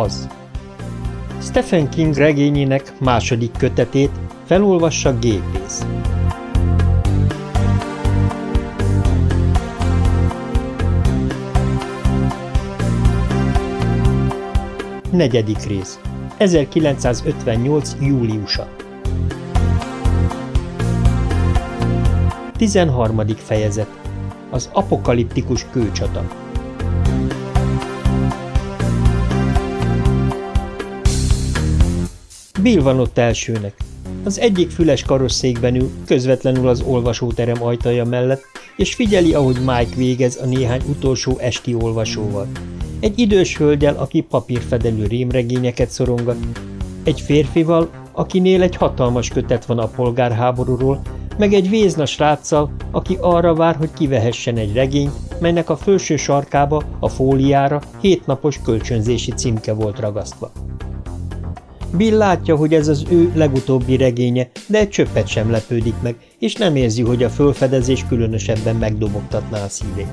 Az. Stephen King regényének második kötetét felolvassa gépész. Negyedik rész. 1958. júliusa. 13. fejezet. Az apokaliptikus kőcsata. Bill van ott elsőnek. Az egyik füles karosszékben ül, közvetlenül az olvasóterem ajtaja mellett, és figyeli, ahogy Mike végez a néhány utolsó esti olvasóval. Egy idős hölgyel, aki papírfedelő rémregényeket szorongat, egy férfival, akinél egy hatalmas kötet van a polgárháborúról, meg egy vézna sráccal, aki arra vár, hogy kivehessen egy regényt, melynek a felső sarkába, a fóliára hétnapos kölcsönzési címke volt ragasztva. Bill látja, hogy ez az ő legutóbbi regénye, de egy csöppet sem lepődik meg, és nem érzi, hogy a fölfedezés különösebben megdobogtatná a szívét.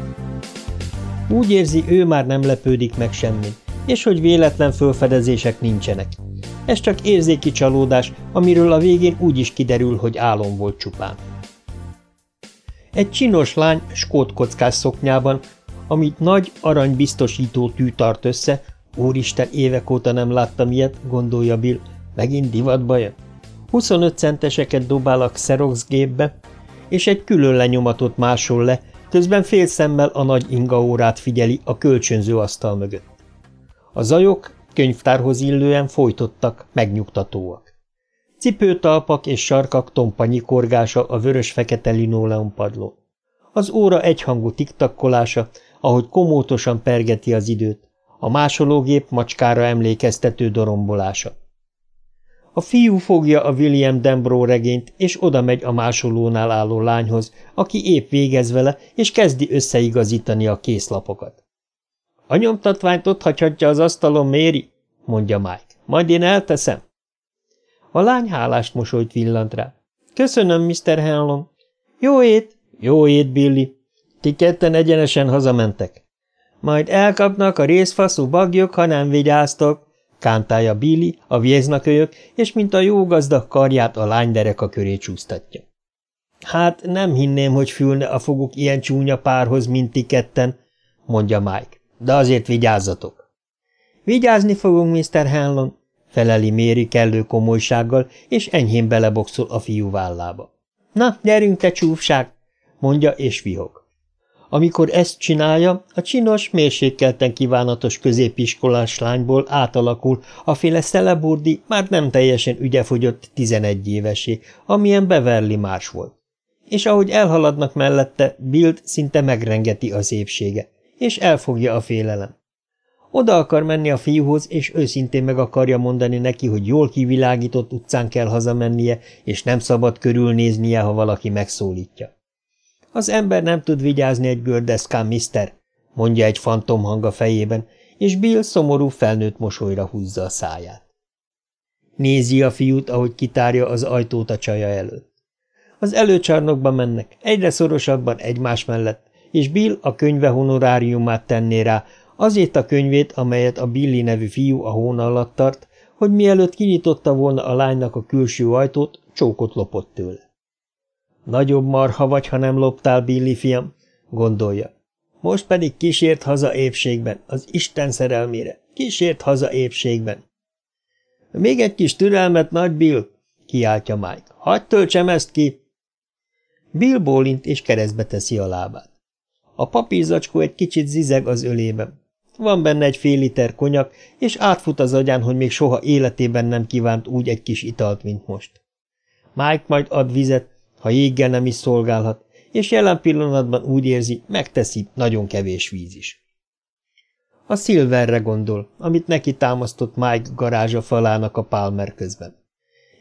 Úgy érzi, ő már nem lepődik meg semmi, és hogy véletlen fölfedezések nincsenek. Ez csak érzéki csalódás, amiről a végén úgy is kiderül, hogy álom volt csupán. Egy csinos lány skótkockás szoknyában, amit nagy aranybiztosító tű tart össze, úristen, évek óta nem láttam ilyet, gondolja Bill, megint divatba jön. 25 centeseket dobál a Xerox gépbe, és egy külön lenyomatot másol le, közben fél szemmel a nagy ingaórát figyeli a kölcsönző asztal mögött. A zajok könyvtárhoz illően folytottak, megnyugtatóak. Cipőtalpak és sarkak tompa nyikorgása a vörös-fekete padló. Az óra egyhangú tiktakkolása, ahogy komótosan pergeti az időt, a másológép macskára emlékeztető dorombolása. A fiú fogja a William Dembro regényt, és oda megy a másolónál álló lányhoz, aki épp végez vele, és kezdi összeigazítani a készlapokat. – A nyomtatványt ott hagyhatja az asztalon, Méri, mondja Mike. Majd én elteszem. A lány hálást mosolyt villant rá. Köszönöm, Mr. Hanlon. Jó ét! Jó ét, Billy. Ti ketten egyenesen hazamentek. Majd elkapnak a részfaszú bagyok, ha nem vigyáztok, kántálja Billy, a véznakölyök, és mint a jó gazdag karját a lány dereka köré csúsztatja. Hát nem hinném, hogy fülne a foguk ilyen csúnya párhoz, mint ti ketten, mondja Mike, de azért vigyázzatok. Vigyázni fogunk, Mr. Hanlon, feleli Méri kellő komolysággal, és enyhén beleboxol a fiú vállába. Na, gyerünk, te csúfság, mondja és vihog. Amikor ezt csinálja, a csinos, mérsékelten kívánatos középiskolás lányból átalakul a féle szeleburdi, már nem teljesen ügyefogyott tizenegy évesé, amilyen Beverly más volt. És ahogy elhaladnak mellette, Bill szinte megrengeti az épsége, és elfogja a félelem. Oda akar menni a fiúhoz, és őszintén meg akarja mondani neki, hogy jól kivilágított utcán kell hazamennie, és nem szabad körülnéznie, ha valaki megszólítja. Az ember nem tud vigyázni egy gördeszkán, mister, mondja egy fantom hang a fejében, és Bill szomorú felnőtt mosolyra húzza a száját. Nézi a fiút, ahogy kitárja az ajtót a csaja előtt. Az előcsarnokba mennek, egyre szorosabban egymás mellett, és Bill a könyve honoráriumát tenné rá, azért a könyvét, amelyet a Billy nevű fiú a hóna alatt tart, hogy mielőtt kinyitotta volna a lánynak a külső ajtót, csókot lopott tőle. Nagyobb marha vagy, ha nem loptál, Billy fiam, gondolja. Most pedig kísért haza épségben, az Isten szerelmére, kísért haza épségben. Még egy kis türelmet, nagy Bill, kiáltja Mike. Hagy töltsem ezt ki! Bill bólint és keresztbe teszi a lábát. A papírzacskó egy kicsit zizeg az ölében. Van benne egy fél liter konyak, és átfut az agyán, hogy még soha életében nem kívánt úgy egy kis italt, mint most. Mike majd ad vizet, ha jéggel nem is szolgálhat, és jelen pillanatban úgy érzi, megteszi, nagyon kevés víz is. A Silverre gondol, amit neki támasztott Mike garázsa falának a Palmer közben.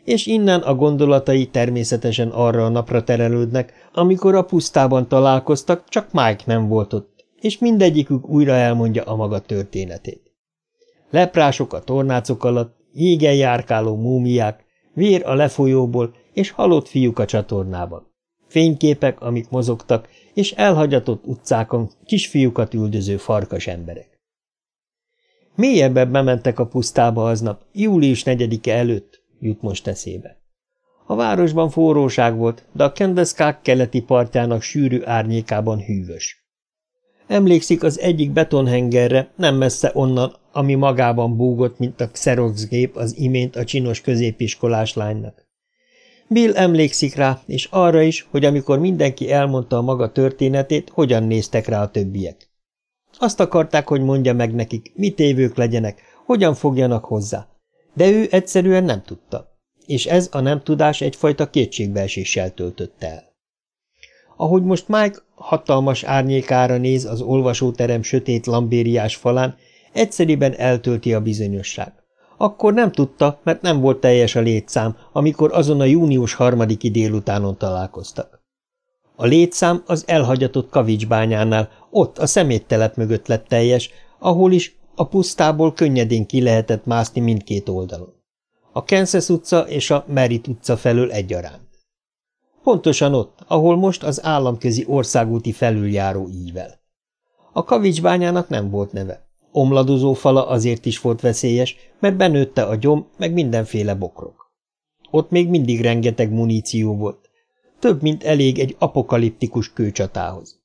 És innen a gondolatai természetesen arra a napra terelődnek, amikor a pusztában találkoztak, csak Mike nem volt ott, és mindegyikük újra elmondja a maga történetét. Leprások a tornácok alatt, jégen járkáló múmiák, vér a lefolyóból, és halott fiúk a csatornában. Fényképek, amik mozogtak, és elhagyatott utcákon kisfiúkat üldöző farkas emberek. Mélyebben bementek a pusztába aznap, július negyedike előtt, jut most eszébe. A városban forróság volt, de a Kendeszkák keleti partjának sűrű árnyékában hűvös. Emlékszik az egyik betonhengerre, nem messze onnan, ami magában búgott, mint a Xerox gép az imént a csinos középiskolás lánynak. Bill emlékszik rá, és arra is, hogy amikor mindenki elmondta a maga történetét, hogyan néztek rá a többiek. Azt akarták, hogy mondja meg nekik, mit évők legyenek, hogyan fogjanak hozzá. De ő egyszerűen nem tudta. És ez a nem tudás egyfajta kétségbeeséssel töltötte el. Ahogy most Mike hatalmas árnyékára néz az olvasóterem sötét lambériás falán, egyszeriben eltölti a bizonyosság. Akkor nem tudta, mert nem volt teljes a létszám, amikor azon a június harmadiki délutánon találkoztak. A létszám az elhagyatott kavicsbányánál, ott a szeméttelep mögött lett teljes, ahol is a pusztából könnyedén ki lehetett mászni mindkét oldalon. A Kansas utca és a Merit utca felől egyaránt. Pontosan ott, ahol most az államközi országúti felüljáró ível. A kavicsbányának nem volt neve. Omladozó fala azért is volt veszélyes, mert benőtte a gyom, meg mindenféle bokrok. Ott még mindig rengeteg muníció volt, több, mint elég egy apokaliptikus kőcsatához.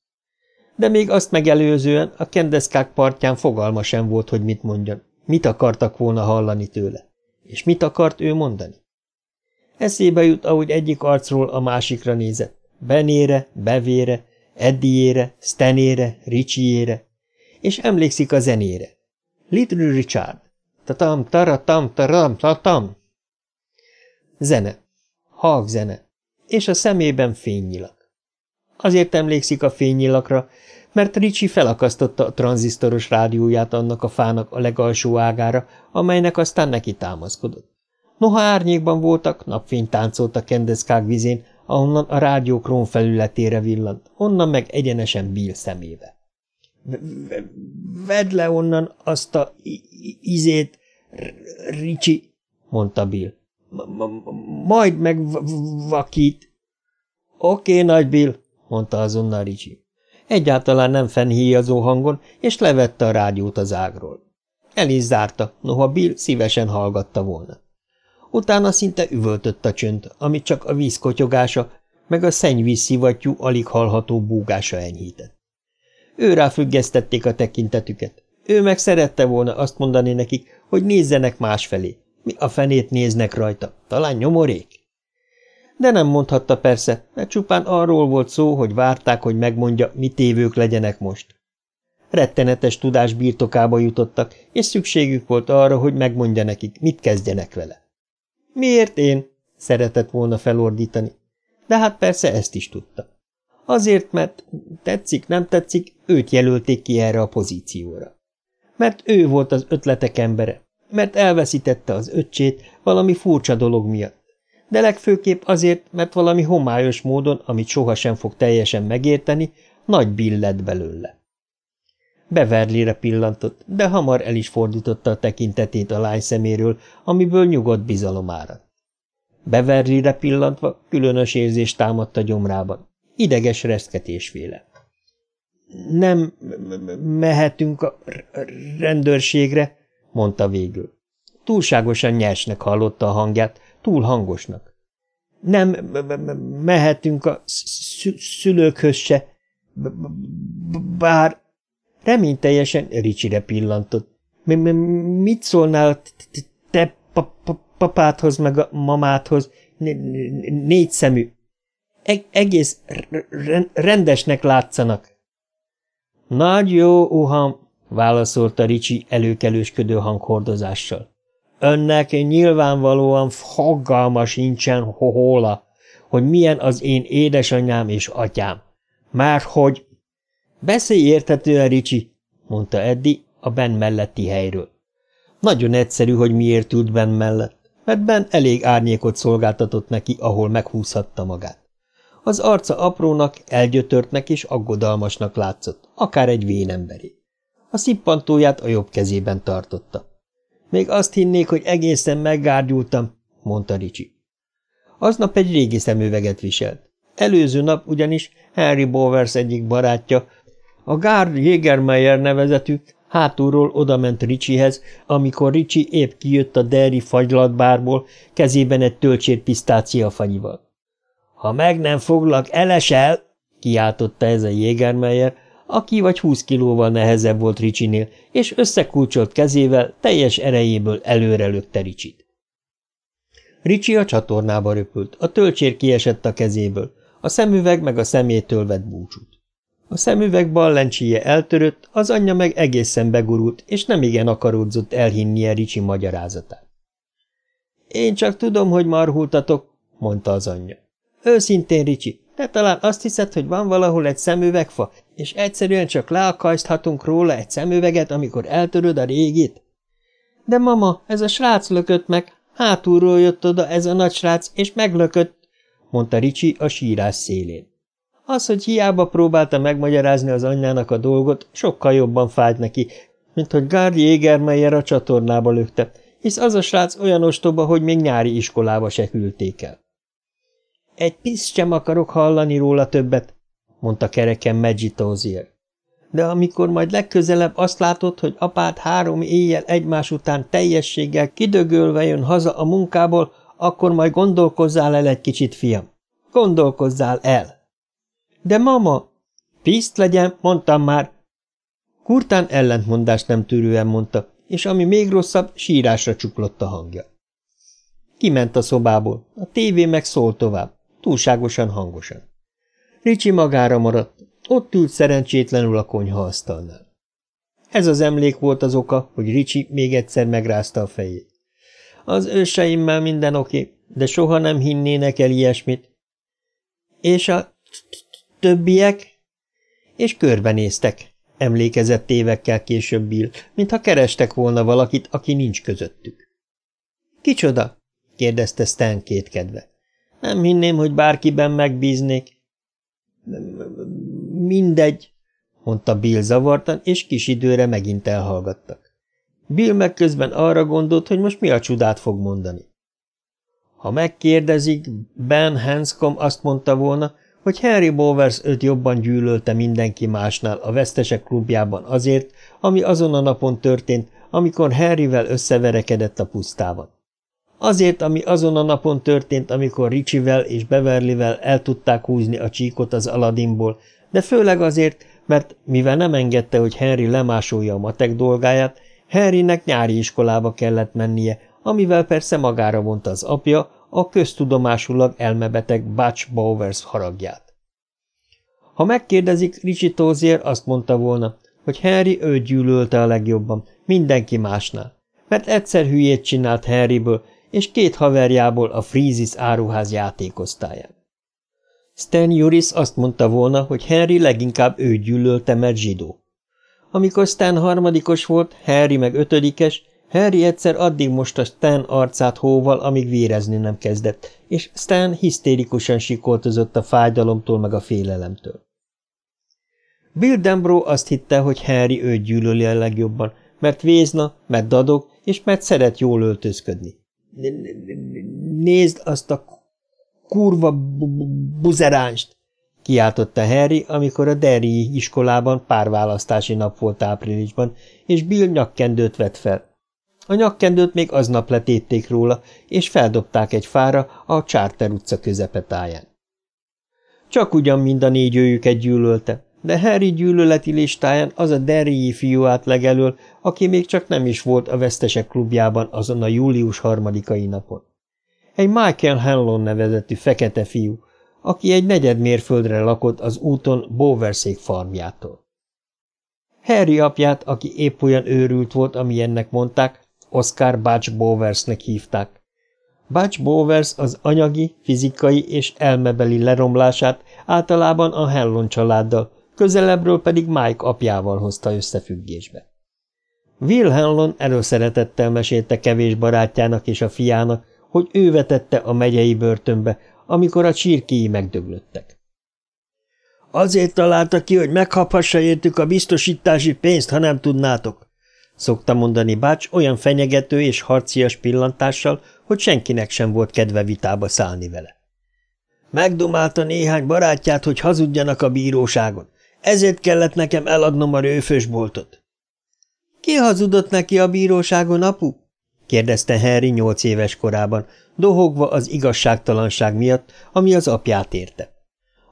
De még azt megelőzően a kendeszkák partján fogalma sem volt, hogy mit mondjon, mit akartak volna hallani tőle, és mit akart ő mondani. Eszébe jut, ahogy egyik arcról a másikra nézett, Benére, Bevére, Eddiére, Stenére, Ricsiére, és emlékszik a zenére. Little Richard. Tatam, taratam, taram, tatam. Zene. Halk zene és a szemében fénynyilak. Azért emlékszik a fénynyilakra, mert Ricsi felakasztotta a tranzisztoros rádióját annak a fának a legalsó ágára, amelynek aztán neki támaszkodott. Noha árnyékban voltak, napfény táncolt a kendeszkák vizén, ahonnan a rádió krón felületére villant, onnan meg egyenesen Bill szemébe. – Vedd le onnan azt a izét, Ricsi, mondta Bill. – Majd megvakít. – Oké, nagy Bill, mondta azonnal Ricsi. Egyáltalán nem fennhíjazó hangon, és levette a rádiót az ágról. El is zárta, noha Bill szívesen hallgatta volna. Utána szinte üvöltött a csönd, amit csak a víz kotyogása, meg a szennyvíz szivattyú alig hallható búgása enyhített. Őrá függesztették a tekintetüket. Ő meg szerette volna azt mondani nekik, hogy nézzenek másfelé, mi a fenét néznek rajta? Talán nyomorék? De nem mondhatta persze, mert csupán arról volt szó, hogy várták, hogy megmondja, mit tévők legyenek most. Rettenetes tudás birtokába jutottak, és szükségük volt arra, hogy megmondja nekik, mit kezdjenek vele. Miért én? Szeretett volna felordítani. De hát persze ezt is tudta. Azért, mert tetszik, nem tetszik, őt jelölték ki erre a pozícióra. Mert ő volt az ötletek embere, mert elveszítette az öccsét valami furcsa dolog miatt. De legfőképp azért, mert valami homályos módon, amit sohasem fog teljesen megérteni, nagy billet belőle. Beverlire pillantott, de hamar el is fordította a tekintetét a lány szeméről, amiből nyugodt bizalom árad. Beverlire pillantva különös érzés támadta gyomrában, ideges reszketésféle. Nem mehetünk a rendőrségre, mondta végül. Túlságosan nyersnek hallotta a hangját, túl hangosnak. Nem mehetünk a szülőkhöz se, bár reményteljesen Ricsire pillantott. Mit szólnál te papádhoz meg a mamádhoz, négy szemű? Egész rendesnek látszanak. Nagy jó, uham, válaszolta Ricsi előkelősködő hanghordozással. Önnek nyilvánvalóan fogalma sincsen hohola, hogy milyen az én édesanyám és atyám. Már hogy... Beszélj érthetően, Ricsi, mondta Eddi a Ben melletti helyről. Nagyon egyszerű, hogy miért ült Ben mellett, mert Ben elég árnyékot szolgáltatott neki, ahol meghúzhatta magát. Az arca aprónak, elgyötörtnek és aggodalmasnak látszott, akár egy vénemberé. A szippantóját a jobb kezében tartotta. Még azt hinnék, hogy egészen meggárgyultam, mondta Ricsi. Aznap egy régi szemüveget viselt. Előző nap ugyanis Henry Bowers egyik barátja, a Gard Jägermeyer nevezetű, Hátulról odament Ricsihez, amikor Ricsi épp kijött a Derry fagylatbárból, kezében egy tölcsér pisztáciafanyival. – Ha meg nem foglak, elesel! – kiáltotta ez a Jégermeyer, aki vagy húsz kilóval nehezebb volt Ricsinél, és összekulcsolt kezével teljes erejéből előre lökte Ricsit. Ricsi a csatornába röpült, a tölcsér kiesett a kezéből, a szemüveg meg a szemétől vett búcsút. A szemüveg bal lencsíje eltörött, az anyja meg egészen begurult, és nem igen akaródzott elhinnie Ricsi magyarázatát. Én csak tudom, hogy marhultatok, mondta az anyja. Őszintén, Ricsi, te talán azt hiszed, hogy van valahol egy szemüvegfa, és egyszerűen csak leakajzhatunk róla egy szemüveget, amikor eltöröd a régit? De mama, ez a srác lökött meg, hátulról jött oda ez a nagy srác, és meglökött, mondta Ricsi a sírás szélén. Az, hogy hiába próbálta megmagyarázni az anyjának a dolgot, sokkal jobban fájt neki, mint hogy Gárd Jégermeyer a csatornába lökte, hisz az a srác olyan ostoba, hogy még nyári iskolába se küldték el. Egy piszt sem akarok hallani róla többet, mondta kereken Maggie. De amikor majd legközelebb azt látod, hogy apád három éjjel egymás után teljességgel kidögölve jön haza a munkából, akkor majd gondolkozzál el egy kicsit, fiam. Gondolkozzál el! De mama! Piszt legyen, mondtam már! Kurtán ellentmondást nem tűrően mondta, és ami még rosszabb, sírásra csuklott a hangja. Kiment a szobából, a tévé meg szól tovább, túlságosan hangosan. Ricsi magára maradt, ott ült szerencsétlenül a konyha asztalnál. Ez az emlék volt az oka, hogy Ricsi még egyszer megrázta a fejét. Az őseimmel minden oké, de soha nem hinnének el ilyesmit. És a többiek? És körbenéztek, emlékezett évekkel később Bill, mintha kerestek volna valakit, aki nincs közöttük. Kicsoda? kérdezte Stan kétkedve. Nem hinném, hogy bárkiben megbíznék. Mindegy, mondta Bill zavartan, és kis időre megint elhallgattak. Bill meg közben arra gondolt, hogy most mi a csodát fog mondani. Ha megkérdezik, Ben Hanscom azt mondta volna, hogy Henry Bowers őt jobban gyűlölte mindenki másnál a vesztesek klubjában azért, ami azon a napon történt, amikor Harryvel összeverekedett a pusztában. Azért, ami azon a napon történt, amikor Richievel és Beverlyvel el tudták húzni a csíkot az Aladdinból, de főleg azért, mert mivel nem engedte, hogy Henry lemásolja a matek dolgáját, Henrynek nyári iskolába kellett mennie, amivel persze magára vonta az apja, a köztudomásulag elmebeteg Butch Bowers haragját. Ha megkérdezik, Richie Tozier azt mondta volna, hogy Henry őt gyűlölte a legjobban, mindenki másnál, mert egyszer hülyét csinált Henryből, és két haverjából a Freezis áruház játékosztályán. Stan Juris azt mondta volna, hogy Henry leginkább őt gyűlölte, mert zsidó. Amikor Stan harmadikos volt, Harry meg ötödikes, Harry egyszer addig mosta Stan arcát hóval, amíg vérezni nem kezdett, és Stan hisztérikusan sikoltozott a fájdalomtól meg a félelemtől. Bill Dembro azt hitte, hogy Harry őt gyűlöli a legjobban, mert vézna, mert dadog, és mert szeret jól öltözködni. Nézd azt a kurva buzeránst! kiáltotta Harry, amikor a Derry iskolában párválasztási nap volt áprilisban, és Bill nyakkendőt vett fel. A nyakkendőt még aznap letépték róla, és feldobták egy fára a Charter utca közepetáján. Csak ugyan mind a négy őjüket gyűlölte, de Harry gyűlöleti listáján az a Derryi fiú állt legelől, aki még csak nem is volt a vesztesek klubjában azon a július harmadikai napon. Egy Michael Hanlon nevezetű fekete fiú, aki egy negyed mérföldre lakott az úton Bowerszék farmjától. Harry apját, aki épp olyan őrült volt, amilyennek mondták, Oscar Butch Bowersnek hívták. Butch Bowers az anyagi, fizikai és elmebeli leromlását általában a Hellon családdal, közelebbről pedig Mike apjával hozta összefüggésbe. Will Hellon előszeretettel mesélte kevés barátjának és a fiának, hogy ő vetette a megyei börtönbe, amikor a csirkéi megdöglöttek. Azért találta ki, hogy meghaphassa értük a biztosítási pénzt, ha nem tudnátok, szokta mondani bács olyan fenyegető és harcias pillantással, hogy senkinek sem volt kedve vitába szállni vele. Megdomálta néhány barátját, hogy hazudjanak a bíróságon. Ezért kellett nekem eladnom a rőfösboltot. – Ki hazudott neki a bíróságon, apu? – kérdezte Harry nyolc éves korában, dohogva az igazságtalanság miatt, ami az apját érte.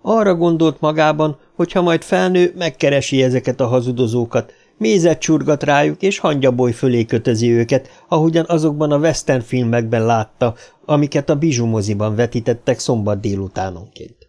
Arra gondolt magában, hogy ha majd felnő, megkeresi ezeket a hazudozókat, mézet csurgat rájuk, és hangyaboly fölé kötözi őket, ahogyan azokban a western filmekben látta, amiket a bizsumoziban vetítettek szombat délutánonként.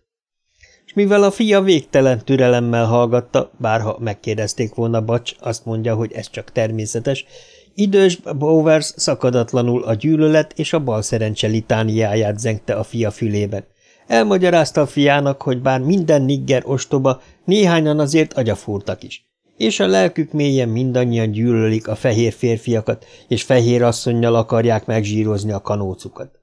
Mivel a fia végtelen türelemmel hallgatta, bárha megkérdezték volna Bacs, azt mondja, hogy ez csak természetes, idős Bowers szakadatlanul a gyűlölet és a bal szerencse litániáját zengte a fia fülében. Elmagyarázta a fiának, hogy bár minden nigger ostoba, néhányan azért agyafúrtak is és a lelkük mélyen mindannyian gyűlölik a fehér férfiakat, és fehér asszonynal akarják megzsírozni a kanócukat.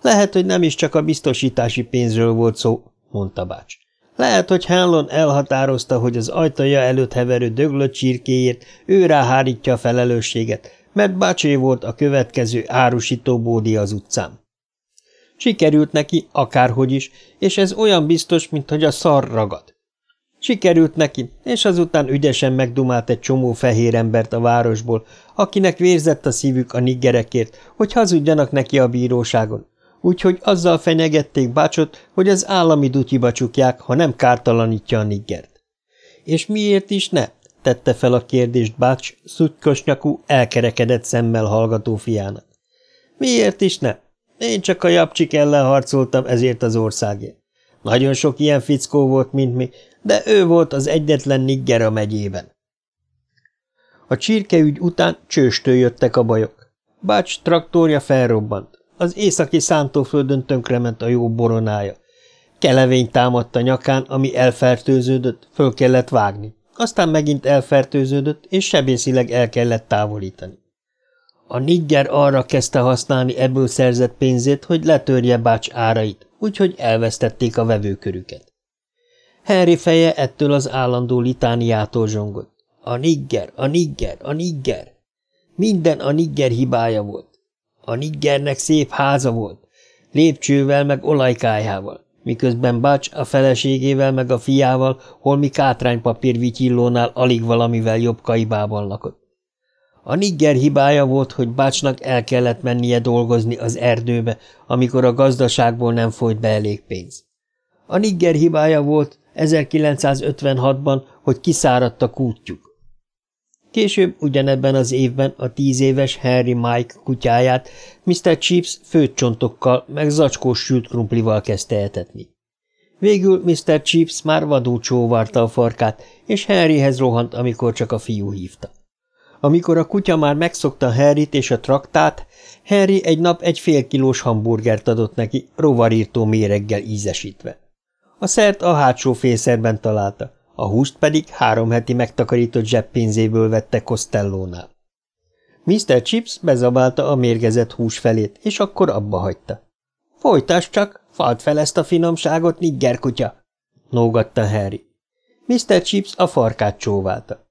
Lehet, hogy nem is csak a biztosítási pénzről volt szó, mondta bács. Lehet, hogy Hanlon elhatározta, hogy az ajtaja előtt heverő döglött csirkéért ő ráhárítja a felelősséget, mert bácsé volt a következő árusító bódi az utcán. Sikerült neki, akárhogy is, és ez olyan biztos, mint hogy a szar ragad. Sikerült neki, és azután ügyesen megdumált egy csomó fehér embert a városból, akinek vérzett a szívük a niggerekért, hogy hazudjanak neki a bíróságon. Úgyhogy azzal fenyegették bácsot, hogy az állami dutyiba csukják, ha nem kártalanítja a niggert. És miért is ne? tette fel a kérdést bács, szutykosnyakú, elkerekedett szemmel hallgató fiának. Miért is ne? Én csak a japcsik ellen harcoltam ezért az országért. Nagyon sok ilyen fickó volt, mint mi, de ő volt az egyetlen nigger a megyében. A csirkeügy után csőstől jöttek a bajok. Bács traktorja felrobbant. Az északi szántóföldön tönkrement a jó boronája. Kelevény támadt a nyakán, ami elfertőződött, föl kellett vágni. Aztán megint elfertőződött, és sebészileg el kellett távolítani. A nigger arra kezdte használni ebből szerzett pénzét, hogy letörje bács árait, úgyhogy elvesztették a vevőkörüket. Harry feje ettől az állandó litániától zsongott. A nigger, a nigger, a nigger. Minden a nigger hibája volt. A niggernek szép háza volt, lépcsővel meg olajkájával, miközben Bács a feleségével meg a fiával holmi kátránypapír vityillónál alig valamivel jobb kaibában lakott. A nigger hibája volt, hogy Bácsnak el kellett mennie dolgozni az erdőbe, amikor a gazdaságból nem folyt be elég pénz. A nigger hibája volt, 1956-ban, hogy kiszáradt a kútjuk. Később ugyanebben az évben a tíz éves Harry Mike kutyáját Mr. Chips főcsontokkal meg zacskós sült krumplival kezdte etetni. Végül Mr. Chips már vadul csóvárta a farkát, és Harryhez rohant, amikor csak a fiú hívta. Amikor a kutya már megszokta Harryt és a traktát, Harry egy nap egy fél kilós hamburgert adott neki, rovarírtó méreggel ízesítve. A szert a hátsó fészerben találta, a húst pedig három heti megtakarított zseppénzéből vette Costellónál. Mr. Chips bezabálta a mérgezett hús felét, és akkor abba hagyta. – Folytasd csak, fald fel ezt a finomságot, niggerkutya! – nógatta Harry. Mr. Chips a farkát csóválta.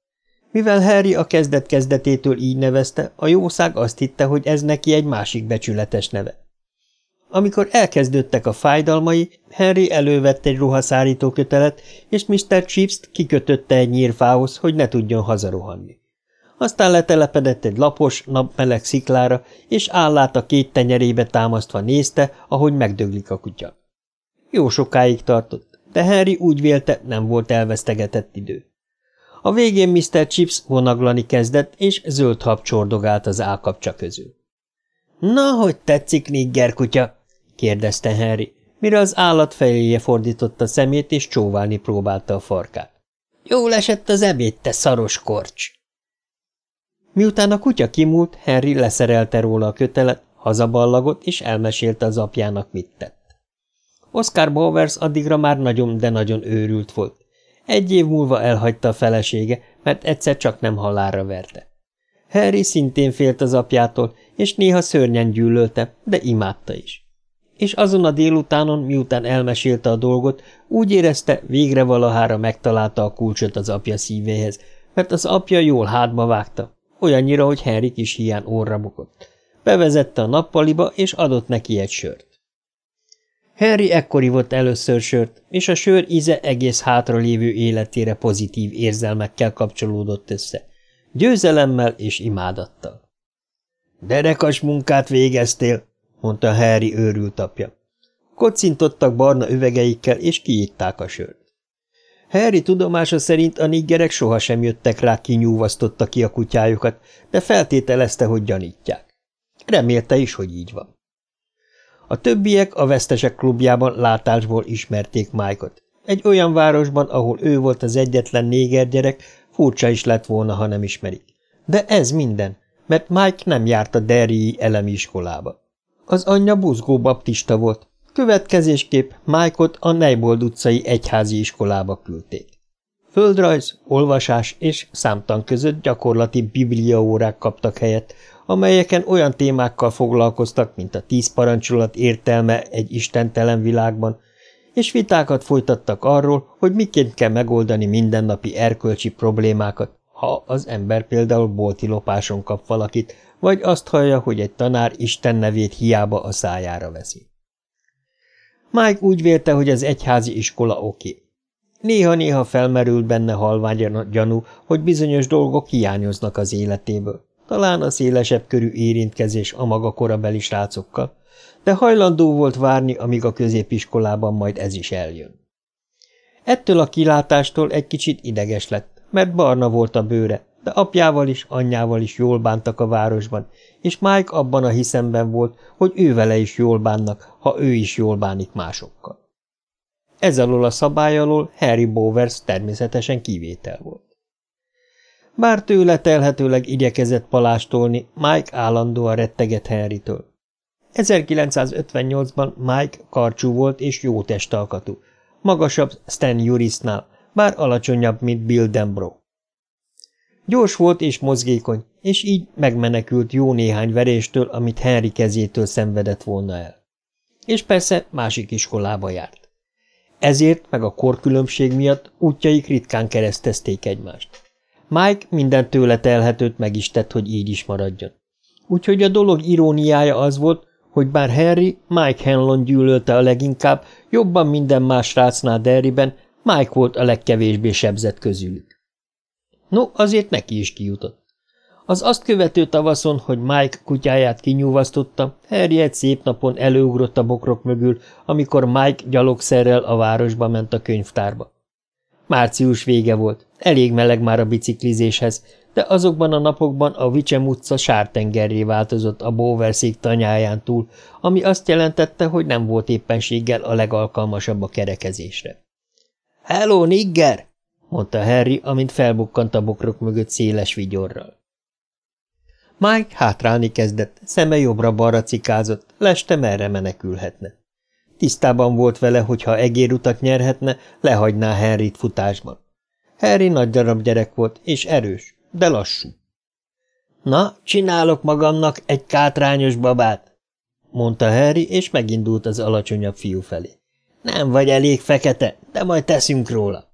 Mivel Harry a kezdet-kezdetétől így nevezte, a jószág azt hitte, hogy ez neki egy másik becsületes neve. Amikor elkezdődtek a fájdalmai, Henry elővette egy ruhaszárító kötelet, és Mr. chips kikötötte egy nyírfához, hogy ne tudjon hazarohanni. Aztán letelepedett egy lapos, napmeleg sziklára, és állát a két tenyerébe támasztva nézte, ahogy megdöglik a kutya. Jó sokáig tartott, de Henry úgy vélte, nem volt elvesztegetett idő. A végén Mr. Chips vonaglani kezdett, és zöld hab csordogált az állkapcsa közül. – Na, hogy tetszik, nigger kutya? kérdezte Henry, mire az állat feléje fordította szemét, és csóválni próbálta a farkát. Jól esett az ebéd, te szaros korcs! Miután a kutya kimúlt, Henry leszerelte róla a kötelet, hazaballagott, és elmesélte az apjának, mit tett. Oscar Bowers addigra már nagyon, de nagyon őrült volt. Egy év múlva elhagyta a felesége, mert egyszer csak nem halára verte. Harry szintén félt az apjától, és néha szörnyen gyűlölte, de imádta is és azon a délutánon, miután elmesélte a dolgot, úgy érezte, végre valahára megtalálta a kulcsot az apja szívéhez, mert az apja jól hátba vágta, olyannyira, hogy Henrik is hiány orra bukott. Bevezette a nappaliba, és adott neki egy sört. Henry ekkor ivott először sört, és a sör íze egész hátralévő életére pozitív érzelmekkel kapcsolódott össze. Győzelemmel és imádattal. Derekas munkát végeztél, mondta Harry őrült apja. Kocintottak barna üvegeikkel, és kiitták a sört. Harry tudomása szerint a niggerek sohasem jöttek rá, kinyúvasztotta ki a kutyájukat, de feltételezte, hogy gyanítják. Remélte is, hogy így van. A többiek a vesztesek klubjában látásból ismerték Mike-ot. Egy olyan városban, ahol ő volt az egyetlen néger gyerek, furcsa is lett volna, ha nem ismerik. De ez minden, mert Mike nem járt a Derrii elemi iskolába. Az anyja buzgó baptista volt, következésképp Mike-ot a Neybold utcai egyházi iskolába küldték. Földrajz, olvasás és számtan között gyakorlati bibliaórák kaptak helyet, amelyeken olyan témákkal foglalkoztak, mint a tíz parancsolat értelme egy istentelen világban, és vitákat folytattak arról, hogy miként kell megoldani mindennapi erkölcsi problémákat, ha az ember például bolti lopáson kap valakit, vagy azt hallja, hogy egy tanár Isten nevét hiába a szájára veszi. Mike úgy vélte, hogy az egyházi iskola oké. Néha-néha felmerült benne halvány gyanú, hogy bizonyos dolgok hiányoznak az életéből. Talán a szélesebb körű érintkezés a maga korabeli srácokkal, de hajlandó volt várni, amíg a középiskolában majd ez is eljön. Ettől a kilátástól egy kicsit ideges lett, mert barna volt a bőre, de apjával is, anyjával is jól bántak a városban, és Mike abban a hiszemben volt, hogy ő vele is jól bánnak, ha ő is jól bánik másokkal. Ez alól a szabály alól Harry Bowers természetesen kivétel volt. Bár tőle telhetőleg igyekezett palástolni, Mike állandóan retteget Henrytől. 1958-ban Mike karcsú volt és jó testalkatú, magasabb Stan Jurisnál, bár alacsonyabb, mint Bill Dembro. Gyors volt és mozgékony, és így megmenekült jó néhány veréstől, amit Henry kezétől szenvedett volna el. És persze másik iskolába járt. Ezért, meg a korkülönbség miatt útjaik ritkán keresztezték egymást. Mike minden tőle telhetőt meg is tett, hogy így is maradjon. Úgyhogy a dolog iróniája az volt, hogy bár Henry Mike Hanlon gyűlölte a leginkább, jobban minden más srácnál Derryben, Mike volt a legkevésbé sebzett közülük. No, azért neki is kijutott. Az azt követő tavaszon, hogy Mike kutyáját kinyúvasztotta, Harry egy szép napon előugrott a bokrok mögül, amikor Mike gyalogszerrel a városba ment a könyvtárba. Március vége volt, elég meleg már a biciklizéshez, de azokban a napokban a Vicsem utca sártengerré változott a Bóverszék tanyáján túl, ami azt jelentette, hogy nem volt éppenséggel a legalkalmasabb a kerekezésre. – Hello, nigger! – mondta Harry, amint felbukkant a bokrok mögött széles vigyorral. Mike hátrálni kezdett, szeme jobbra-balra cikázott, leste merre menekülhetne. Tisztában volt vele, hogy ha egérutat nyerhetne, lehagyná Henryt futásban. Harry nagy darab gyerek volt, és erős, de lassú. Na, csinálok magamnak egy kátrányos babát, mondta Harry, és megindult az alacsonyabb fiú felé. Nem vagy elég fekete, de majd teszünk róla.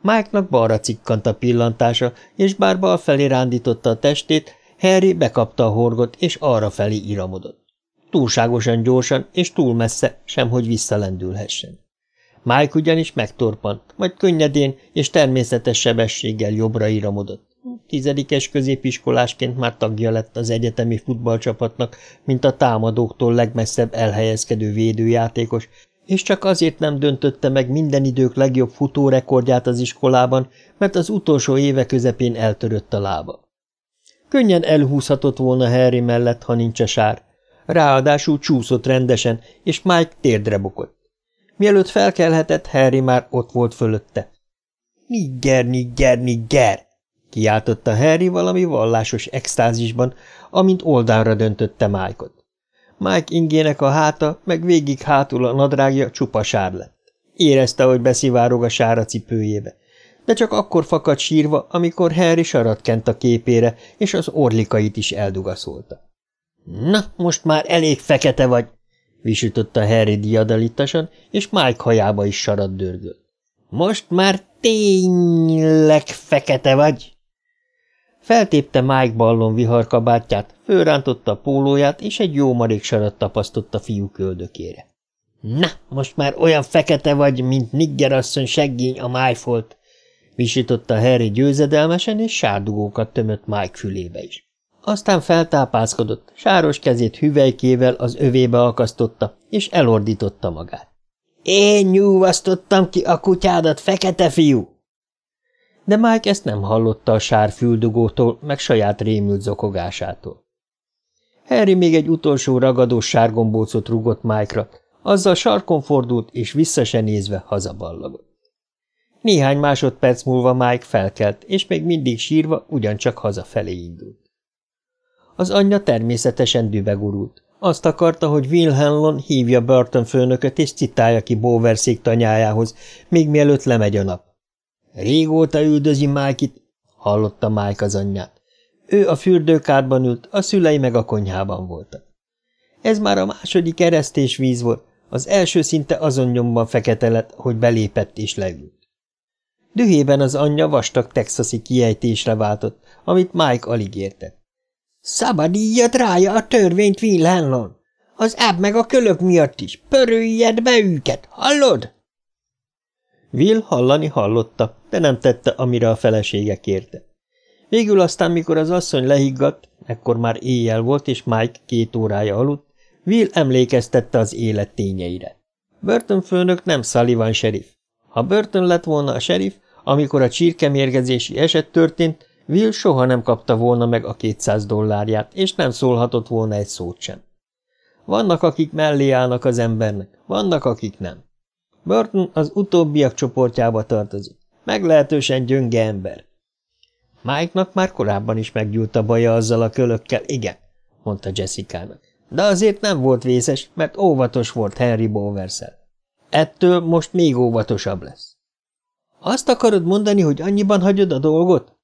Mike-nak balra cikkant a pillantása, és bár bal felé rándította a testét, Harry bekapta a horgot, és arra felé iramodott. Túlságosan gyorsan, és túl messze, semhogy visszalendülhessen. Mike ugyanis megtorpant, majd könnyedén és természetes sebességgel jobbra iramodott. Tizedikes középiskolásként már tagja lett az egyetemi futballcsapatnak, mint a támadóktól legmesszebb elhelyezkedő védőjátékos, és csak azért nem döntötte meg minden idők legjobb futórekordját az iskolában, mert az utolsó éve közepén eltörött a lába. Könnyen elhúzhatott volna Harry mellett, ha nincs a sár. Ráadásul csúszott rendesen, és Mike térdre bukott. Mielőtt felkelhetett, Harry már ott volt fölötte. – Nigger, nigger, nigger! – kiáltotta Harry valami vallásos extázisban, amint oldalra döntötte Mike-ot. Mike ingének a háta, meg végig hátul a nadrágja csupa sár lett. Érezte, hogy beszivárog a sár a cipőjébe. De csak akkor fakadt sírva, amikor Harry sarat kent a képére, és az orlikait is eldugaszolta. – Na, most már elég fekete vagy! – visította Harry diadalitasan, és Mike hajába is sarat dörgölt. – Most már tényleg fekete vagy! Feltépte Mike ballon viharkabátját, fölrántotta a pólóját, és egy jó marék sarat tapasztott a fiú köldökére. – Na, most már olyan fekete vagy, mint Niggerasszony seggény a májfolt! – visította Harry győzedelmesen, és sárdugókat tömött Mike fülébe is. Aztán feltápászkodott, sáros kezét hüvelykével az övébe akasztotta, és elordította magát. – Én nyúvasztottam ki a kutyádat, fekete fiú! De Mike ezt nem hallotta a sár füldugótól, meg saját rémült zokogásától. Harry még egy utolsó ragadós sárgombócot rúgott Mike-ra, azzal sarkon fordult, és vissza se nézve hazaballagott. Néhány másodperc múlva Mike felkelt, és még mindig sírva ugyancsak hazafelé indult. Az anyja természetesen dübegurult. Azt akarta, hogy Wilhelmon hívja Burton főnököt és citálja ki Bowerszék tanyájához, még mielőtt lemegy a nap. Régóta üldözi Mike-it, hallotta Mike az anyját. Ő a fürdőkádban ült, a szülei meg a konyhában voltak. Ez már a második keresztés víz volt, az első szinte azon nyomban fekete lett, hogy belépett és leült. Dühében az anyja vastag texasi kiejtésre váltott, amit Mike alig értett. Szabadíjat rája a törvényt, Wilhelmon! Az áb meg a kölök miatt is! Pörüljed be őket, hallod? Will hallani hallotta, de nem tette, amire a felesége kérte. Végül aztán, mikor az asszony lehiggadt, ekkor már éjjel volt, és Mike két órája aludt, Will emlékeztette az élet tényeire. Burton főnök nem Sullivan sheriff. Ha Burton lett volna a sheriff, amikor a csirkemérgezési eset történt, Will soha nem kapta volna meg a 200 dollárját, és nem szólhatott volna egy szót sem. Vannak, akik mellé állnak az embernek, vannak, akik nem. Burton az utóbbiak csoportjába tartozik. Meglehetősen gyönge ember. Mike-nak már korábban is meggyújt a baja azzal a kölökkel, igen, mondta Jessica-nak. De azért nem volt vészes, mert óvatos volt Henry bowers -el. Ettől most még óvatosabb lesz. Azt akarod mondani, hogy annyiban hagyod a dolgot?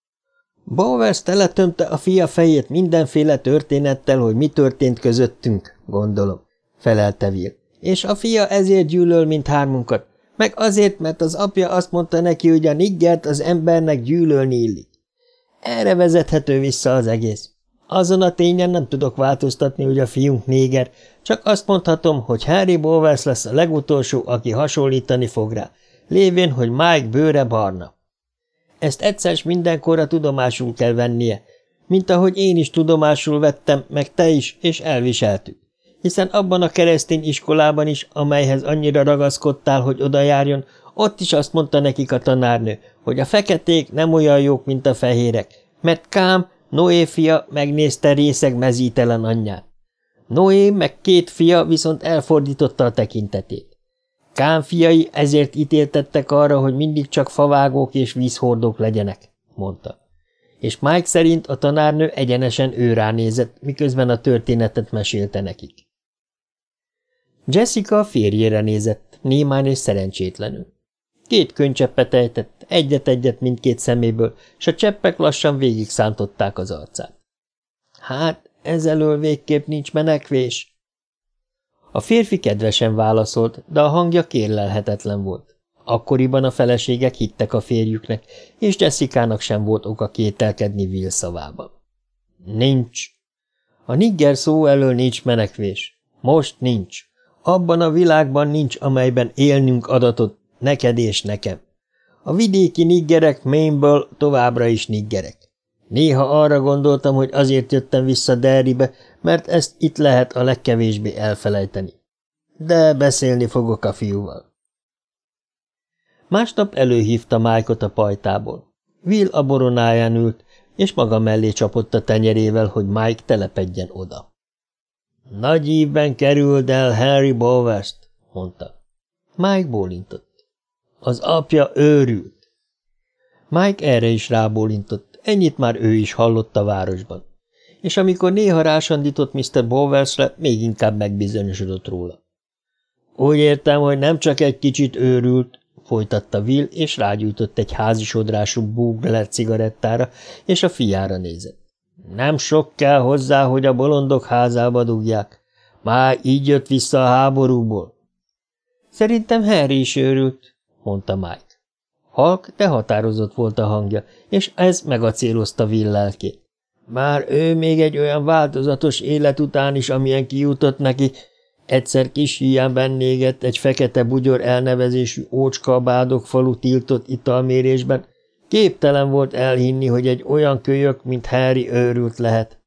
Bowers teletömte a fia fejét mindenféle történettel, hogy mi történt közöttünk, gondolom, felelte Will. És a fia ezért gyűlöl, mint hármunkat, meg azért, mert az apja azt mondta neki, hogy a niggert az embernek gyűlölni illik. Erre vezethető vissza az egész. Azon a tényen nem tudok változtatni, hogy a fiunk néger, csak azt mondhatom, hogy Harry Bowers lesz a legutolsó, aki hasonlítani fog rá, lévén, hogy Mike bőre barna. Ezt egyszer mindenkorra tudomásul kell vennie, mint ahogy én is tudomásul vettem, meg te is, és elviseltük. Hiszen abban a keresztény iskolában is, amelyhez annyira ragaszkodtál, hogy oda járjon, ott is azt mondta nekik a tanárnő, hogy a feketék nem olyan jók, mint a fehérek, mert Kám, Noé fia megnézte részeg mezítelen anyját. Noé meg két fia viszont elfordította a tekintetét. Kám fiai ezért ítéltettek arra, hogy mindig csak favágók és vízhordók legyenek, mondta. És Mike szerint a tanárnő egyenesen ő ránézett, miközben a történetet mesélte nekik. Jessica a férjére nézett, némán és szerencsétlenül. Két könycseppet ejtett, egyet-egyet mindkét szeméből, s a cseppek lassan végig szántották az arcát. Hát, ezelől végképp nincs menekvés, a férfi kedvesen válaszolt, de a hangja kérlelhetetlen volt. Akkoriban a feleségek hittek a férjüknek, és Jessica-nak sem volt oka kételkedni Will szavában. Nincs. A nigger szó elől nincs menekvés. Most nincs. Abban a világban nincs, amelyben élnünk adatot, neked és nekem. A vidéki niggerek Maineből továbbra is niggerek. Néha arra gondoltam, hogy azért jöttem vissza Derrybe, mert ezt itt lehet a legkevésbé elfelejteni. De beszélni fogok a fiúval. Másnap előhívta Májkot a pajtából. Will a boronáján ült, és maga mellé csapott a tenyerével, hogy Mike telepedjen oda. Nagy ívben kerüld el Harry Bowers-t, mondta. Mike bólintott. Az apja őrült. Mike erre is rábólintott, ennyit már ő is hallott a városban és amikor néha rásandított Mr. Bowersre, még inkább megbizonyosodott róla. Úgy értem, hogy nem csak egy kicsit őrült, folytatta Will, és rágyújtott egy házisodrású búgler cigarettára, és a fiára nézett. Nem sok kell hozzá, hogy a bolondok házába dugják. Már így jött vissza a háborúból. Szerintem Harry is őrült, mondta Mike. Halk, de határozott volt a hangja, és ez megacélozta Will lelkét. Bár ő még egy olyan változatos élet után is, amilyen kijutott neki, egyszer kis hián bennégett egy fekete bugyor elnevezésű ócska bádok falu tiltott italmérésben, Képtelen volt elhinni, hogy egy olyan kölyök, mint Harry őrült lehet.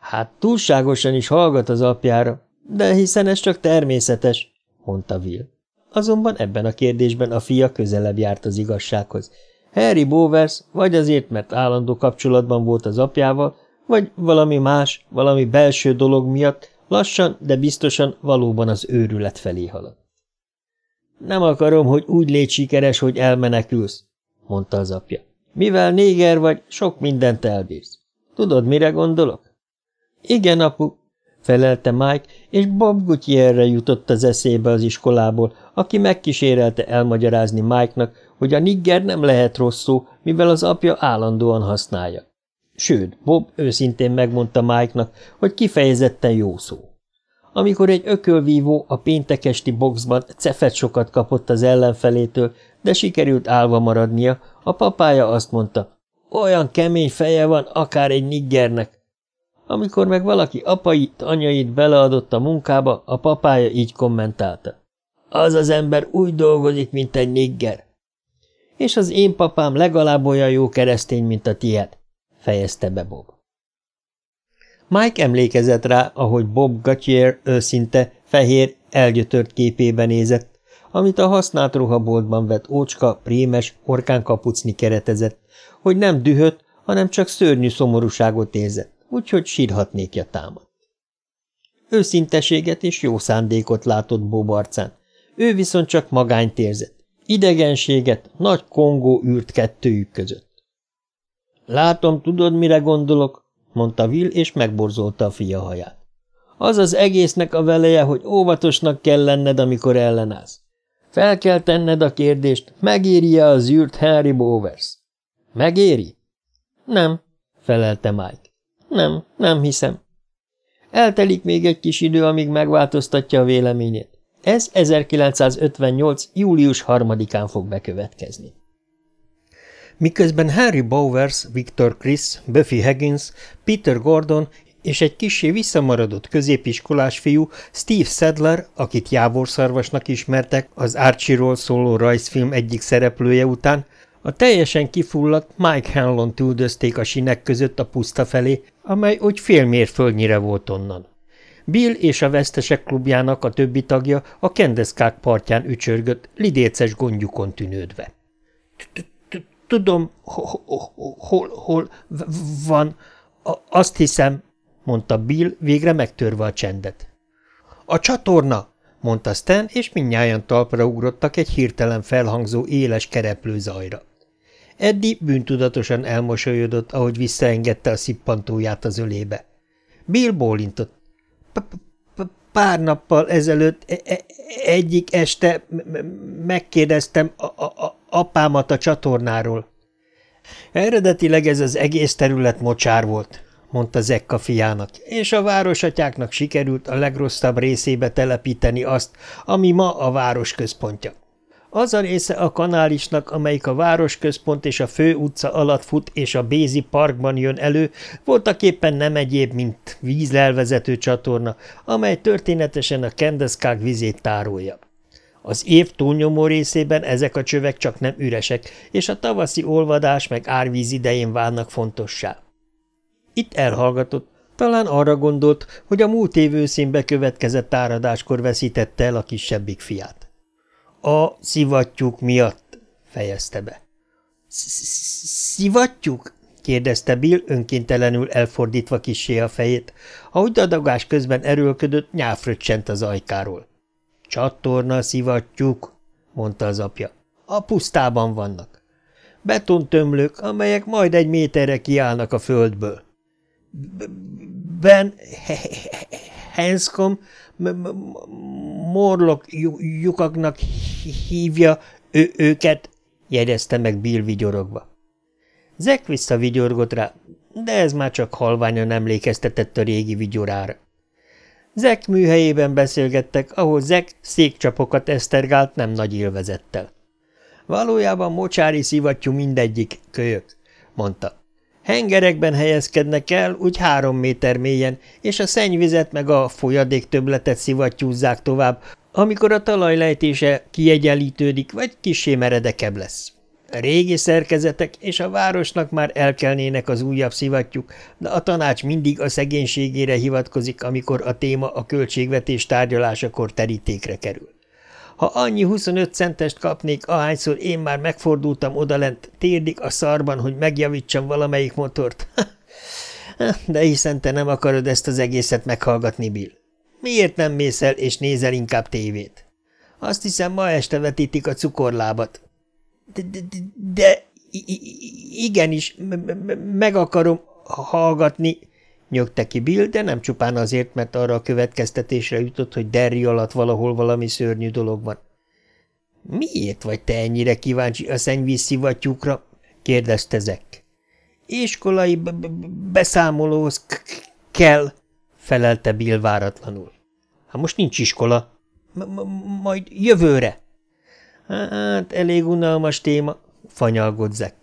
Hát túlságosan is hallgat az apjára, de hiszen ez csak természetes, mondta Will. Azonban ebben a kérdésben a fia közelebb járt az igazsághoz. Harry Bowers vagy azért, mert állandó kapcsolatban volt az apjával, vagy valami más, valami belső dolog miatt lassan, de biztosan valóban az őrület felé halad. Nem akarom, hogy úgy légy sikeres, hogy elmenekülsz, mondta az apja. Mivel néger vagy, sok mindent elbírsz. Tudod, mire gondolok? Igen, apu, felelte Mike, és Bob Gutierre jutott az eszébe az iskolából, aki megkísérelte elmagyarázni Mike-nak, hogy a nigger nem lehet rossz szó, mivel az apja állandóan használja. Sőt, Bob őszintén megmondta Mike-nak, hogy kifejezetten jó szó. Amikor egy ökölvívó a péntekesti boxban cefet sokat kapott az ellenfelétől, de sikerült állva maradnia, a papája azt mondta, olyan kemény feje van akár egy niggernek. Amikor meg valaki apait, anyait beleadott a munkába, a papája így kommentálta. Az az ember úgy dolgozik, mint egy nigger. És az én papám legalább olyan jó keresztény, mint a tiéd, fejezte be Bob. Mike emlékezett rá, ahogy Bob Gautier őszinte, fehér, elgyötört képében nézett, amit a használt ruhaboltban vett ócska, prémes, orkánkapucni keretezett, hogy nem dühött, hanem csak szörnyű szomorúságot érzett, úgyhogy sírhatnékja támadt. Őszinteséget és jó szándékot látott Bob arcán, ő viszont csak magányt érzett, idegenséget, nagy kongó űrt kettőjük között. Látom, tudod, mire gondolok, mondta Will, és megborzolta a fia haját. Az az egésznek a veleje, hogy óvatosnak kell lenned, amikor ellenállsz. Fel kell tenned a kérdést, megéri-e az űrt Harry Bowers? Megéri? Nem, felelte Mike. Nem, nem hiszem. Eltelik még egy kis idő, amíg megváltoztatja a véleményét. Ez 1958. július 3-án fog bekövetkezni. Miközben Harry Bowers, Victor Chris, Buffy Higgins, Peter Gordon és egy kissé visszamaradott középiskolás fiú, Steve Sadler, akit jávorszarvasnak ismertek az Archie-ról szóló rajzfilm egyik szereplője után, a teljesen kifulladt Mike Hanlon tüldözték a sinek között a puszta felé, amely úgy fél mérföldnyire volt onnan. Bill és a vesztesek klubjának a többi tagja a kendeszkák partján ücsörgött, lidéces gondjukon tűnődve. – Tudom, hol, hol van, azt hiszem, mondta Bill, végre megtörve a csendet. A csatorna, mondta Stan, és mindnyájan talpra ugrottak egy hirtelen felhangzó éles kereplő zajra. Eddi bűntudatosan elmosolyodott, ahogy visszaengedte a szippantóját az ölébe. Bill bólintott. Pár nappal ezelőtt e -e egyik este megkérdeztem apámat a csatornáról. Eredetileg ez az egész terület mocsár volt, mondta Zekka fiának, és a városatyáknak sikerült a legrosszabb részébe telepíteni azt, ami ma a város központja. Az a része a kanálisnak, amelyik a városközpont és a fő utca alatt fut és a Bézi parkban jön elő, voltak éppen nem egyéb, mint vízlelvezető csatorna, amely történetesen a kendeszkák vizét tárolja. Az év túlnyomó részében ezek a csövek csak nem üresek, és a tavaszi olvadás meg árvíz idején válnak fontossá. Itt elhallgatott, talán arra gondolt, hogy a múlt év őszén bekövetkezett áradáskor veszítette el a kisebbik fiát. A szivattyúk miatt, fejezte be. Szivattyúk? kérdezte Bill önkéntelenül elfordítva kissé a fejét, ahogy dadagás közben erőlködött, nyáfröccsent az ajkáról. Csatorna szivattyúk, mondta az apja. A pusztában vannak. Betontömlők, amelyek majd egy méterre kiállnak a földből. Ben Henscom morlok lyukaknak hívja őket, jegyezte meg Bill vigyorogva. Zek visszavigyorgott rá, de ez már csak halványan emlékeztetett a régi vigyorára. Zek műhelyében beszélgettek, ahol Zek székcsapokat esztergált nem nagy élvezettel. Valójában mocsári szivattyú mindegyik, kölyök, mondta. Hengerekben helyezkednek el, úgy három méter mélyen, és a szennyvizet meg a folyadék töbletet szivattyúzzák tovább, amikor a talajlejtése kiegyenlítődik, vagy kisé meredekebb lesz. Régi szerkezetek és a városnak már elkelnének az újabb szivattyúk, de a tanács mindig a szegénységére hivatkozik, amikor a téma a költségvetés tárgyalásakor terítékre kerül. Ha annyi 25 centest kapnék, ahányszor én már megfordultam odalent, térdik a szarban, hogy megjavítsam valamelyik motort. De hiszen te nem akarod ezt az egészet meghallgatni, Bill. Miért nem mész el és nézel inkább tévét? Azt hiszem, ma este vetítik a cukorlábat. De, de, de igenis, meg akarom hallgatni, nyögte ki Bill, de nem csupán azért, mert arra a következtetésre jutott, hogy Derry alatt valahol valami szörnyű dolog van. Miért vagy te ennyire kíváncsi a szennyvíz szivattyúkra? kérdezte Zek. Iskolai beszámolóhoz kell, felelte Bill váratlanul. Hát most nincs iskola. – Majd jövőre. Hát, elég unalmas téma, fanyalgott Zek.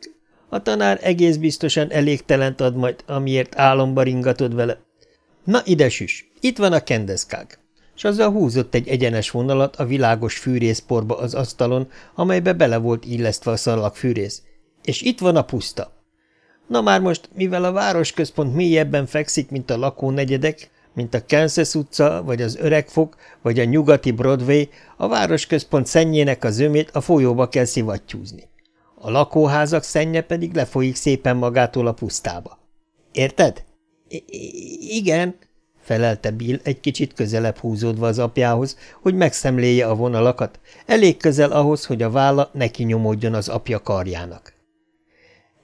A tanár egész biztosan elégtelent ad majd, amiért álomba ringatod vele. Na ide süs, itt van a kendeszkág. És azzal húzott egy egyenes vonalat a világos fűrészporba az asztalon, amelybe bele volt illesztve a szallag fűrész. És itt van a puszta. Na már most, mivel a városközpont mélyebben fekszik, mint a lakónegyedek, mint a Kansas utca, vagy az Öregfok, vagy a nyugati Broadway, a városközpont szennyének a zömét a folyóba kell szivattyúzni. A lakóházak szennye pedig lefolyik szépen magától a pusztába. Érted? Igen, felelte Bill egy kicsit közelebb húzódva az apjához, hogy megszemléje a vonalakat, elég közel ahhoz, hogy a válla neki nyomódjon az apja karjának.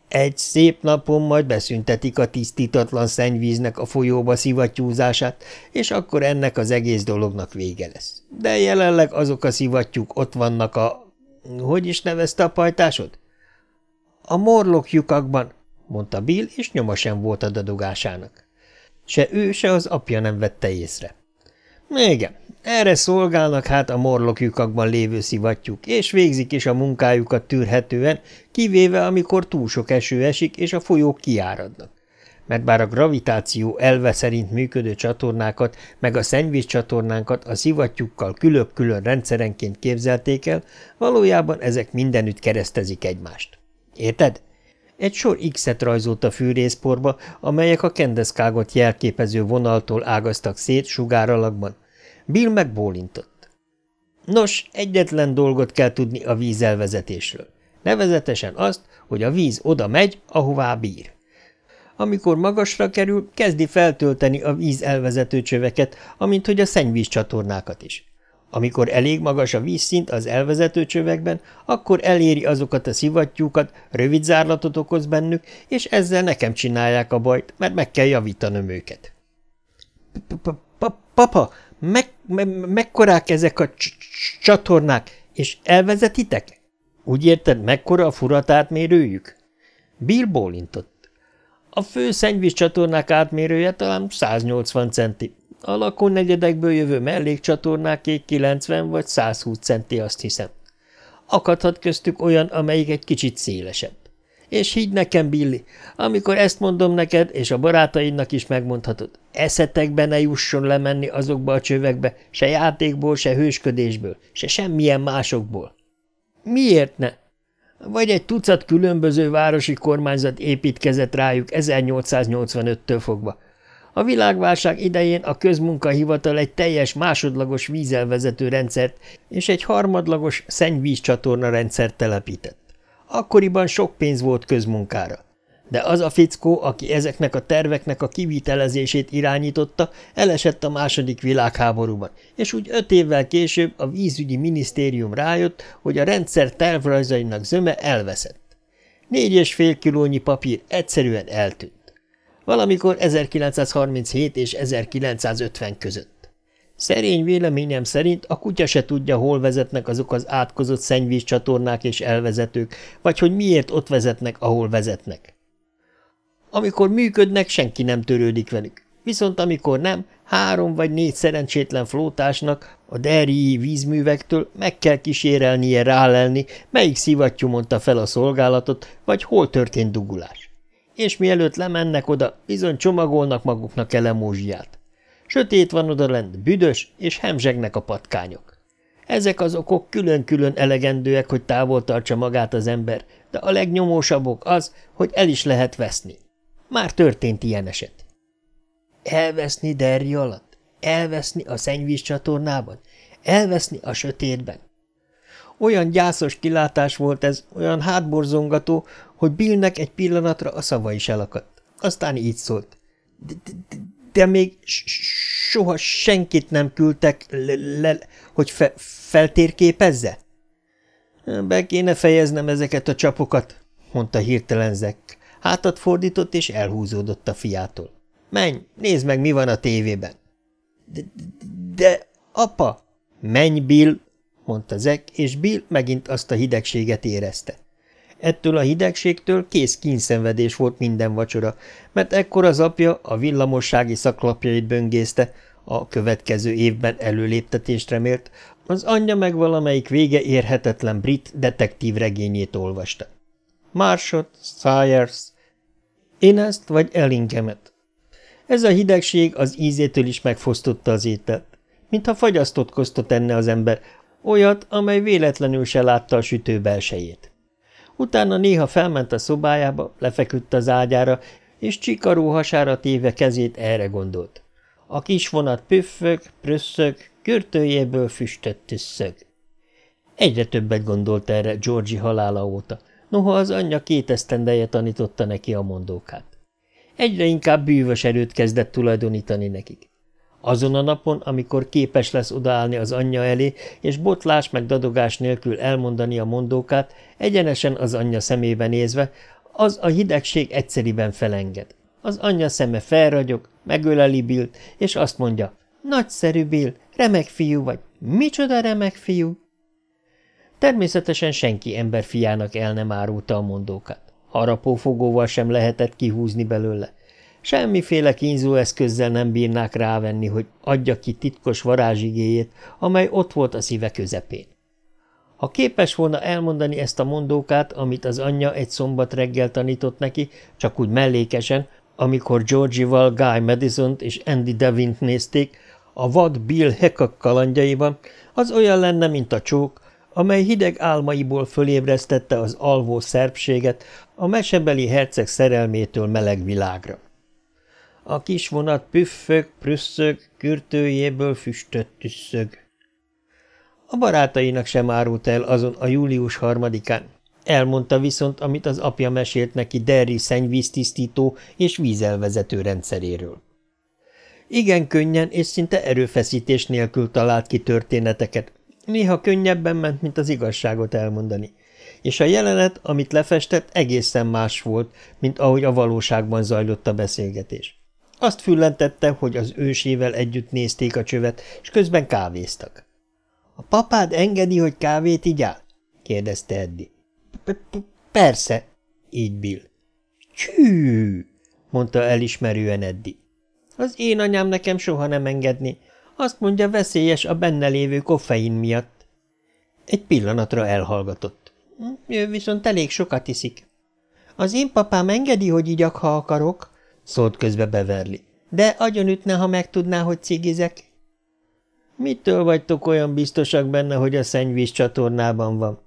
Egy szép napon majd beszüntetik a tisztítatlan szennyvíznek a folyóba szivattyúzását, és akkor ennek az egész dolognak vége lesz. De jelenleg azok a szivattyúk ott vannak a... Hogy is nevezte a pajtásod? A morlok lyukakban, mondta Bill, és nyoma sem volt a dadogásának. Se ő, se az apja nem vette észre. Igen, erre szolgálnak hát a morlokjukakban lévő szivattyúk, és végzik is a munkájukat tűrhetően, kivéve amikor túl sok eső esik, és a folyók kiáradnak. Mert bár a gravitáció elve szerint működő csatornákat, meg a szennyvíz csatornánkat a szivattyúkkal külön-külön rendszerenként képzelték el, valójában ezek mindenütt keresztezik egymást. Érted? Egy sor X-et rajzolt a fűrészporba, amelyek a kendeszkágot jelképező vonaltól ágaztak szét sugáralakban. Bill megbólintott. Nos, egyetlen dolgot kell tudni a víz elvezetésről. Nevezetesen azt, hogy a víz oda megy, ahová bír. Amikor magasra kerül, kezdi feltölteni a víz elvezető csöveket, amint hogy a szennyvíz csatornákat is. Amikor elég magas a vízszint az elvezető csövekben, akkor eléri azokat a szivattyúkat, rövid zárlatot okoz bennük, és ezzel nekem csinálják a bajt, mert meg kell javítanom őket. – Papa, meg, me, mekkorák ezek a csatornák, és elvezetitek? Úgy érted, mekkora a furatátmérőjük? Bill bólintott. A fő szennyvíz csatornák átmérője talán 180 centi. A lakónegyedekből jövő mellékcsatornákék 90 vagy 120 centi, azt hiszem. Akadhat köztük olyan, amelyik egy kicsit szélesebb. És higgy nekem, Billy, amikor ezt mondom neked, és a barátaidnak is megmondhatod, eszetekbe ne jusson lemenni azokba a csövekbe, se játékból, se hősködésből, se semmilyen másokból. Miért ne? Vagy egy tucat különböző városi kormányzat építkezett rájuk 1885-től fogva, a világválság idején a közmunkahivatal egy teljes másodlagos vízelvezető rendszert és egy harmadlagos szennyvízcsatorna rendszert telepített. Akkoriban sok pénz volt közmunkára. De az a fickó, aki ezeknek a terveknek a kivitelezését irányította, elesett a második világháborúban, és úgy öt évvel később a vízügyi minisztérium rájött, hogy a rendszer tervrajzainak zöme elveszett. Négy és fél kilónyi papír egyszerűen eltűnt. Valamikor 1937 és 1950 között. Szerény véleményem szerint a kutya se tudja, hol vezetnek azok az átkozott szennyvízcsatornák és elvezetők, vagy hogy miért ott vezetnek, ahol vezetnek. Amikor működnek, senki nem törődik velük. Viszont amikor nem, három vagy négy szerencsétlen flótásnak a derii vízművektől meg kell kísérelnie rálelni, melyik szivattyú mondta fel a szolgálatot, vagy hol történt dugulás és mielőtt lemennek oda, bizony csomagolnak maguknak elemózsiát. Sötét van oda lent, büdös, és hemzsegnek a patkányok. Ezek az okok külön-külön elegendőek, hogy távol tartsa magát az ember, de a legnyomósabbok az, hogy el is lehet veszni. Már történt ilyen eset. Elveszni Derri alatt? Elveszni a szennyvíz csatornában? Elveszni a sötétben? Olyan gyászos kilátás volt ez, olyan hátborzongató, hogy Billnek egy pillanatra a szava is elakadt. Aztán így szólt. De, de, de még soha senkit nem küldtek, le, le, hogy fe, feltérképezze? Be kéne fejeznem ezeket a csapokat, mondta hirtelen Zek. Hátat fordított és elhúzódott a fiától. Menj, nézd meg, mi van a tévében. De, de apa! Menj, Bill, mondta Zek, és Bill megint azt a hidegséget érezte. Ettől a hidegségtől kész kínszenvedés volt minden vacsora, mert ekkor az apja a villamossági szaklapjait böngészte, a következő évben előléptetést remélt, az anyja meg valamelyik vége érhetetlen brit detektív regényét olvasta. Marshot, Sayers, én ezt vagy Ellingemet. Ez a hidegség az ízétől is megfosztotta az ételt, mintha fagyasztott kosztot enne az ember, olyat, amely véletlenül se látta a sütő belsejét. Utána néha felment a szobájába, lefeküdt az ágyára, és csikaró hasára téve kezét erre gondolt. A kis vonat püffög, prösszög, körtőjéből füstöt tüsszög. Egyre többet gondolt erre Georgi halála óta, noha az anyja két esztendeje tanította neki a mondókát. Egyre inkább bűvös erőt kezdett tulajdonítani nekik. Azon a napon, amikor képes lesz odaállni az anyja elé, és botlás meg dadogás nélkül elmondani a mondókát, egyenesen az anyja szemébe nézve, az a hidegség egyszeriben felenged. Az anyja szeme felragyog, megöleli Billt, és azt mondja, nagyszerű Bill, remek fiú vagy, micsoda remek fiú. Természetesen senki ember fiának el nem árulta a mondókát. Harapófogóval sem lehetett kihúzni belőle. Semmiféle kínzó eszközzel nem bírnák rávenni, hogy adja ki titkos varázsigéjét, amely ott volt a szíve közepén. Ha képes volna elmondani ezt a mondókát, amit az anyja egy szombat reggel tanított neki, csak úgy mellékesen, amikor Georgie-val Guy madison és Andy Devint nézték, a vad Bill Heckak kalandjaiban, az olyan lenne, mint a csók, amely hideg álmaiból fölébresztette az alvó szerbséget a mesebeli herceg szerelmétől meleg világra. A kis vonat püffög, prüsszög, kürtőjéből füstöt tüsszög. A barátainak sem árult el azon a július harmadikán. Elmondta viszont, amit az apja mesélt neki Derry szennyvíztisztító és vízelvezető rendszeréről. Igen könnyen és szinte erőfeszítés nélkül talált ki történeteket, néha könnyebben ment, mint az igazságot elmondani. És a jelenet, amit lefestett, egészen más volt, mint ahogy a valóságban zajlott a beszélgetés. Azt füllentette, hogy az ősével együtt nézték a csövet, és közben kávéztak. – A papád engedi, hogy kávét igyál? – kérdezte Eddi. – Persze – így Bill. – Csű! – mondta elismerően Eddi. – Az én anyám nekem soha nem engedni. Azt mondja, veszélyes a benne lévő koffein miatt. Egy pillanatra elhallgatott. – Ő viszont elég sokat iszik. – Az én papám engedi, hogy igyak, ha akarok – szólt közbe Beverly. De agyonütne, ha megtudná, hogy cigizek. Mitől vagytok olyan biztosak benne, hogy a szennyvíz csatornában van?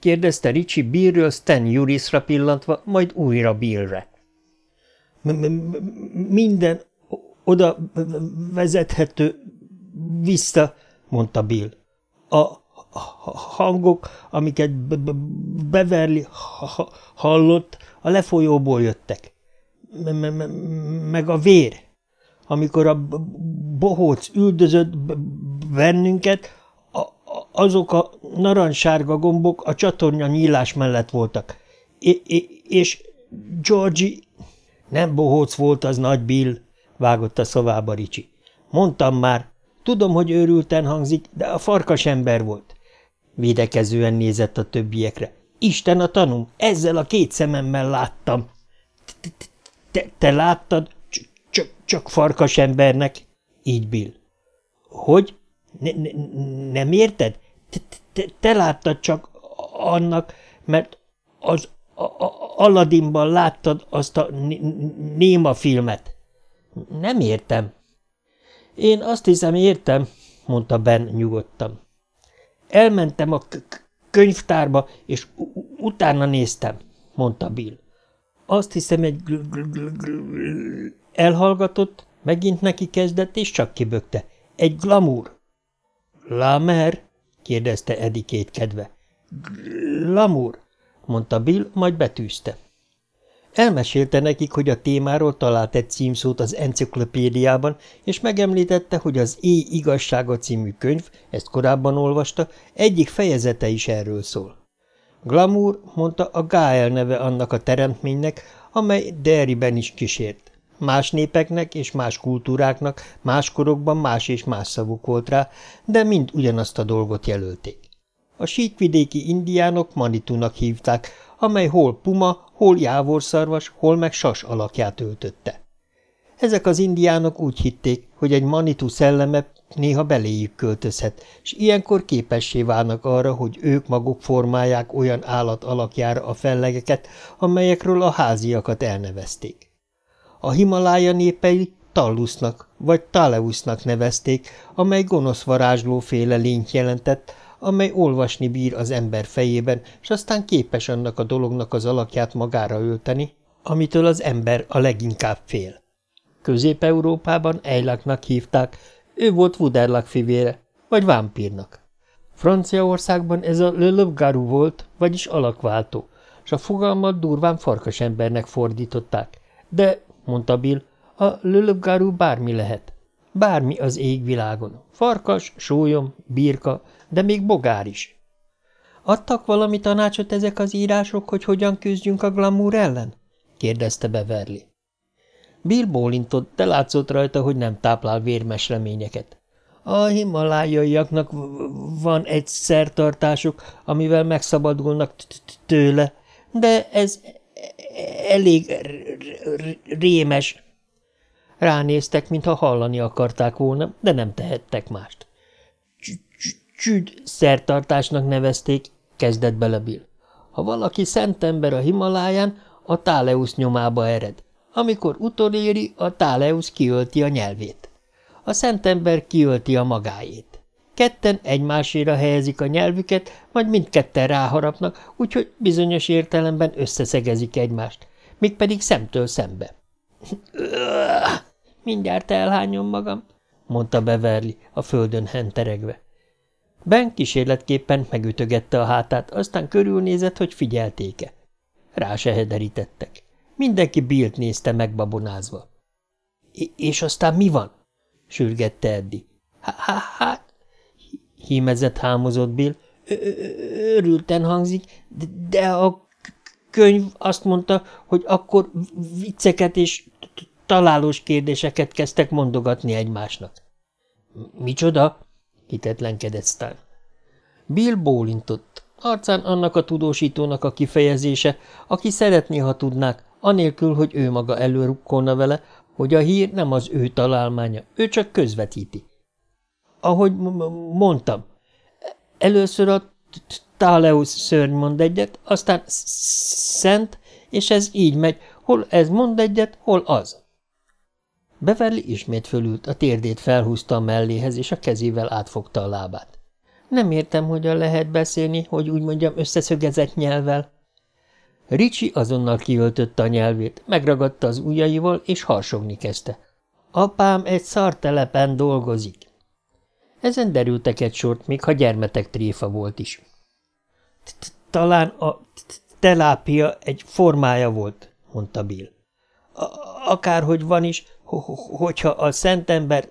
kérdezte Ricsi Billről Stan Jurisra pillantva, majd újra Billre. Minden oda vezethető vissza, mondta Bill. A hangok, amiket Beverly hallott, a lefolyóból jöttek meg a vér. Amikor a bohóc üldözött bennünket, azok a narancssárga gombok a csatornya nyílás mellett voltak. és Georgie... Nem bohóc volt az nagy Bill, vágott a szavába Ricsi. Mondtam már, tudom, hogy őrülten hangzik, de a farkas ember volt. Védekezően nézett a többiekre. Isten a tanú, ezzel a két szememmel láttam. Te, te láttad? Csak, csak farkas embernek? Így Bill. Hogy? Ne, ne, nem érted? Te, te, te láttad csak annak, mert az Aladdinban láttad azt a néma filmet. Nem értem. Én azt hiszem értem, mondta Ben nyugodtan. Elmentem a könyvtárba, és utána néztem, mondta Bill. Azt hiszem, egy elhallgatott, megint neki kezdett, és csak kibökte. Egy glamour. Glamour? kérdezte Eddie kétkedve. Glamour, mondta Bill, majd betűzte. Elmesélte nekik, hogy a témáról talált egy címszót az enciklopédiában, és megemlítette, hogy az Éj igazsága című könyv, ezt korábban olvasta, egyik fejezete is erről szól. Glamour, mondta, a Gael neve annak a teremtménynek, amely Derryben is kísért. Más népeknek és más kultúráknak más korokban más és más szavuk volt rá, de mind ugyanazt a dolgot jelölték. A síkvidéki indiánok Manitunak hívták, amely hol puma, hol jávorszarvas, hol meg sas alakját öltötte. Ezek az indiánok úgy hitték, hogy egy Manitu szelleme néha beléjük költözhet, és ilyenkor képessé válnak arra, hogy ők maguk formálják olyan állat alakjára a fellegeket, amelyekről a háziakat elnevezték. A Himalája népei Tallusnak vagy Taleusznak nevezték, amely gonosz varázslóféle lényt jelentett, amely olvasni bír az ember fejében, és aztán képes annak a dolognak az alakját magára ölteni, amitől az ember a leginkább fél. Közép-Európában Ejlaknak hívták, ő volt Vuderlak fivére, vagy vámpírnak. Franciaországban ez a Lölöbgaru volt, vagyis alakváltó, és a fogalmat durván farkas embernek fordították. De, mondta Bill, a Lölöbgaru bármi lehet. Bármi az égvilágon. Farkas, sólyom, birka, de még bogár is. Adtak valami tanácsot ezek az írások, hogy hogyan küzdjünk a glamour ellen? kérdezte Beverly. Bill bólintott, de látszott rajta, hogy nem táplál vérmes reményeket. A himalájaiaknak van egy szertartásuk, amivel megszabadulnak tőle, de ez elég rémes. Ránéztek, mintha hallani akarták volna, de nem tehettek mást. Csüd szertartásnak nevezték, kezdett bele Bill. Ha valaki szent ember a Himaláján, a Táleusz nyomába ered. Amikor utoléri, a Táleusz kiölti a nyelvét. A szentember kiölti a magáét. Ketten egymáséra helyezik a nyelvüket, majd mindketten ráharapnak, úgyhogy bizonyos értelemben összeszegezik egymást, mégpedig szemtől szembe. – Mindjárt elhányom magam – mondta Beverly, a földön henteregve. Ben kísérletképpen megütögette a hátát, aztán körülnézett, hogy figyeltéke. Rá se hederítettek. Mindenki Billt nézte megbabonázva. – És aztán mi van? – sürgette Eddi. – Hát, hímezett hámozott Bill. – Örülten hangzik, de a könyv azt mondta, hogy akkor vicceket és találós kérdéseket kezdtek mondogatni egymásnak. – Micsoda? – hitetlenkedett Stan. Bill bólintott. Arcán annak a tudósítónak a kifejezése, aki szeretné, ha tudnák, anélkül, hogy ő maga előrukkolna vele, hogy a hír nem az ő találmánya, ő csak közvetíti. Ahogy mondtam, először a Táleusz szörny mond egyet, aztán szent, és ez így megy, hol ez mond egyet, hol az. Beverly ismét fölült, a térdét felhúzta a melléhez, és a kezével átfogta a lábát. Nem értem, hogyan lehet beszélni, hogy úgy mondjam, összeszögezett nyelvvel. Ricsi azonnal kiöltötte a nyelvét, megragadta az ujjaival, és harsogni kezdte. Apám egy szartelepen dolgozik. Ezen derültek egy sort, még ha gyermetek tréfa volt is. Talán a telápia egy formája volt, mondta Bill. Akárhogy van is, hogyha a szentember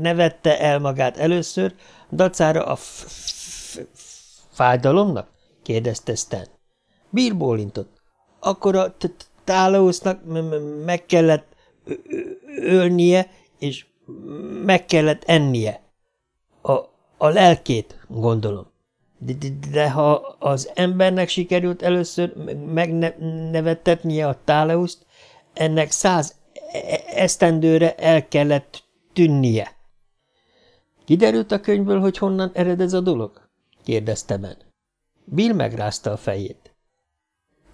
nevette el magát először, dacára a fájdalomnak? kérdezte Stan. Bill bólintott. Akkor a Táleusznak meg kellett ölnie, és meg kellett ennie. A, a lelkét, gondolom. De, de, de ha az embernek sikerült először megnevettetnie a Táleuszt, ennek száz e, esztendőre el kellett tűnnie. Kiderült a könyvből, hogy honnan ered ez a dolog? kérdezte Ben. Bill megrázta a fejét.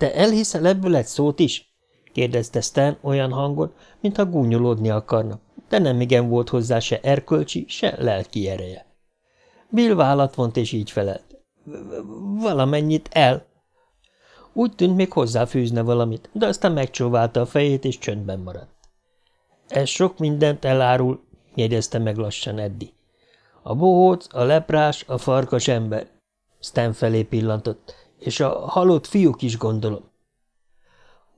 Te elhiszel ebből egy szót is? kérdezte Stan olyan hangon, mintha gúnyolódni akarna, de nem igen volt hozzá se erkölcsi, se lelki ereje. Bill vállat vont, és így felelt. valamennyit el. Úgy tűnt, még hozzáfűzne valamit, de aztán megcsóválta a fejét, és csöndben maradt. Ez sok mindent elárul, jegyezte meg lassan Eddi. A bohóc, a leprás, a farkas ember. Stan felé pillantott. És a halott fiúk is gondolom.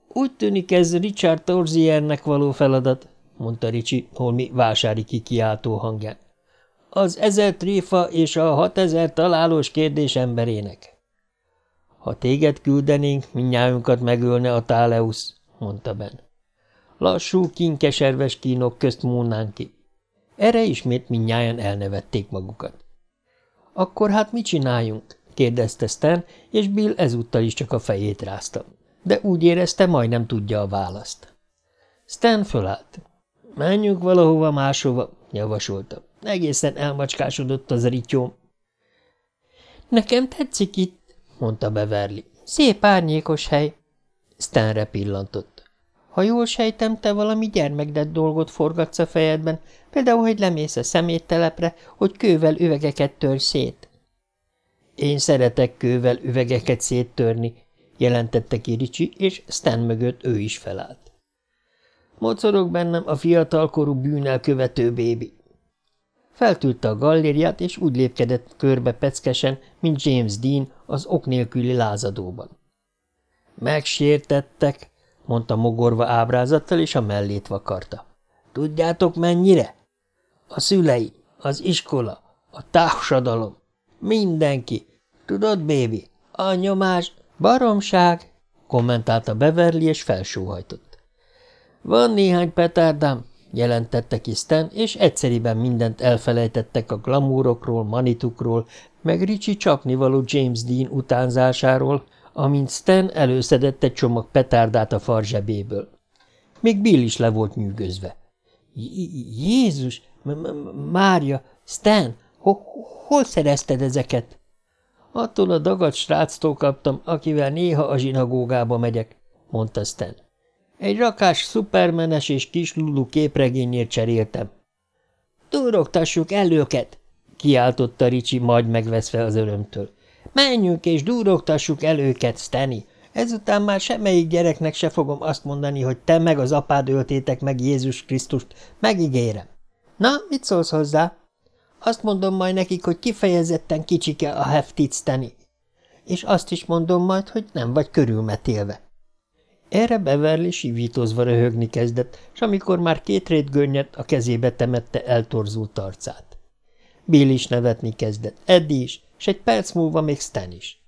Úgy tűnik ez Richard Torziernek való feladat, mondta Ricsi holmi vásári kikiáltó hangján. Az ezer tréfa és a hatezer találós kérdés emberének. Ha téged küldenénk, minnyájunkat megölne a Táleusz, mondta Ben. Lassú, kinkeserves kínok közt múlnánk ki. Erre ismét minnyáján elnevették magukat. Akkor hát mit csináljunk? Kérdezte Stan, és Bill ezúttal is csak a fejét rázta. De úgy érezte, majdnem tudja a választ. Stan fölállt. Menjünk valahova máshova, javasolta. Egészen elmacskásodott az rityóm. Nekem tetszik itt, mondta Beverly. Szép árnyékos hely. Stanre pillantott. Ha jól sejtem, te valami gyermekdet dolgot forgatsz a fejedben, például, hogy lemész a szeméttelepre, hogy kővel üvegeket tör szét. Én szeretek kővel üvegeket széttörni, jelentette ki és Stan mögött ő is felállt. Mocorog bennem a fiatalkorú bűnelkövető bébi. Feltűrte a gallériát, és úgy lépkedett körbe peckesen, mint James Dean az ok nélküli lázadóban. Megsértettek, mondta mogorva ábrázattal, és a mellét vakarta. Tudjátok mennyire? A szülei, az iskola, a társadalom, mindenki. Tudod, bébi, a nyomás, baromság, kommentálta Beverly, és felsóhajtott. Van néhány petárdám, jelentette ki Stan, és egyszeriben mindent elfelejtettek a glamúrokról, manitukról, meg Ricsi csapnivaló James Dean utánzásáról, amint Stan előszedett egy csomag petárdát a far zsebéből. Még Bill is le volt nyűgözve. – Jézus! Mária! Stan! Hol szerezted ezeket? – Attól a dagadt sráctól kaptam, akivel néha a zsinagógába megyek – mondta Stan. Egy rakás szupermenes és kis Lulu képregényért cseréltem. Durogtassuk el őket! kiáltotta Ricsi, majd megveszve az örömtől. Menjünk és durogtassuk el őket! Ezután már semmelyik gyereknek se fogom azt mondani, hogy te meg az apád öltétek meg Jézus Krisztust, megígérem. Na, mit szólsz hozzá? Azt mondom majd nekik, hogy kifejezetten kicsike a heftit, Steny. És azt is mondom majd, hogy nem vagy körülmetélve. Erre Beverly sivítozva röhögni kezdett, és amikor már két rét gönnyet a kezébe temette eltorzult arcát. Bill is nevetni kezdett, Eddie is, és egy perc múlva még Stan is.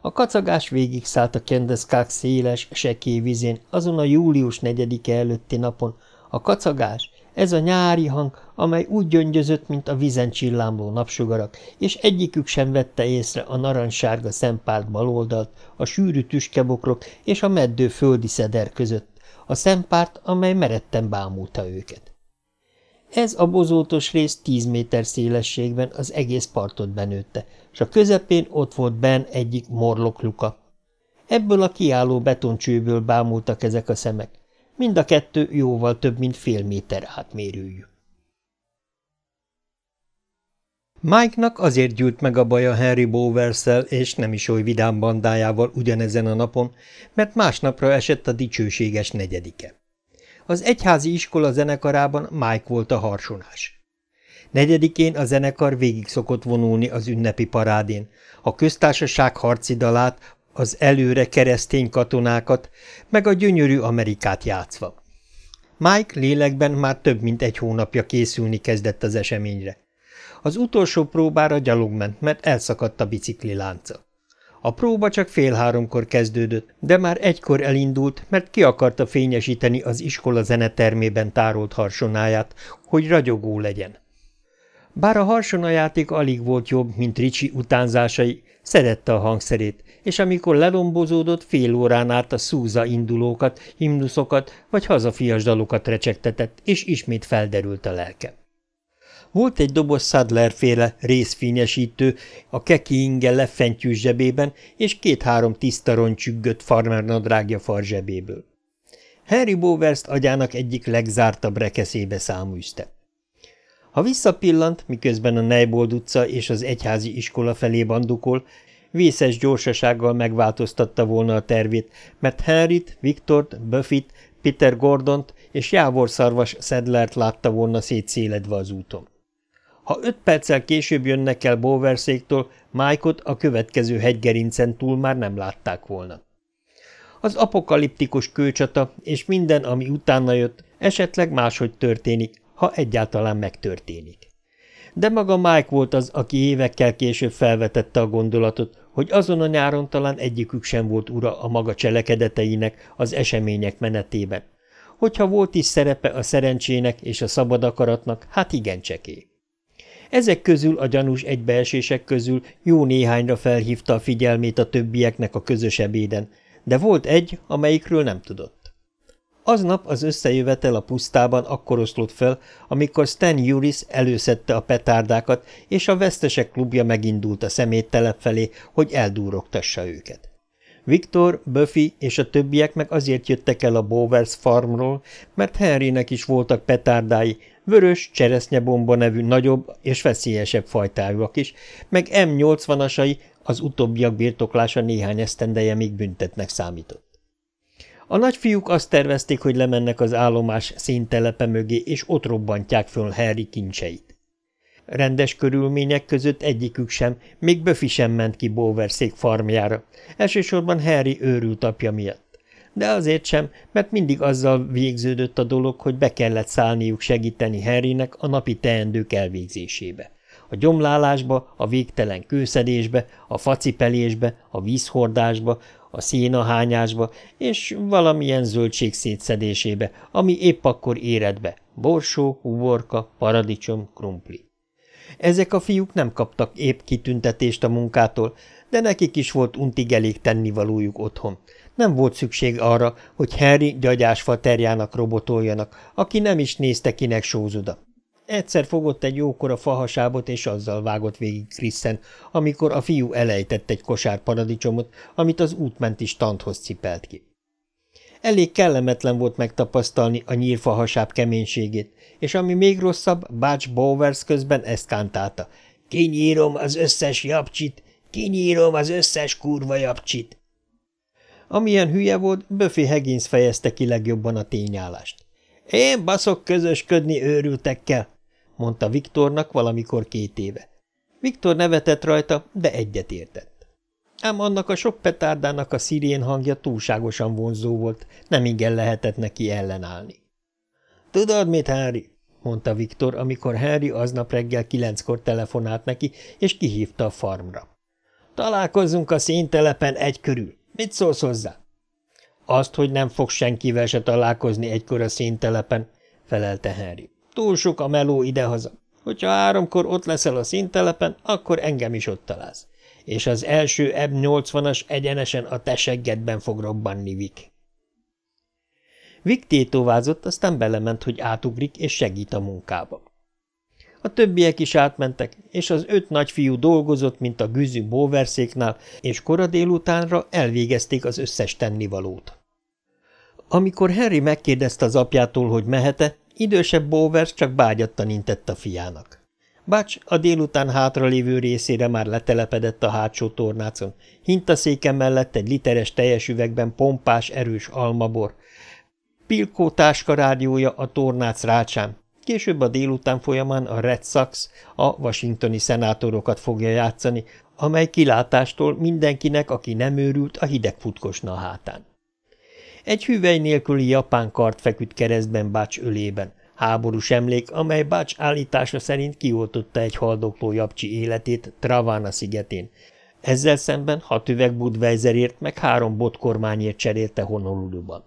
A kacagás végig szállt a kendeszkák széles, sekély vizén, azon a július negyedike előtti napon. A kacagás, ez a nyári hang, amely úgy gyöngyözött, mint a vizen csillámló napsugarak, és egyikük sem vette észre a narancssárga szempárt baloldalt, a sűrű tüskebokrok és a meddő földi szeder között, a szempárt, amely meretten bámulta őket. Ez a bozótos rész tíz méter szélességben az egész partot benőtte, és a közepén ott volt Ben egyik morlokluka. Ebből a kiálló betoncsőből bámultak ezek a szemek. Mind a kettő jóval több, mint fél méter átmérőjű. Mike-nak azért gyűlt meg a baja Henry bowers és nem is oly vidám bandájával ugyanezen a napon, mert másnapra esett a dicsőséges negyedike. Az egyházi iskola zenekarában Mike volt a harsonás. Negyedikén a zenekar végig szokott vonulni az ünnepi parádén, a köztársaság harci dalát, az előre keresztény katonákat, meg a gyönyörű Amerikát játszva. Mike lélekben már több mint egy hónapja készülni kezdett az eseményre. Az utolsó próbára gyalog ment, mert elszakadt a bicikli lánca. A próba csak fél háromkor kezdődött, de már egykor elindult, mert ki akarta fényesíteni az iskola zenetermében tárolt harsonáját, hogy ragyogó legyen. Bár a harsonajáték alig volt jobb, mint Ricsi utánzásai, szerette a hangszerét, és amikor lelombozódott, fél órán át a szúza indulókat, himnuszokat vagy hazafias dalokat recsegtetett, és ismét felderült a lelke. Volt egy doboz Sadler-féle részfényesítő a keki inge lefentyűs zsebében, és két-három tiszta roncsüggött farmernadrágja far zsebéből. Harry Bowers agyának egyik legzártabb rekeszébe száműzte. Ha visszapillant, miközben a Neybold utca és az egyházi iskola felé bandukol, vészes gyorsasággal megváltoztatta volna a tervét, mert Henryt, Viktort, Buffyt, Peter Gordont és jávorszarvas Sedlert látta volna szétszéledve az úton. Ha öt perccel később jönnek el Bowerszéktől, Mike-ot a következő hegygerincen túl már nem látták volna. Az apokaliptikus kőcsata és minden, ami utána jött, esetleg máshogy történik, ha egyáltalán megtörténik. De maga Mike volt az, aki évekkel később felvetette a gondolatot, hogy azon a nyáron talán egyikük sem volt ura a maga cselekedeteinek az események menetében. Hogyha volt is szerepe a szerencsének és a szabad akaratnak, hát igen csekély. Ezek közül a gyanús egybeesések közül jó néhányra felhívta a figyelmét a többieknek a közös ebéden, de volt egy, amelyikről nem tudott. Aznap az összejövetel a pusztában akkor oszlott fel, amikor Stan Juris előszedte a petárdákat, és a vesztesek klubja megindult a szeméttelep felé, hogy eldúrogtassa őket. Viktor, Buffy és a többiek meg azért jöttek el a Bowers farmról, mert Henrynek is voltak petárdái, vörös cseresznyebomba nevű nagyobb és veszélyesebb fajtájúak is, meg M80-asai, az utóbbiak birtoklása néhány esztendeje még büntetnek számított. A nagyfiúk azt tervezték, hogy lemennek az állomás színtelepe mögé, és ott robbantják föl Harry kincseit. Rendes körülmények között egyikük sem, még Böfi sem ment ki Bowerszék farmjára, elsősorban Harry őrült apja miatt. De azért sem, mert mindig azzal végződött a dolog, hogy be kellett szállniuk segíteni Harrynek a napi teendők elvégzésébe. A gyomlálásba, a végtelen kőszedésbe, a facipelésbe, a vízhordásba, a szénahányásba és valamilyen zöldség szétszedésébe, ami épp akkor éred be, borsó, uborka, paradicsom, krumpli. Ezek a fiúk nem kaptak épp kitüntetést a munkától, de nekik is volt untig elég tennivalójuk otthon. Nem volt szükség arra, hogy Harry gyagyásfa terjának robotoljanak, aki nem is nézte kinek sózuda. Egyszer fogott egy jókora fahasábot, és azzal vágott végig Kriszen, amikor a fiú elejtett egy kosár paradicsomot, amit az útmenti standhoz cipelt ki. Elég kellemetlen volt megtapasztalni a nyírfahasáb keménységét, és ami még rosszabb, Bács Bowers közben ezt kántálta. Kinyírom az összes japcsit, kinyírom az összes kurva japcsit. Amilyen hülye volt, Buffy Higgins fejezte ki legjobban a tényállást. Én baszok közösködni őrültekkel, mondta Viktornak valamikor két éve. Viktor nevetett rajta, de egyet értett. Ám annak a sok petárdának a szirén hangja túlságosan vonzó volt, nem igen lehetett neki ellenállni. – Tudod mit, Harry? – mondta Viktor, amikor Harry aznap reggel kilenckor telefonált neki, és kihívta a farmra. – Találkozzunk a színtelepen egy körül. Mit szólsz hozzá? – Azt, hogy nem fog senkivel se találkozni egykor a színtelepen – felelte Harry. Túl sok a meló idehaza. Hogyha háromkor ott leszel a színtelepen, akkor engem is ott találsz. És az első M80-as egyenesen a te seggedben fog robbanni, Vik. Vik tétovázott, aztán belement, hogy átugrik és segít a munkába. A többiek is átmentek, és az öt nagyfiú dolgozott, mint a güzű bóverszéknál, és kora délutánra elvégezték az összes tennivalót. Amikor Harry megkérdezte az apjától, hogy mehete, Idősebb Bowers csak bágyattan intett a fiának. Bács a délután hátralévő részére már letelepedett a hátsó tornácon, hintaszéke mellett egy literes teljes üvegben pompás, erős almabor, Pilkó táskarádiója a tornác rácsán, később a délután folyamán a Red Sox a washingtoni szenátorokat fogja játszani, amely kilátástól mindenkinek, aki nem őrült, a hideg futkosna a hátán. Egy hüvely nélküli japán kart feküdt keresztben Bács ölében, háborús emlék, amely Bács állítása szerint kioltotta egy haldokló japcsi életét Travana szigetén. Ezzel szemben hat üveg Budweiserért meg három botkormányért cserélte Honoluluban.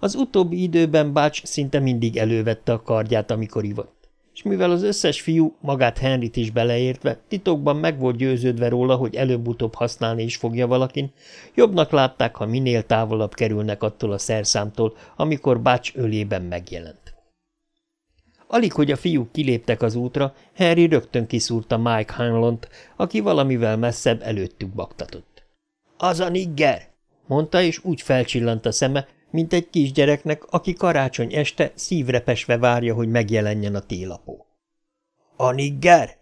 Az utóbbi időben Bács szinte mindig elővette a kardját, amikor ivott és mivel az összes fiú, magát Henryt is beleértve, titokban meg volt győződve róla, hogy előbb-utóbb használni is fogja valakin, jobbnak látták, ha minél távolabb kerülnek attól a szerszámtól, amikor bács ölében megjelent. Alig, hogy a fiúk kiléptek az útra, Harry rögtön kiszúrta Mike Hanlont, aki valamivel messzebb előttük baktatott. – Az a nigger! – mondta, és úgy felcsillant a szeme, mint egy kisgyereknek, aki karácsony este szívrepesve várja, hogy megjelenjen a télapó. – A nigger?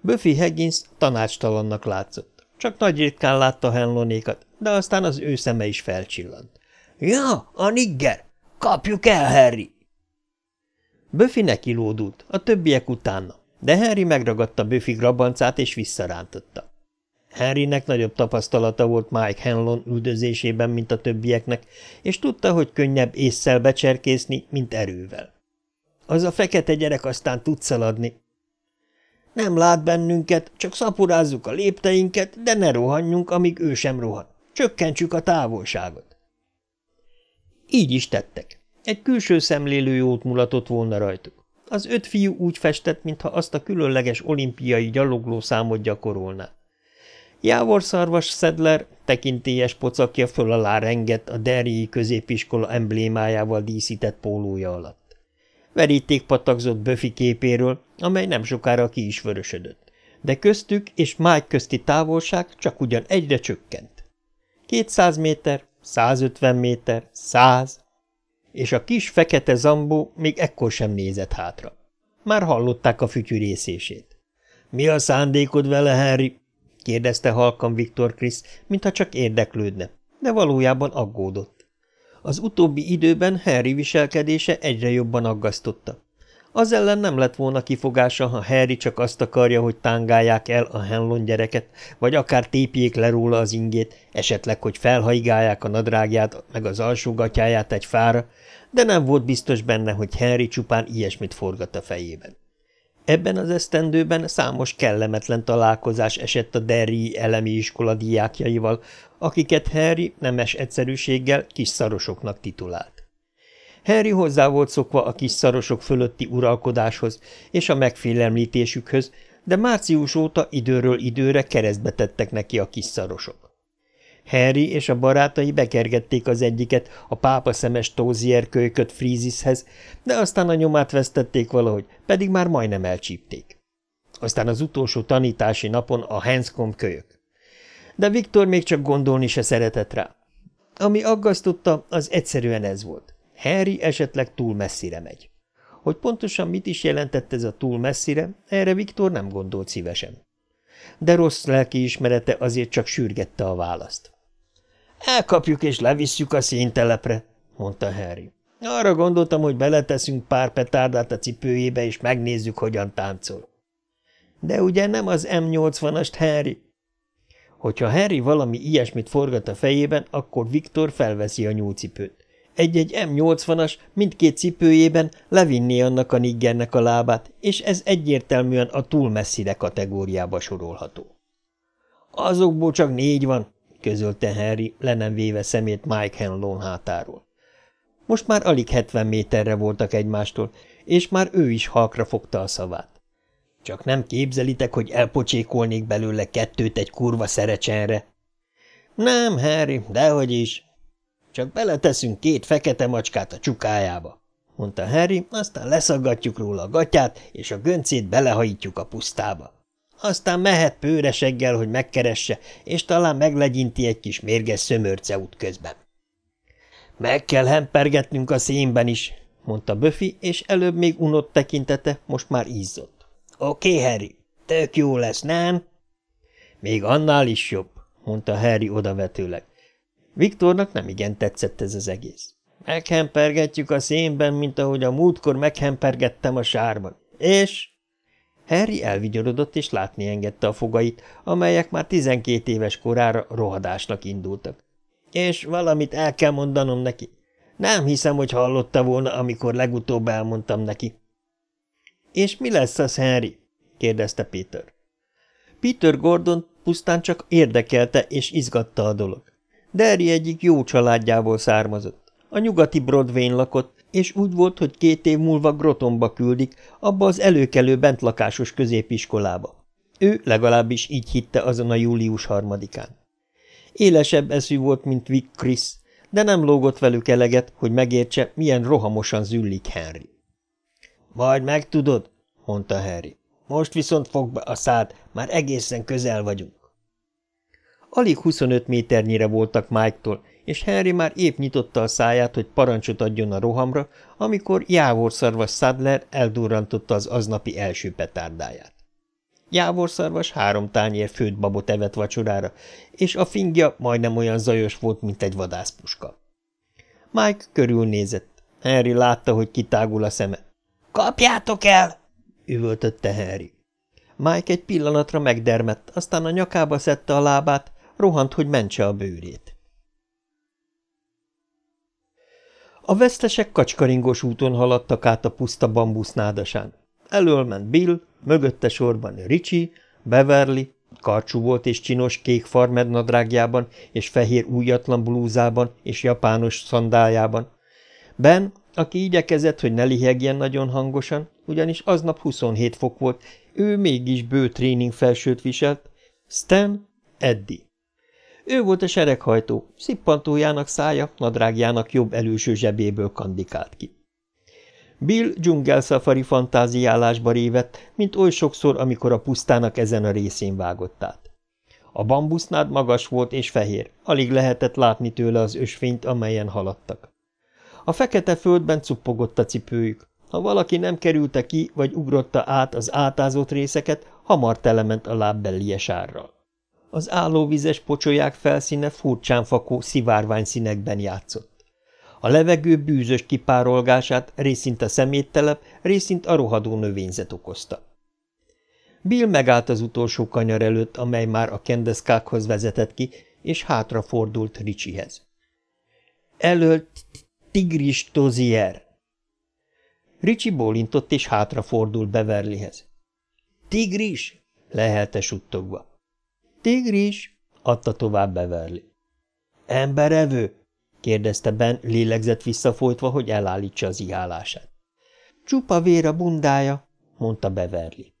Buffy Higgins tanácstalannak látszott. csak nagy ritkán látta Henlonékat, de aztán az ő szeme is felcsillant. – Ja, a nigger! Kapjuk el, Harry! Buffy nekilódult, a többiek utána, de Harry megragadta Buffy grabancát és visszarántotta. Harrynek nagyobb tapasztalata volt Mike Henlon üldözésében, mint a többieknek, és tudta, hogy könnyebb észszel becserkészni, mint erővel. Az a fekete gyerek aztán tud szaladni. Nem lát bennünket, csak szaporázzuk a lépteinket, de ne rohanjunk, amíg ő sem rohan. Csökkentsük a távolságot. Így is tettek. Egy külső szemlélő jót mulatott volna rajtuk. Az öt fiú úgy festett, mintha azt a különleges olimpiai gyalogló számot gyakorolná. Jávor szarvas Szedler tekintélyes pocakja föl alá rengett a Derrii középiskola emblémájával díszített pólója alatt. Veríték patakzott Böfi képéről, amely nem sokára ki is vörösödött, de köztük és Mike közti távolság csak ugyan egyre csökkent. 200 méter, 150 méter, 100, és a kis fekete zambó még ekkor sem nézett hátra. Már hallották a fütyűrészését. – Mi a szándékod vele, Harry? – kérdezte halkan Viktor Krisz, mintha csak érdeklődne, de valójában aggódott. Az utóbbi időben Harry viselkedése egyre jobban aggasztotta. Az ellen nem lett volna kifogása, ha Harry csak azt akarja, hogy tángálják el a Henlon gyereket, vagy akár tépjék le róla az ingét, esetleg, hogy felhaigálják a nadrágját, meg az alsógatyáját egy fára, de nem volt biztos benne, hogy Henry csupán ilyesmit forgat a fejében. Ebben az esztendőben számos kellemetlen találkozás esett a Derry elemi iskola diákjaival, akiket Harry nemes egyszerűséggel kis szarosoknak titulált. Harry hozzá volt szokva a kis szarosok fölötti uralkodáshoz és a megfélemlítésükhöz, de március óta időről időre keresztbe tettek neki a kis szarosok. Harry és a barátai bekergették az egyiket, a pápa szemes Tózier kölyköt Frízishez, de aztán a nyomát vesztették valahogy, pedig már majdnem elcsípték. Aztán az utolsó tanítási napon a Hanscom kölyök. De Viktor még csak gondolni se szeretett rá. Ami aggasztotta, az egyszerűen ez volt. Harry esetleg túl messzire megy. Hogy pontosan mit is jelentett ez a túl messzire, erre Viktor nem gondolt szívesen. De rossz lelkiismerete azért csak sürgette a választ. Elkapjuk és levisszük a színtelepre, mondta Harry. Arra gondoltam, hogy beleteszünk pár petárdát a cipőjébe, és megnézzük, hogyan táncol. De ugye nem az M80-ast, Harry? Hogyha Harry valami ilyesmit forgat a fejében, akkor Viktor felveszi a nyúlcipőt. Egy-egy M80-as mindkét cipőjében levinné annak a niggernek a lábát, és ez egyértelműen a túl messzire kategóriába sorolható. Azokból csak négy van, közölte Henry, le nem véve szemét Mike Henlon hátáról. Most már alig 70 méterre voltak egymástól, és már ő is halkra fogta a szavát. Csak nem képzelitek, hogy elpocsékolnék belőle kettőt egy kurva szerecsenre? Nem, Harry, dehogy is, csak beleteszünk két fekete macskát a csukájába, mondta Harry, aztán leszaggatjuk róla a gatyát, és a göncét belehajítjuk a pusztába. Aztán mehet pőreseggel, hogy megkeresse, és talán meglegyinti egy kis mérges szömörce útközben. Meg kell hempergetnünk a szénben is, mondta Buffy, és előbb még unott tekintete, most már ízzott. Oké, okay, Harry, tök jó lesz, nem? Még annál is jobb, mondta Harry odavetőleg. Viktornak nem igen tetszett ez az egész. Meghempergetjük a szénben, mint ahogy a múltkor meghempergettem a sárban. És... Harry elvigyorodott, és látni engedte a fogait, amelyek már tizenkét éves korára rohadásnak indultak. És valamit el kell mondanom neki. Nem hiszem, hogy hallotta volna, amikor legutóbb elmondtam neki. És mi lesz az, Henry? kérdezte Peter. Peter Gordon pusztán csak érdekelte és izgatta a dolog. Derry egyik jó családjából származott. A nyugati Broadway-n lakott, és úgy volt, hogy két év múlva Grotonba küldik, abba az előkelő bentlakásos középiskolába. Ő legalábbis így hitte azon a július harmadikán. Élesebb eszű volt, mint Vic Chris, de nem lógott velük eleget, hogy megértse, milyen rohamosan züllik Henry. – Majd megtudod, mondta Harry. Most viszont fog be a szád, már egészen közel vagyunk. Alig 25 méternyire voltak Mike-tól, és Henry már épp nyitotta a száját, hogy parancsot adjon a rohamra, amikor jávorszarvas Sadler eldurrantotta az aznapi első petárdáját. Jávorszarvas három tányér főtt babot evett vacsorára, és a fingja majdnem olyan zajos volt, mint egy vadászpuska. Mike körülnézett. Henry látta, hogy kitágul a szeme. – Kapjátok el! – üvöltötte Henry. Mike egy pillanatra megdermett, aztán a nyakába szedte a lábát, rohant, hogy mentse a bőrét. A vesztesek kacskaringos úton haladtak át a puszta bambusznádasán. Elől ment Bill, mögötte sorban Richie, Beverly, karcsú volt és csinos kék farmed nadrágjában és fehér újatlan blúzában és japános szandáljában. Ben, aki igyekezett, hogy ne lihegjen nagyon hangosan, ugyanis aznap 27 fok volt, ő mégis bő tréning felsőt viselt, Stan, Eddie. Ő volt a sereghajtó, szippantójának szája, nadrágjának jobb előső zsebéből kandikált ki. Bill dzsungelszafari fantáziálásba révett, mint oly sokszor, amikor a pusztának ezen a részén vágott át. A bambusznád magas volt és fehér, alig lehetett látni tőle az ösvényt, amelyen haladtak. A fekete földben cuppogott a cipőjük. Ha valaki nem kerülte ki, vagy ugrotta át az átázott részeket, hamar telement a lábbellie sárral. Az állóvizes pocsolyák felszíne furcsán fakó szivárvány színekben játszott. A levegő bűzös kipárolgását részint a szeméttelep, részint a rohadó növényzet okozta. Bill megállt az utolsó kanyar előtt, amely már a kendeszkákhoz vezetett ki, és hátrafordult Ricsihez. Elölt tigris tozier. Ricsi bólintott, és hátrafordult Beverlyhez. Tigris? lehelte suttogva. Tigris, adta tovább Beverly. Emberevő? kérdezte Ben, lélegzett visszafolytva, hogy elállítsa az ihálását. Csupa vér a bundája, mondta Beverly.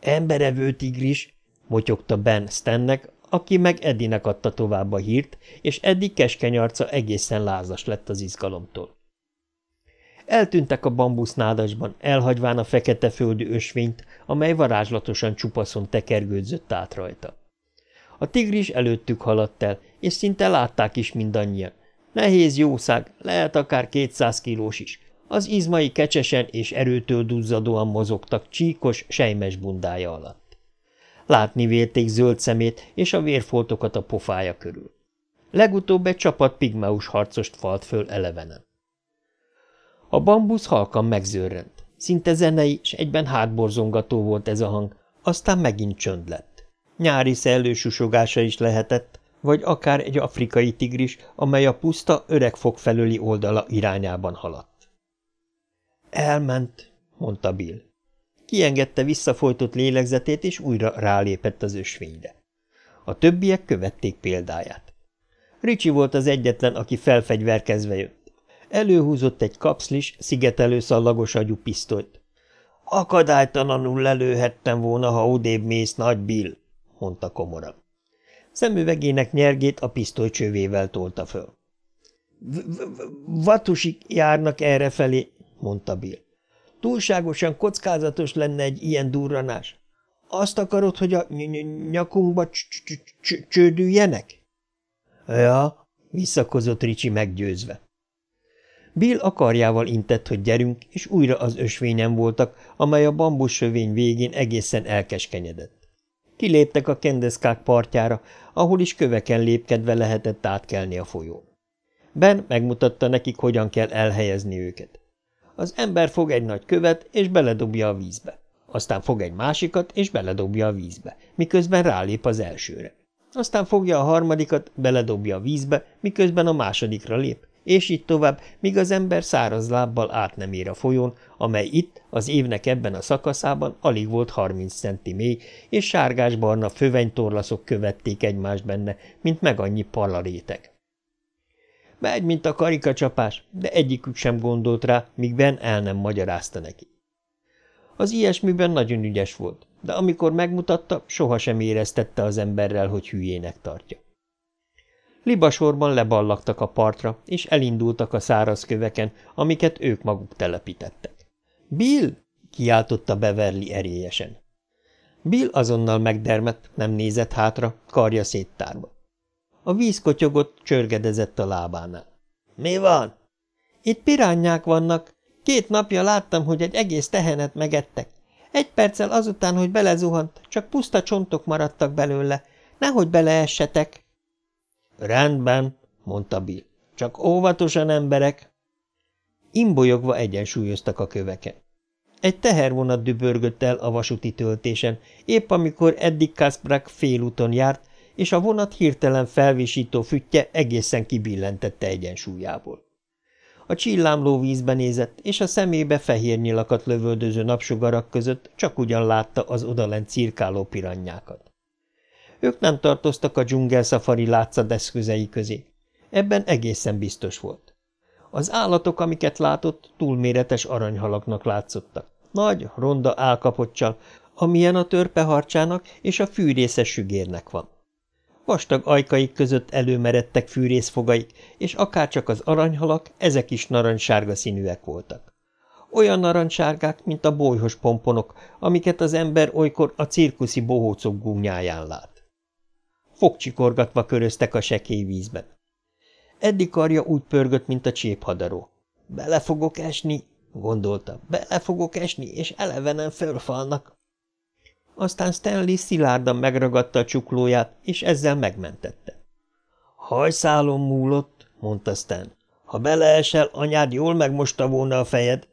Emberevő tigris, motyogta Ben Stennek, aki meg Eddinek adta tovább a hírt, és Eddi keskeny arca egészen lázas lett az izgalomtól. Eltűntek a bambusznádasban, elhagyván a fekete földű ösvényt, amely varázslatosan csupaszon tekergődzött át rajta. A tigris előttük haladt el, és szinte látták is mindannyian. Nehéz jószág, lehet akár kétszáz kilós is. Az izmai kecsesen és erőtől duzzadóan mozogtak csíkos, sejmes bundája alatt. Látni vélték zöld szemét és a vérfoltokat a pofája körül. Legutóbb egy csapat pigmeus harcost falt föl elevenen. A bambusz halkan megzörrent. Szinte zenei, és egyben hátborzongató volt ez a hang, aztán megint csönd lett. Nyári szellő susogása is lehetett, vagy akár egy afrikai tigris, amely a puszta öreg fog felőli oldala irányában haladt. Elment, mondta Bill. Kiengedte visszafolytott lélegzetét, és újra rálépett az ösvényre. A többiek követték példáját. Ricsi volt az egyetlen, aki felfegyverkezve jött. Előhúzott egy kapszlis, szigetelő szallagos agyú pisztolyt. Akadálytalanul lelőhettem volna, ha odébb mész, nagy Bill, mondta komoran. Szemüvegének nyergét a pisztoly csővével tolta föl. – Vatusik járnak errefelé, mondta Bill. Túlságosan kockázatos lenne egy ilyen durranás. Azt akarod, hogy a nyakunkba csődüljenek? Ja, visszakozott Ricsi meggyőzve. Bill a karjával intett, hogy gyerünk, és újra az ösvényen voltak, amely a bambussövény végén egészen elkeskenyedett. Kiléptek a kendeszkák partjára, ahol is köveken lépkedve lehetett átkelni a folyón. Ben megmutatta nekik, hogyan kell elhelyezni őket. Az ember fog egy nagy követ, és beledobja a vízbe. Aztán fog egy másikat, és beledobja a vízbe, miközben rálép az elsőre. Aztán fogja a harmadikat, beledobja a vízbe, miközben a másodikra lép, és így tovább, míg az ember száraz lábbal át nem ér a folyón, amely itt, az évnek ebben a szakaszában alig volt 30 centi mély, és sárgás-barna fővenytorlaszok követték egymást benne, mint meg annyi parlaréteg. Megy, mint a karikacsapás, de egyikük sem gondolt rá, míg Ben el nem magyarázta neki. Az ilyesmiben nagyon ügyes volt, de amikor megmutatta, sohasem éreztette az emberrel, hogy hülyének tartja. Libasorban leballagtak a partra, és elindultak a száraz köveken, amiket ők maguk telepítettek. – Bill! – kiáltotta Beverly erélyesen. Bill azonnal megdermett, nem nézett hátra, karja széttárva. A víz kotyogott, csörgedezett a lábánál. – Mi van? – Itt pirányák vannak. Két napja láttam, hogy egy egész tehenet megettek. Egy perccel azután, hogy belezuhant, csak puszta csontok maradtak belőle. Nehogy beleessetek. Rendben, mondta Bill. Csak óvatosan, emberek! Imbolyogva egyensúlyoztak a köveken. Egy tehervonat dübörgött el a vasúti töltésen, épp amikor eddig Kasprak félúton járt, és a vonat hirtelen felvisító füttye egészen kibillentette egyensúlyából. A csillámló vízbe nézett, és a szemébe fehér nyilakat lövöldöző napsugarak között csak ugyan látta az odalent cirkáló piranyákat. Ők nem tartoztak a dzsungel szafari látszat eszközei közé. Ebben egészen biztos volt. Az állatok, amiket látott, túlméretes aranyhalaknak látszottak. Nagy, ronda álkapocsal, amilyen a törpeharcsának és a fűrészes sügérnek van. Vastag ajkaik között előmeredtek fűrészfogaik, és akárcsak az aranyhalak, ezek is narancssárga színűek voltak. Olyan narancssárgák, mint a bolyhos pomponok, amiket az ember olykor a cirkuszi bohócok gúnyáján lát. Fogcsikorgatva köröztek a sekély vízben. Eddig karja úgy pörgött, mint a cséphadaró. Bele fogok esni, gondolta, bele fogok esni, és elevenen fölfalnak. Aztán Stanley szilárdan megragadta a csuklóját, és ezzel megmentette. Hajszálon múlott, mondta Stan. Ha beleesel, anyád jól megmosta volna a fejed.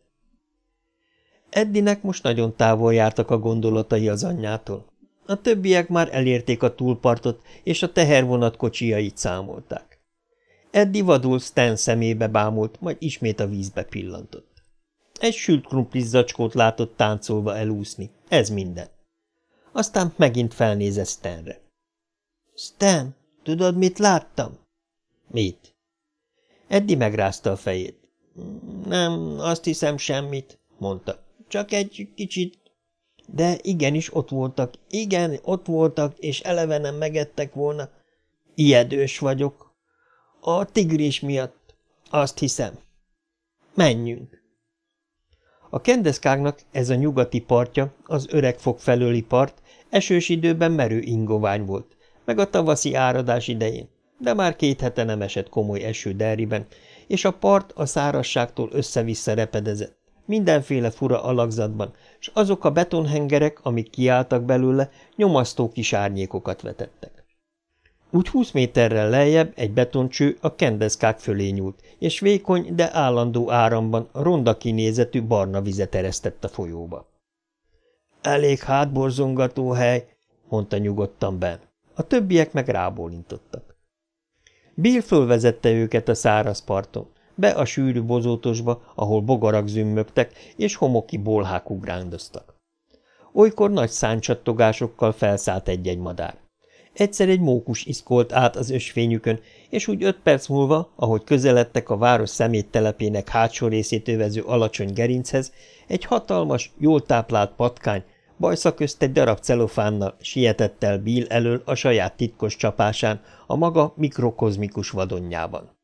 Eddinek most nagyon távol jártak a gondolatai az anyjától. A többiek már elérték a túlpartot, és a tehervonat kocsijait számolták. Eddi vadul Stan szemébe bámult, majd ismét a vízbe pillantott. Egy sült krumplis látott táncolva elúszni, ez minden. Aztán megint felnézett Stanre. – Stan, tudod, mit láttam? – Mit? Eddi megrázta a fejét. – Nem, azt hiszem semmit – mondta. – Csak egy kicsit. De igenis ott voltak, igen, ott voltak, és elevenen megettek volna. Ijedős vagyok. A tigris miatt, azt hiszem. Menjünk. A kendeszkágnak ez a nyugati partja, az öreg fog felőli part, esős időben merő ingovány volt, meg a tavaszi áradás idején, de már két hete nem esett komoly eső Derriben, és a part a szárasságtól össze-vissza repedezett, mindenféle fura alakzatban, s azok a betonhengerek, amik kiálltak belőle, nyomasztó kis árnyékokat vetettek. Úgy húsz méterrel lejjebb egy betoncső a kendeszkák fölé nyúlt, és vékony, de állandó áramban ronda kinézetű barna vizet eresztett a folyóba. – Elég hátborzongató hely, mondta nyugodtan Ben. A többiek meg rábólintottak. Bill fölvezette őket a száraz parton, be a sűrű bozótosba, ahol bogarak zümmögtek, és homoki bolhák ugrándoztak. Olykor nagy száncsattogásokkal felszállt egy-egy madár. Egyszer egy mókus iszkolt át az ösvényükön, és úgy öt perc múlva, ahogy közeledtek a város szeméttelepének hátsó részét övező alacsony gerinchez, egy hatalmas, jól táplált patkány, bajsza közt egy darab celofánnal sietett el Bill elől a saját titkos csapásán, a maga mikrokozmikus vadonjában.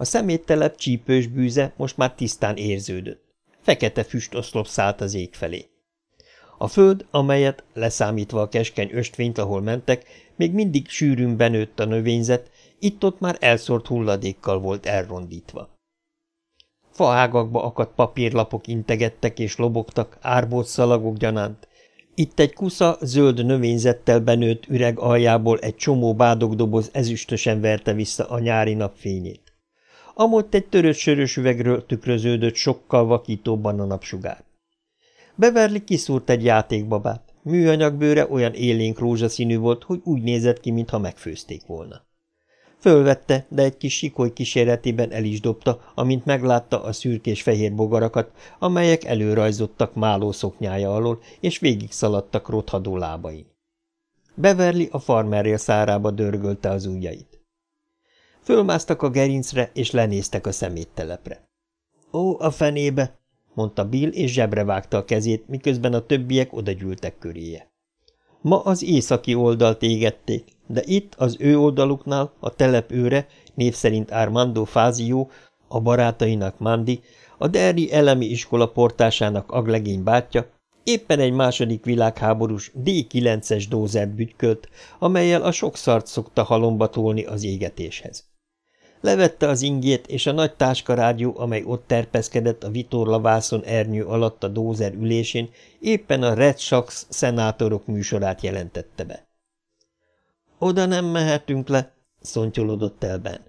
A szeméttelep csípős bűze most már tisztán érződött. Fekete füstoszlop szállt az ég felé. A föld, amelyet, leszámítva a keskeny östvényt, ahol mentek, még mindig sűrűn benőtt a növényzet, itt-ott már elszórt hulladékkal volt elrondítva. Faágakba akadt papírlapok integettek és lobogtak, árbót szalagok gyanánt. Itt egy kusza zöld növényzettel benőtt üreg aljából egy csomó bádogdoboz ezüstösen verte vissza a nyári napfényét. Amott egy törött sörös üvegről tükröződött sokkal vakítóbban a napsugár. Beverly kiszúrt egy játékbabát. Műanyagbőre olyan élénk rózsaszínű volt, hogy úgy nézett ki, mintha megfőzték volna. Fölvette, de egy kis sikoly kíséretében el is dobta, amint meglátta a szürkés-fehér bogarakat, amelyek előrajzottak máló szoknyája alól, és végig szaladtak rothadó lábain. Beverly a farmerrél szárába dörgölte az ujjait. Fölmásztak a gerincre, és lenéztek a szeméttelepre. – Ó, a fenébe! mondta Bill, és zsebre vágta a kezét, miközben a többiek odegyűltek köréje. Ma az északi oldalt égették, de itt, az ő oldaluknál, a telep őre, név szerint Armando Fázio, a barátainak Mandi, a Derri elemi iskola portásának aglegény bátyja, éppen egy második világháborús D9-es dózert bütykölt, amelyel a sok szart szokta halomba tolni az égetéshez. Levette az ingét, és a nagy táskarádió, amely ott terpeszkedett a vitorlavászon ernyő alatt a dózer ülésén, éppen a Red Sox szenátorok műsorát jelentette be. – Oda nem mehetünk le – szontyolodott el Ben.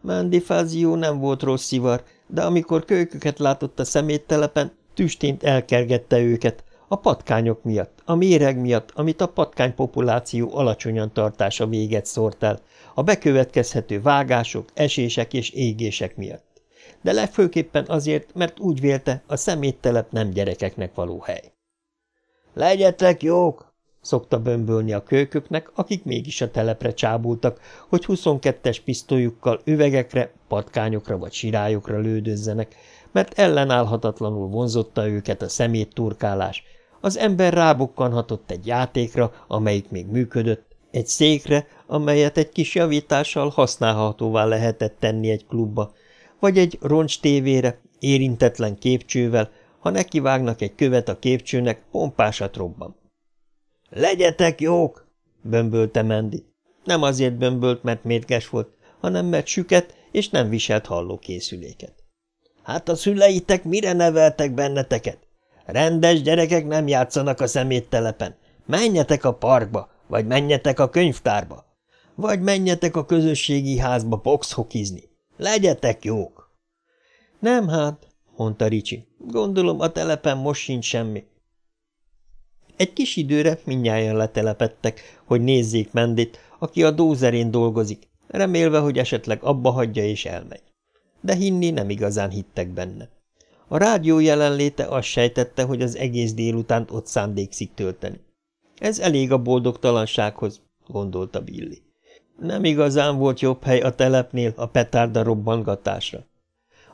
Mandy Fazio nem volt rossz szivar, de amikor kölyköket látott a szeméttelepen, tüstént elkergette őket, a patkányok miatt, a méreg miatt, amit a patkány populáció alacsonyan tartása véget szórt el, a bekövetkezhető vágások, esések és égések miatt. De legfőképpen azért, mert úgy vélte, a szeméttelep nem gyerekeknek való hely. – Legyetek jók! – szokta bömbölni a kölyköknek, akik mégis a telepre csábultak, hogy 22-es pisztolyukkal üvegekre, patkányokra vagy sirályokra lődözzenek, mert ellenállhatatlanul vonzotta őket a szemét turkálás, az ember rábukkanhatott egy játékra, amelyik még működött, egy székre, amelyet egy kis javítással használhatóvá lehetett tenni egy klubba, vagy egy roncs tévére, érintetlen képcsővel, ha nekivágnak egy követ a képcsőnek, pompásat robban. – Legyetek jók! – bömbölte Mendi. Nem azért bömbölt, mert mérges volt, hanem mert süket és nem viselt hallókészüléket. – Hát a szüleitek mire neveltek benneteket? Rendes gyerekek nem játszanak a szeméttelepen. Menjetek a parkba, vagy menjetek a könyvtárba. Vagy menjetek a közösségi házba boxhokizni. Legyetek jók! Nem hát, mondta Ricsi. Gondolom a telepen most sincs semmi. Egy kis időre mindnyájan letelepettek, hogy nézzék Mendit, aki a dózerén dolgozik, remélve, hogy esetleg abba hagyja és elmegy. De hinni nem igazán hittek benne. A rádió jelenléte azt sejtette, hogy az egész délutánt ott szándékszik tölteni. Ez elég a boldogtalansághoz, gondolta Billy. Nem igazán volt jobb hely a telepnél a petárda robbangatásra.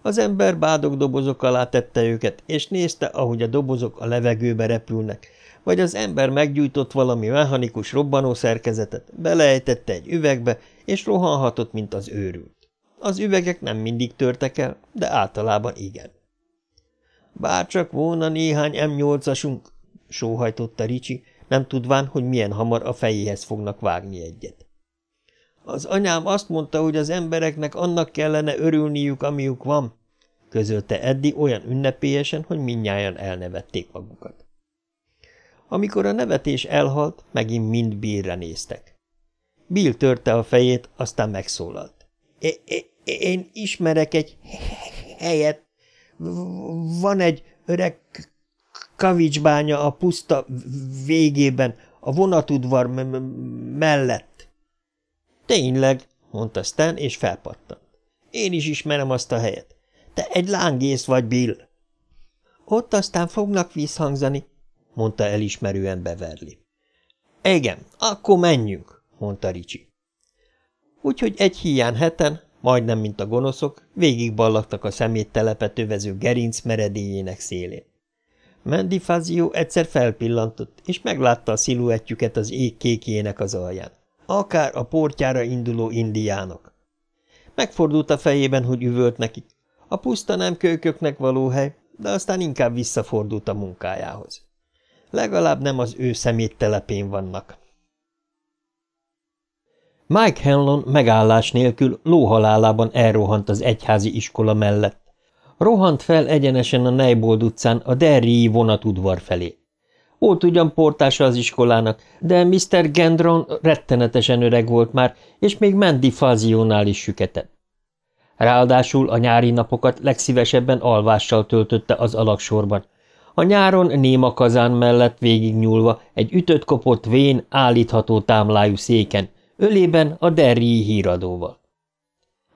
Az ember bádog dobozok alá tette őket, és nézte, ahogy a dobozok a levegőbe repülnek, vagy az ember meggyújtott valami mechanikus robbanószerkezetet, belejtette egy üvegbe, és rohanhatott, mint az őrült. Az üvegek nem mindig törtek el, de általában igen. Bárcsak volna néhány M8-asunk, sóhajtotta Ricsi, nem tudván, hogy milyen hamar a fejéhez fognak vágni egyet. Az anyám azt mondta, hogy az embereknek annak kellene örülniük, amiük van, közölte Eddi olyan ünnepélyesen, hogy mindnyájan elnevették magukat. Amikor a nevetés elhalt, megint mind Billre néztek. Bill törte a fejét, aztán megszólalt. – Én ismerek egy helyet, van egy öreg kavicsbánya a puszta végében, a vonatudvar mellett. Tényleg, mondta Stan, és felpattant. Én is ismerem azt a helyet. Te egy lángész vagy, Bill. Ott aztán fognak visszhangzani, mondta elismerően Beverly. Igen, akkor menjünk, mondta Ricsi. Úgyhogy egy hiány heten, majdnem mint a gonoszok, végigballagtak a szeméttelepet övező gerinc meredélyének szélén. Mandy Fazio egyszer felpillantott, és meglátta a sziluettjüket az ég kékjének az alján. Akár a portjára induló indiánok. Megfordult a fejében, hogy üvölt nekik. A puszta nem kölyköknek való hely, de aztán inkább visszafordult a munkájához. Legalább nem az ő szeméttelepén vannak. Mike Hanlon megállás nélkül lóhalálában elrohant az egyházi iskola mellett. Rohant fel egyenesen a Neibold utcán a Derrii vonatudvar felé. Volt ugyan portása az iskolának, de Mr. Gendron rettenetesen öreg volt már, és még Mandy Fazionál is süketett. Ráadásul a nyári napokat legszívesebben alvással töltötte az alaksorban. A nyáron néma kazán mellett végignyúlva egy ütött kopott vén, állítható támlájú széken, ölében a derrii híradóval.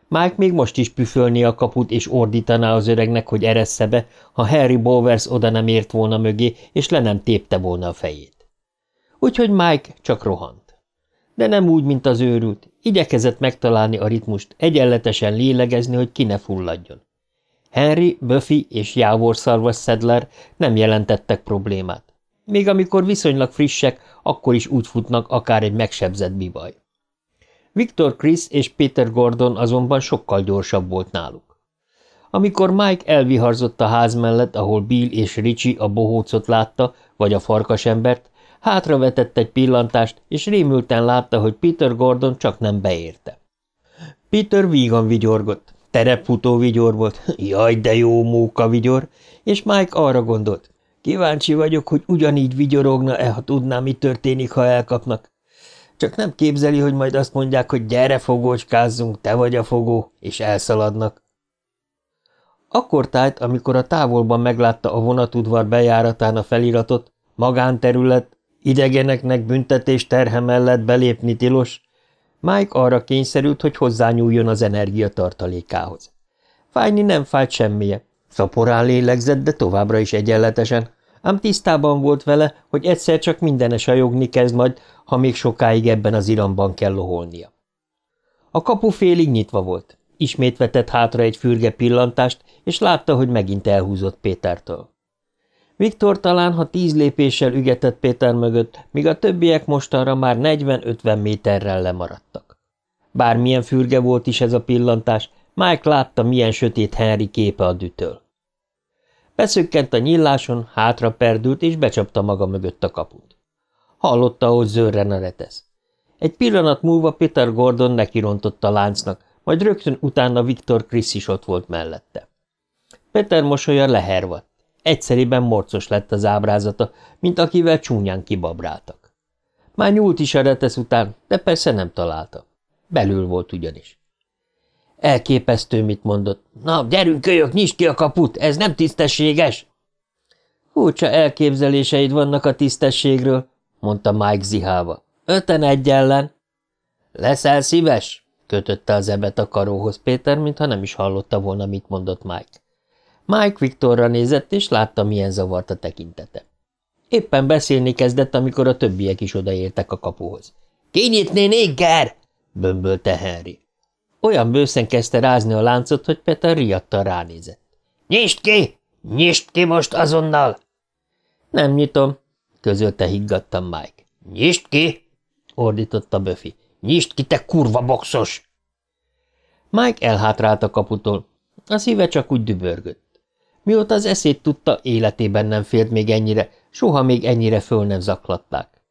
Mike még most is püfölni a kaput, és ordítaná az öregnek, hogy eressze be, ha Harry Bowers oda nem ért volna mögé, és le nem tépte volna a fejét. Úgyhogy Mike csak rohant. De nem úgy, mint az őrült, igyekezett megtalálni a ritmust, egyenletesen lélegezni, hogy ki ne fulladjon. Henry, Buffy és jávorszarvas Sedler nem jelentettek problémát. Még amikor viszonylag frissek, akkor is úgy futnak akár egy megsebzett bibaj. Victor Chris és Peter Gordon azonban sokkal gyorsabb volt náluk. Amikor Mike elviharzott a ház mellett, ahol Bill és Richie a bohócot látta, vagy a farkasembert, hátravetett egy pillantást, és rémülten látta, hogy Peter Gordon csak nem beérte. Peter vígan vigyorgott, terepfutó vigyor volt, jaj, de jó móka vigyor, és Mike arra gondolt, kíváncsi vagyok, hogy ugyanígy vigyorogna-e, ha tudná, mi történik, ha elkapnak. Csak nem képzeli, hogy majd azt mondják, hogy gyere fogócskázzunk, te vagy a fogó, és elszaladnak. Akkor tájt, amikor a távolban meglátta a vonatudvar bejáratán a feliratot, magánterület, idegeneknek büntetés terhe mellett belépni tilos, Mike arra kényszerült, hogy hozzányúljon az energiatartalékához. Fájni nem fájt semmije. Szaporán lélegzett, de továbbra is egyenletesen, ám tisztában volt vele, hogy egyszer csak mindenes sajogni kezd majd, ha még sokáig ebben az iramban kell loholnia. A kapu félig nyitva volt. Ismét vetett hátra egy fürge pillantást, és látta, hogy megint elhúzott Pétertől. Viktor talán, ha tíz lépéssel ügetett Péter mögött, míg a többiek mostanra már 40-50 méterrel lemaradtak. Bármilyen fürge volt is ez a pillantás, Mike látta, milyen sötét Henry képe a dütől. Beszökkent a nyíláson, hátra perdült, és becsapta maga mögött a kaput. Hallotta, hogy zörren a retesz. Egy pillanat múlva Peter Gordon nekirontott a láncnak, majd rögtön utána Viktor Krisz is ott volt mellette. Peter mosolya lehervadt. Egyszerűen morcos lett az ábrázata, mint akivel csúnyán kibabráltak. Már nyúlt is a retesz után, de persze nem találta. Belül volt ugyanis. Elképesztő, mit mondott. Na, gyerünk, kölyök, nyisd ki a kaput, ez nem tisztességes! Furcsa elképzeléseid vannak a tisztességről, mondta Mike zihálva. Öten egy ellen. Leszel szíves? kötötte az ebet a karóhoz Péter, mintha nem is hallotta volna, mit mondott Mike. Mike Viktorra nézett, és látta, milyen zavart a tekintete. Éppen beszélni kezdett, amikor a többiek is odaértek a kapuhoz. – Kinyitni, négger! – bömbölte Henry. Olyan bőszen kezdte rázni a láncot, hogy Peter riadtan ránézett. – Nyisd ki! Nyisd ki most azonnal! – Nem nyitom – közölte higgadtan Mike. – Nyisd ki! – ordította Buffy. – Nyisd ki, te kurva boxos! Mike elhátrált a kaputól. A szíve csak úgy dübörgött. Mióta az eszét tudta, életében nem félt még ennyire, soha még ennyire föl nem zaklatták.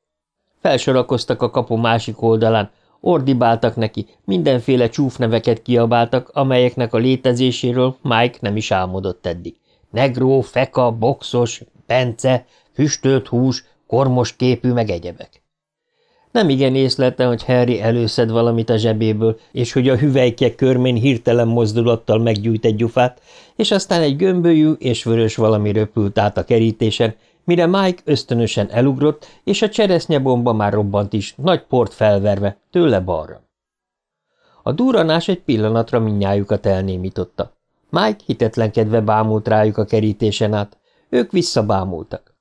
Felsorakoztak a kapu másik oldalán, ordibáltak neki, mindenféle csúfneveket kiabáltak, amelyeknek a létezéséről Mike nem is álmodott eddig. Negró, feka, boxos, bence, füstölt hús, kormos képű meg egyebek. Nem igen észlelte, hogy Harry előszed valamit a zsebéből, és hogy a hüvelykek körmén hirtelen mozdulattal meggyújt egy gyufát, és aztán egy gömbölyű és vörös valami röpült át a kerítésen, mire Mike ösztönösen elugrott, és a cseresznyebomba már robbant is, nagy port felverve, tőle balra. A duranás egy pillanatra minnyájukat elnémította. Mike hitetlenkedve bámult rájuk a kerítésen át, ők visszabámultak.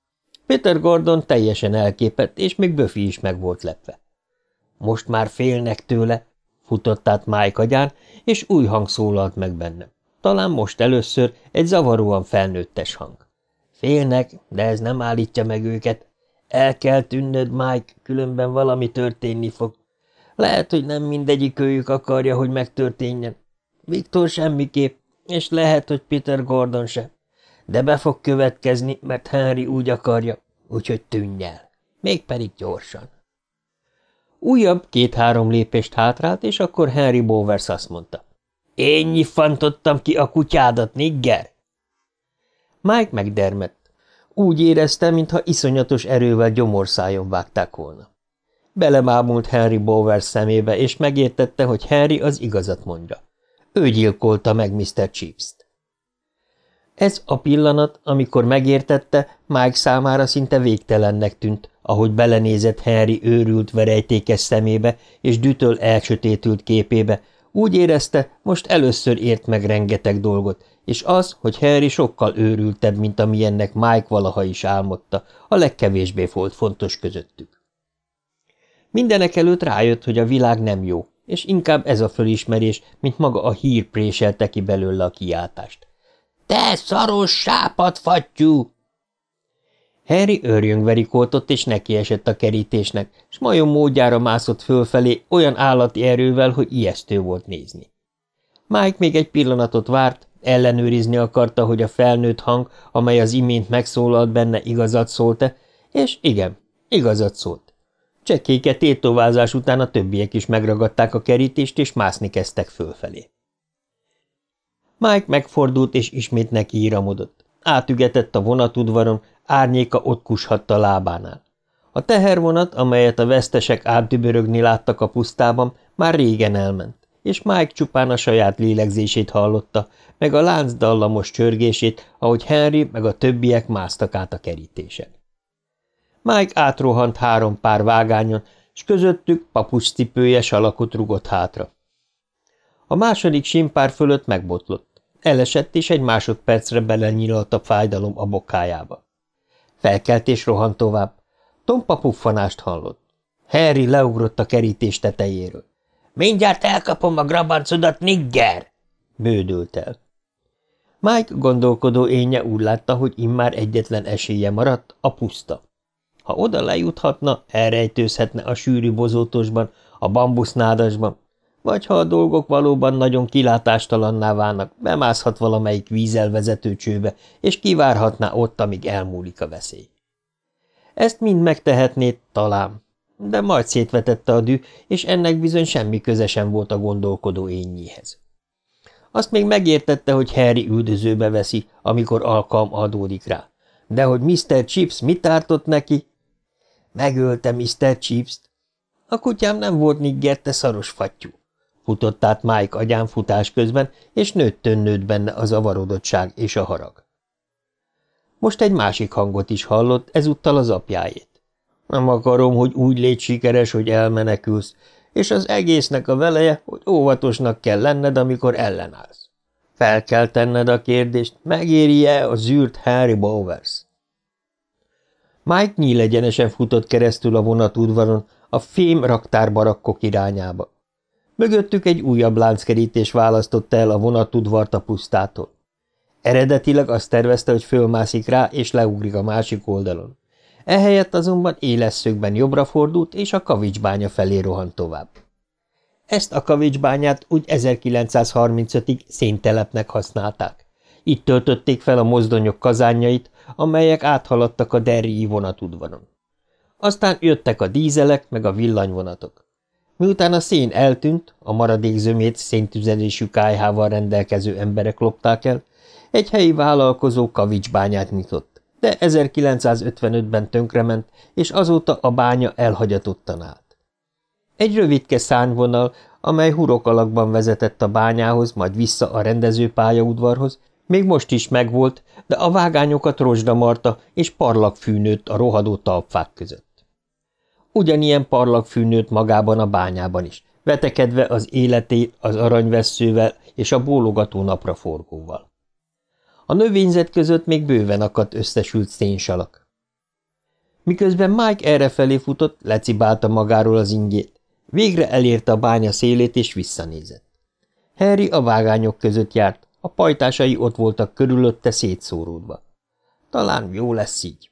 Peter Gordon teljesen elképett, és még Buffy is meg volt lepve. Most már félnek tőle, futott át Mike agyán, és új hang szólalt meg bennem. Talán most először egy zavaróan felnőttes hang. Félnek, de ez nem állítja meg őket. El kell tűnnöd, Mike, különben valami történni fog. Lehet, hogy nem mindegyik őjük akarja, hogy megtörténjen. Viktor semmiképp, és lehet, hogy Peter Gordon se de be fog következni, mert Henry úgy akarja, úgyhogy tűnj el. Mégpedig gyorsan. Újabb két-három lépést hátrált, és akkor Henry Bowers azt mondta. Én nyifantottam ki a kutyádat, nigger! Mike megdermett. Úgy érezte, mintha iszonyatos erővel gyomorszájon vágták volna. Belemámult Henry Bowers szemébe, és megértette, hogy Henry az igazat mondja. Ő gyilkolta meg Mr. Chiefs-t. Ez a pillanat, amikor megértette, Mike számára szinte végtelennek tűnt, ahogy belenézett Henry őrült verejtékes szemébe és dütöl elsötétült képébe, úgy érezte, most először ért meg rengeteg dolgot, és az, hogy Harry sokkal őrültebb, mint amilyennek Mike valaha is álmodta, a legkevésbé volt fontos közöttük. Mindenek előtt rájött, hogy a világ nem jó, és inkább ez a fölismerés, mint maga a hír préselte ki belőle a kiáltást. Te szaros sápadfattyú! Harry őrjön verikóltott, és nekiesett a kerítésnek, s majom módjára mászott fölfelé olyan állati erővel, hogy ijesztő volt nézni. Mike még egy pillanatot várt, ellenőrizni akarta, hogy a felnőtt hang, amely az imént megszólalt benne, igazat szólt-e, és igen, igazat szólt. Csekéke tétovázás után a többiek is megragadták a kerítést, és mászni kezdtek fölfelé. Mike megfordult, és ismét neki íramodott. Átügetett a vonatudvaron, árnyéka ott kushatta lábánál. A tehervonat, amelyet a vesztesek átdübörögni láttak a pusztában, már régen elment, és Mike csupán a saját lélegzését hallotta, meg a lánc dallamos csörgését, ahogy Henry meg a többiek másztak át a kerítésen. Mike átrohant három pár vágányon, és közöttük papucscipője salakot rugott hátra. A második simpár fölött megbotlott. Elesett, és egy másodpercre belenyílalt a fájdalom a bokájába. Felkelt és rohant tovább. Tompa puffanást hallott. Harry leugrott a kerítés tetejéről. – Mindjárt elkapom a grabancodat, nigger! – bődült el. Mike gondolkodó énje úgy látta, hogy immár egyetlen esélye maradt, a puszta. Ha oda lejuthatna, elrejtőzhetne a sűrű bozótosban, a bambusznádasban, vagy ha a dolgok valóban nagyon kilátástalanná válnak, bemászhat valamelyik vízelvezető csőbe, és kivárhatná ott, amíg elmúlik a veszély. Ezt mind megtehetné, talán, de majd szétvetette a dű, és ennek bizony semmi köze sem volt a gondolkodó énnyéhez. Azt még megértette, hogy Harry üldözőbe veszi, amikor alkalm adódik rá. De hogy Mr. Chips mit ártott neki? Megölte Mr. Chips-t. A kutyám nem volt nigger, te szaros fattyú. Futott át Mike agyán futás közben, és nőttön nőtt benne a zavarodottság és a harag. Most egy másik hangot is hallott, ezúttal az apjáét. Nem akarom, hogy úgy légy sikeres, hogy elmenekülsz, és az egésznek a veleje, hogy óvatosnak kell lenned, amikor ellenállsz. Fel kell tenned a kérdést, megéri-e a zűrt Harry Bowers? Mike nyílegyenesen futott keresztül a vonatudvaron, a fém raktár irányába. Mögöttük egy újabb lánckerítés választotta el a vonatudvart a pusztától. Eredetileg azt tervezte, hogy fölmászik rá, és leugrik a másik oldalon. Ehelyett azonban éles szögben jobbra fordult, és a kavicsbánya felé rohant tovább. Ezt a kavicsbányát úgy 1935-ig széntelepnek használták. Itt töltötték fel a mozdonyok kazányait, amelyek áthaladtak a derrii vonatudvaron. Aztán jöttek a dízelek meg a villanyvonatok. Miután a szén eltűnt, a maradék zömét széntüzelésű kájhával rendelkező emberek lopták el, egy helyi vállalkozó kavicsbányát nyitott, de 1955-ben tönkrement, és azóta a bánya elhagyatottan állt. Egy rövidke szányvonal, amely hurok alakban vezetett a bányához, majd vissza a rendezőpályaudvarhoz, még most is megvolt, de a vágányokat rozsdamarta és parlagfű nőtt a rohadó talpfák között. Ugyanilyen parlagfű nőtt magában a bányában is, vetekedve az életé az aranyvesszővel és a bólogató napraforgóval. A növényzet között még bőven akadt összesült szénsalak. Miközben Mike errefelé futott, lecibálta magáról az ingét. Végre elérte a bánya szélét, és visszanézett. Harry a vágányok között járt, a pajtásai ott voltak körülötte szétszóródva. Talán jó lesz így.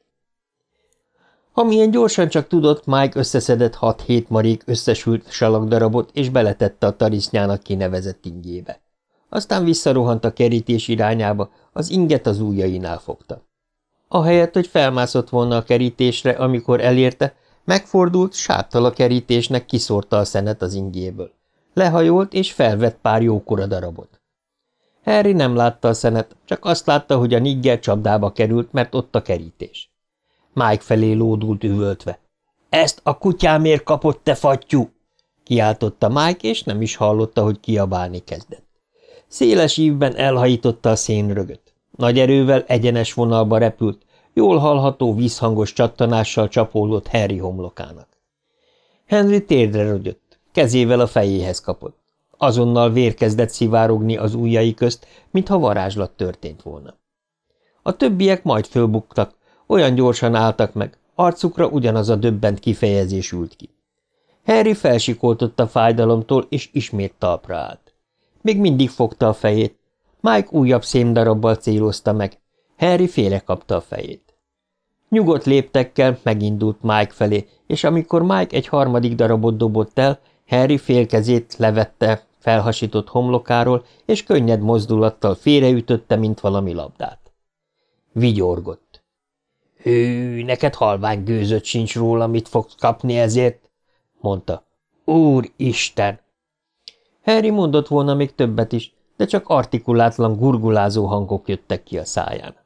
Amilyen gyorsan csak tudott, Mike összeszedett hat-hét marék összesült salakdarabot, és beletette a tarisznyának kinevezett ingébe. Aztán visszarohant a kerítés irányába, az inget az ujjainál fogta. Ahelyett, hogy felmászott volna a kerítésre, amikor elérte, megfordult, sáttal a kerítésnek kiszórta a szenet az ingéből. Lehajolt, és felvett pár jókora darabot. Harry nem látta a szenet, csak azt látta, hogy a nigger csapdába került, mert ott a kerítés. Mike felé lódult üvöltve. – Ezt a kutyámért kapott, te fattyú! – kiáltotta Mike, és nem is hallotta, hogy kiabálni kezdett. Széles ívben elhajította a szénrögöt. Nagy erővel egyenes vonalba repült, jól hallható vízhangos csattanással csapódott Harry homlokának. Henry térdre rögyött, kezével a fejéhez kapott. Azonnal vér kezdett szivárogni az ujjai közt, mintha varázslat történt volna. A többiek majd fölbuktak, olyan gyorsan álltak meg, arcukra ugyanaz a döbbent kifejezés ült ki. Harry felsikoltott a fájdalomtól, és ismét talpra állt. Még mindig fogta a fejét. Mike újabb szémdarabbal célozta meg. Harry félrekapta a fejét. Nyugodt léptekkel megindult Mike felé, és amikor Mike egy harmadik darabot dobott el, Harry félkezét levette felhasított homlokáról, és könnyed mozdulattal félreütötte, mint valami labdát. Vigyorgott. – Hű, neked halvány gőzött sincs róla, mit fogsz kapni ezért, mondta. Úristen! Harry mondott volna még többet is, de csak artikulátlan gurgulázó hangok jöttek ki a száján.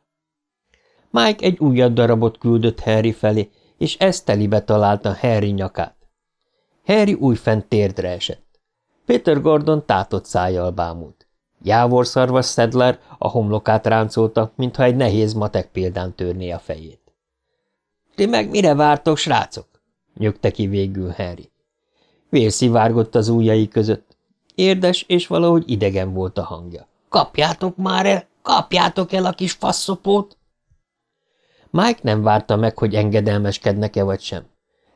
Mike egy újabb darabot küldött Harry felé, és ezt telibe találta Harry nyakát. Harry újfent térdre esett. Peter Gordon tátott szájjal bámult. Jávor szarvas Sedler a homlokát ráncolta, mintha egy nehéz matek példán törné a fejét. – Ti meg mire vártok, srácok? – nyögte ki végül Harry. Vér szivárgott az ujjai között. Érdes és valahogy idegen volt a hangja. – Kapjátok már el! Kapjátok el a kis faszopót! Mike nem várta meg, hogy engedelmeskednek-e vagy sem.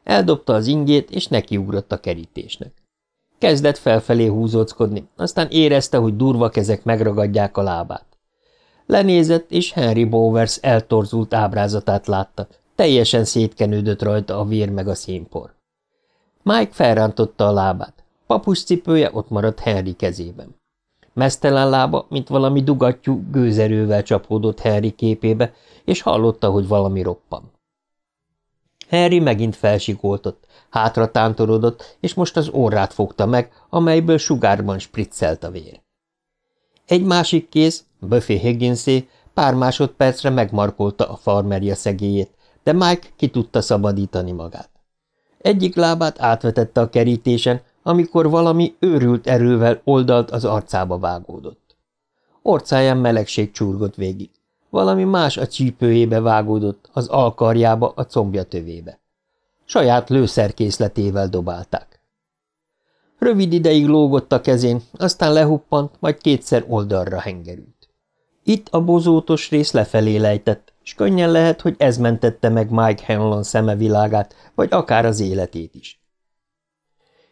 Eldobta az ingét, és nekiugrott a kerítésnek. Kezdett felfelé húzóckodni, aztán érezte, hogy durva kezek megragadják a lábát. Lenézett, és Henry Bowers eltorzult ábrázatát látta, teljesen szétkenődött rajta a vér meg a színpor. Mike felrántotta a lábát. Papus cipője ott maradt Henry kezében. Mesztelen lába, mint valami dugattyú, gőzerővel csapódott Henry képébe, és hallotta, hogy valami roppan. Harry megint felsikoltott, hátra tántorodott, és most az orrát fogta meg, amelyből sugárban spriccelt a vér. Egy másik kéz, Buffy Higginsé, pár másodpercre megmarkolta a farmerja szegélyét, de Mike ki tudta szabadítani magát. Egyik lábát átvetette a kerítésen, amikor valami őrült erővel oldalt az arcába vágódott. Orcáján melegség csurgott végig. Valami más a csípőjébe vágódott, az alkarjába, a combja tövébe. Saját lőszerkészletével dobálták. Rövid ideig lógott a kezén, aztán lehuppant, majd kétszer oldalra hengerült. Itt a bozótos rész lefelé lejtett, és könnyen lehet, hogy ez mentette meg Mike Hanlon szeme világát, vagy akár az életét is.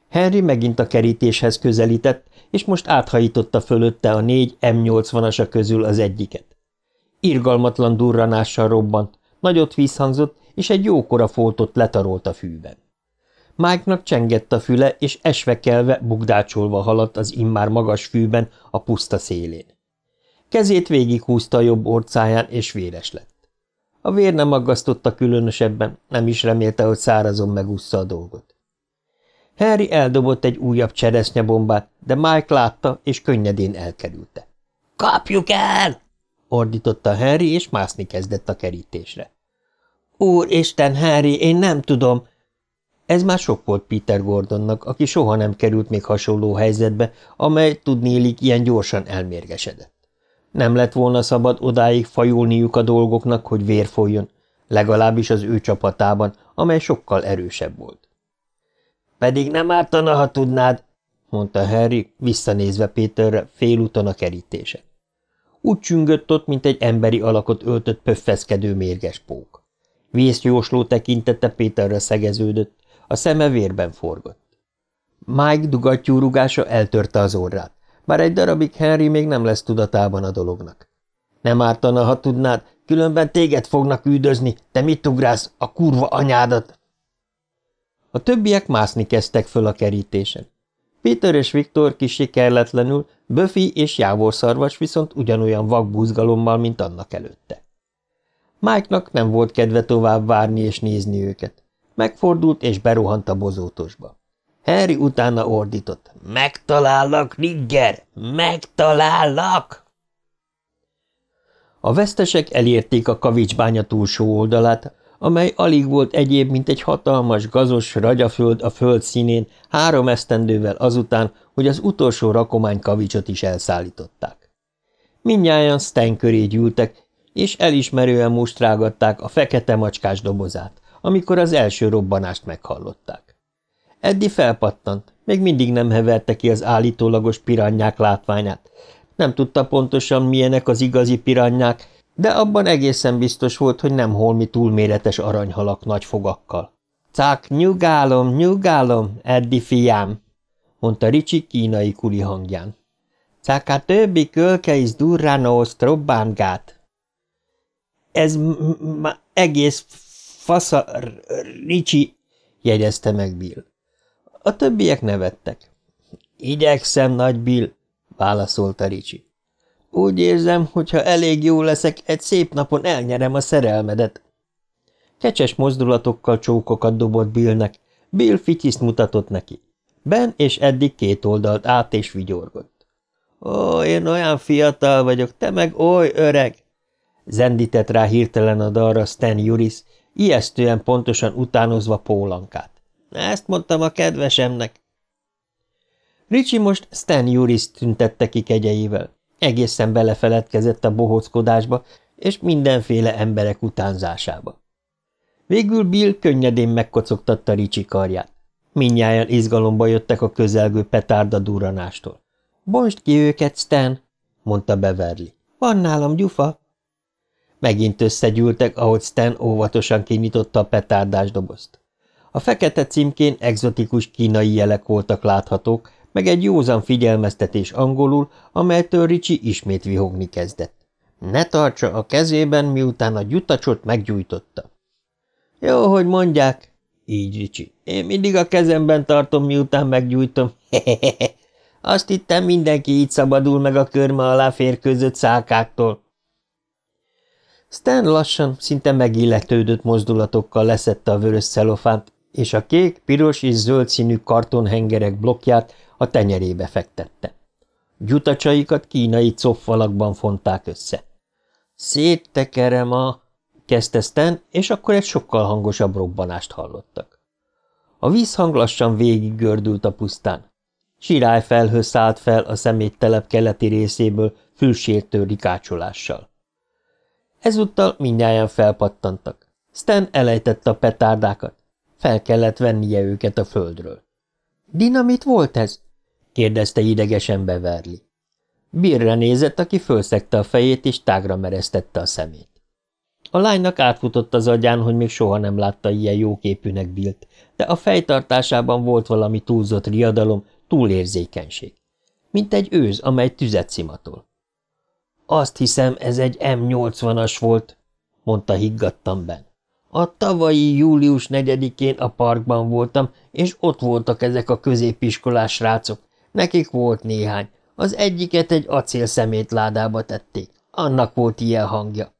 Henry megint a kerítéshez közelített, és most áthajította fölötte a négy M80-asa közül az egyiket. Irgalmatlan durranással robbant, nagyot vízhangzott, és egy jókora foltot letarolt a fűben. Mike-nak csengett a füle, és esvekelve, bugdácsolva haladt az immár magas fűben a puszta szélén. Kezét végighúzta a jobb orcáján, és véres lett. A vér nem aggasztotta különösebben, nem is remélte, hogy szárazon megúszza a dolgot. Harry eldobott egy újabb cseresznyebombát, de Mike látta, és könnyedén elkerülte. – Kapjuk el! ordította Harry, és mászni kezdett a kerítésre. Úristen, Harry, én nem tudom. Ez már sok volt Peter Gordonnak, aki soha nem került még hasonló helyzetbe, amely tudnélik ilyen gyorsan elmérgesedett. Nem lett volna szabad odáig fajulniuk a dolgoknak, hogy vér folyjon, legalábbis az ő csapatában, amely sokkal erősebb volt. Pedig nem ártana, ha tudnád, mondta Harry, visszanézve Péterre félúton a kerítésen. Úgy csüngött ott, mint egy emberi alakot öltött pöffeszkedő mérges pók. Vészjósló tekintete Péterre szegeződött, a szeme vérben forgott. Mike dugattyú rugása eltörte az orrát, bár egy darabig Henry még nem lesz tudatában a dolognak. Nem ártana, ha tudnád, különben téged fognak üldözni, te mit ugrálsz, a kurva anyádat! A többiek mászni kezdtek föl a kerítésen. Péter és Viktor kis sikerletlenül, Buffy és Jávorszarvas viszont ugyanolyan vakbúzgalommal, mint annak előtte. Mike-nak nem volt kedve tovább várni és nézni őket. Megfordult és berohant a bozótosba. Harry utána ordított. – Megtalállak, Nigger! Megtalállak! A vesztesek elérték a kavicsbánya túlsó oldalát, amely alig volt egyéb, mint egy hatalmas, gazos ragyaföld a föld színén három esztendővel azután, hogy az utolsó rakomány kavicsot is elszállították. Mindnyájan Stan köré gyűltek, és elismerően mustrágatták a fekete macskás dobozát, amikor az első robbanást meghallották. Eddi felpattant, még mindig nem heverte ki az állítólagos piranyák látványát. Nem tudta pontosan, milyenek az igazi piranyák, de abban egészen biztos volt, hogy nem holmi túlméretes aranyhalak nagy fogakkal. – Csak nyugálom, nyugálom, Eddi fiám! – mondta Ricsi kínai kuli hangján. – a többi kölke is durranós robbángát. – Ez egész fasza, Ricsi! – jegyezte meg Bill. A többiek nevettek. – Igyekszem, nagy Bill! – válaszolta Ricsi. Úgy érzem, hogy ha elég jó leszek, egy szép napon elnyerem a szerelmedet. Kecses mozdulatokkal csókokat dobott Billnek, Bill fityiszt mutatott neki. Ben és eddig két oldalt át és vigyorgott. – Ó, én olyan fiatal vagyok, te meg oly öreg! Zendített rá hirtelen a dalra Stan Juris, ijesztően pontosan utánozva Pólankát. – Ezt mondtam a kedvesemnek! Ricsi most Stan Juris tüntette ki kegyeivel. Egészen belefeledkezett a bohóckodásba és mindenféle emberek utánzásába. Végül Bill könnyedén megkocogtatta Ricsi karját. Mindnyájan izgalomba jöttek a közelgő petárda duranástól. – Bonst ki őket, Stan! – mondta Beverly. – Van nálam gyufa! Megint összegyűltek, ahogy Stan óvatosan kinyitotta a petárdás dobozt. A fekete címkén egzotikus kínai jelek voltak láthatók, meg egy józan figyelmeztetés angolul, amelytől Ricsi ismét vihogni kezdett. Ne tartsa a kezében, miután a gyutacsot meggyújtotta. Jó, hogy mondják, így Ricsi. Én mindig a kezemben tartom, miután meggyújtom. Hehehe. Azt hittem, mindenki így szabadul meg a körme alá férkőzött szálkáktól. Stan lassan, szinte megilletődött mozdulatokkal leszette a vörös szelofánt, és a kék, piros és zöld színű kartonhengerek blokkját a tenyerébe fektette. Gyutacsaikat kínai coffalakban fonták össze. Széttekerem a... kezdte Stan, és akkor egy sokkal hangosabb robbanást hallottak. A vízhang lassan végig gördült a pusztán. Sirály felhő szállt fel a szeméttelep keleti részéből fülsértő rikácsolással. Ezúttal mindjárt felpattantak. Stan elejtette a petárdákat. Fel kellett vennie őket a földről. – Dinamit volt ez? – kérdezte idegesen Beverly. Birre nézett, aki fölszegte a fejét, és tágra mereztette a szemét. A lánynak átfutott az agyán, hogy még soha nem látta ilyen jóképűnek Bilt, de a fejtartásában volt valami túlzott riadalom, túlérzékenység. Mint egy őz, amely tüzet szimatol. Azt hiszem, ez egy M80-as volt, mondta higgadtan Ben. A tavalyi július negyedikén a parkban voltam, és ott voltak ezek a középiskolás srácok. Nekik volt néhány. Az egyiket egy acélszemét ládába tették. Annak volt ilyen hangja.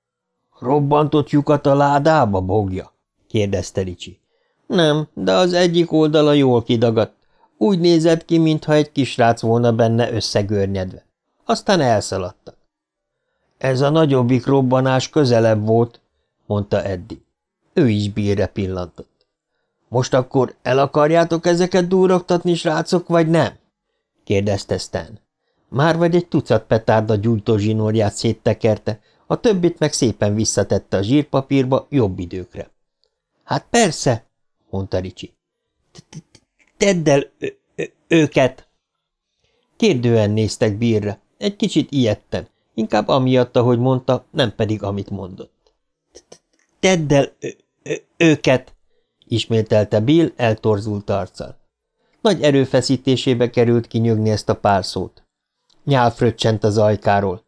– Robbantott lyukat a ládába, bogja? – kérdezte Ricsi. – Nem, de az egyik oldala jól kidagadt. Úgy nézett ki, mintha egy kisrác volna benne összegörnyedve. Aztán elszaladtak. – Ez a nagyobbik robbanás közelebb volt, mondta Eddi. Ő is bírre pillantott. Most akkor el akarjátok ezeket dúrogtatni, srácok, vagy nem? kérdezte Stan. Már vagy egy tucat petárda gyújtó zsinórját széttekerte, a többit meg szépen visszatette a zsírpapírba jobb időkre. Hát persze, mondta Ricsi. Tedd el őket! Kérdően néztek bírre, egy kicsit ijedten, inkább amiatt, ahogy mondta, nem pedig amit mondott. Tedd el őket! Ismételte Bill eltorzult arccal. Nagy erőfeszítésébe került kinyögni ezt a pár szót. Nyál fröccsent az ajkáról.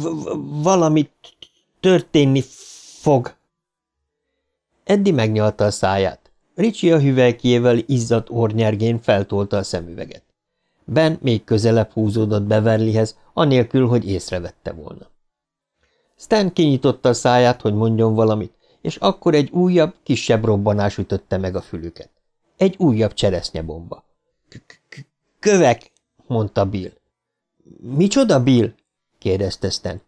– Valami történni fog. Eddi megnyalta a száját. Ricsi a hüvelykjével izzadt ornyergén feltolta a szemüveget. Ben még közelebb húzódott Beverlyhez, anélkül, hogy észrevette volna. Stan kinyitotta a száját, hogy mondjon valamit, és akkor egy újabb, kisebb robbanás ütötte meg a fülüket. Egy újabb cseresznyebomba. – Kövek! – mondta Bill. – Micsoda, Bill? – kérdezte Stan.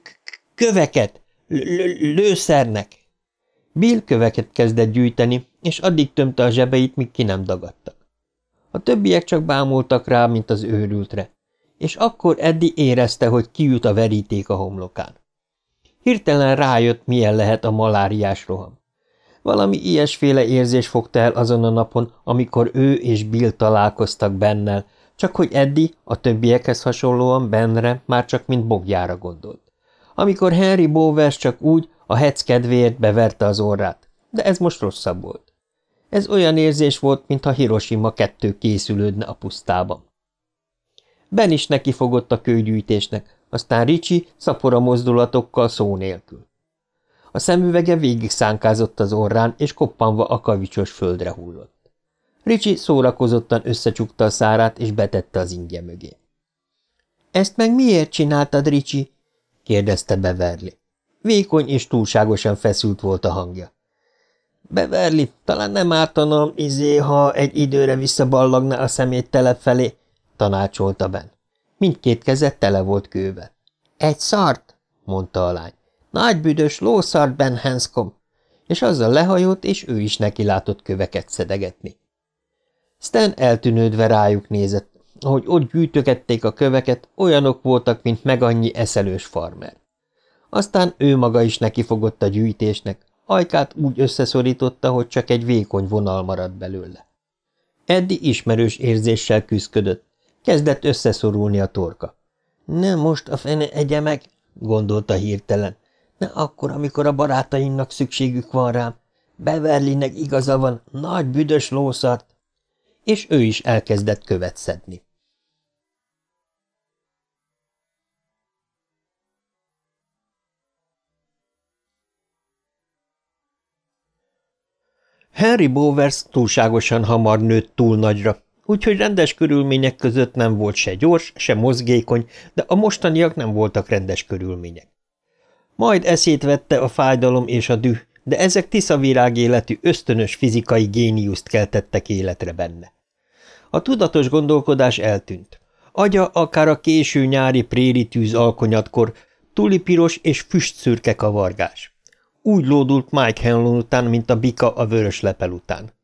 – Köveket! Lőszernek! Bill köveket kezdett gyűjteni, és addig tömte a zsebeit, míg ki nem dagadtak. A többiek csak bámultak rá, mint az őrültre, és akkor Eddi érezte, hogy kiüt a veríték a homlokán. Hirtelen rájött, milyen lehet a maláriás roham. Valami ilyesféle érzés fogta el azon a napon, amikor ő és Bill találkoztak bennel, csak hogy Eddi, a többiekhez hasonlóan Benre már csak mint bogjára gondolt. Amikor Henry Bowers csak úgy, a hec kedvéért beverte az orrát, de ez most rosszabb volt. Ez olyan érzés volt, mintha Hiroshima kettő készülődne a pusztában. Ben is nekifogott a kőgyűjtésnek, aztán Ricsi szapora mozdulatokkal szó nélkül. A szemüvege végig szánkázott az orrán, és koppanva a kavicsos földre hullott. Ricsi szórakozottan összecsukta a szárát, és betette az ingye mögé. – Ezt meg miért csináltad, Ricsi? – kérdezte Beverly. Vékony és túlságosan feszült volt a hangja. Beverli, talán nem ártana, izé, ha egy időre visszaballagna a szemét telep felé, tanácsolta Ben. Mindkét kezet tele volt kővel. Egy szart, mondta a lány. Nagy büdös lószart, Ben Hanscom. És azzal lehajolt, és ő is neki látott köveket szedegetni. Stan eltűnődve rájuk nézett, ahogy ott gyűjtögették a köveket, olyanok voltak, mint meg annyi eszelős farmer. Aztán ő maga is nekifogott a gyűjtésnek, ajkát úgy összeszorította, hogy csak egy vékony vonal maradt belőle. Eddi ismerős érzéssel küzdködött, kezdett összeszorulni a torka. Nem most a fene egye meg, gondolta hirtelen. Ne akkor, amikor a barátaimnak szükségük van rám. Beverlynek igaza van, nagy büdös lószart. És ő is elkezdett követ szedni. Harry Bowers túlságosan hamar nőtt túl nagyra, úgyhogy rendes körülmények között nem volt se gyors, se mozgékony, de a mostaniak nem voltak rendes körülmények. Majd eszét vette a fájdalom és a düh, de ezek tiszavirág életű ösztönös fizikai géniuszt keltettek életre benne. A tudatos gondolkodás eltűnt. Agya akár a késő nyári préri tűz alkonyatkor, tulipiros és füstszürke kavargás. Úgy lódult Mike Henlon után, mint a bika a vörös lepel után.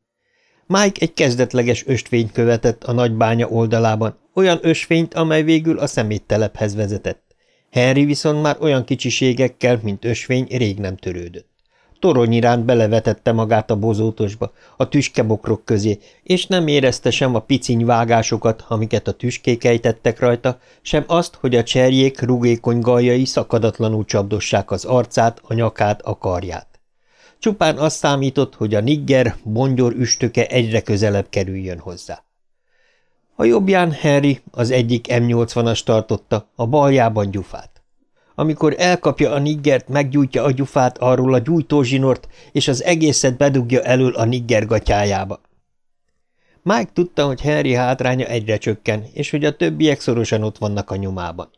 Mike egy kezdetleges östvényt követett a nagybánya oldalában, olyan ösvényt, amely végül a szeméttelephez vezetett. Henry viszont már olyan kicsiségekkel, mint ösvény, rég nem törődött toronyirán belevetette magát a bozótosba, a tüskebokrok közé, és nem érezte sem a piciny vágásokat, amiket a tüskék ejtettek rajta, sem azt, hogy a cserjék rugékony galjai szakadatlanul csapdossák az arcát, a nyakát, a karját. Csupán azt számított, hogy a nigger, bongyor üstöke egyre közelebb kerüljön hozzá. A jobbján Harry az egyik M80-as tartotta, a baljában gyufát. Amikor elkapja a niggert, meggyújtja a gyufát arról a gyújtózsinort, és az egészet bedugja elől a nigger gatyájába. Mike tudta, hogy Harry hátránya egyre csökken, és hogy a többiek szorosan ott vannak a nyomában.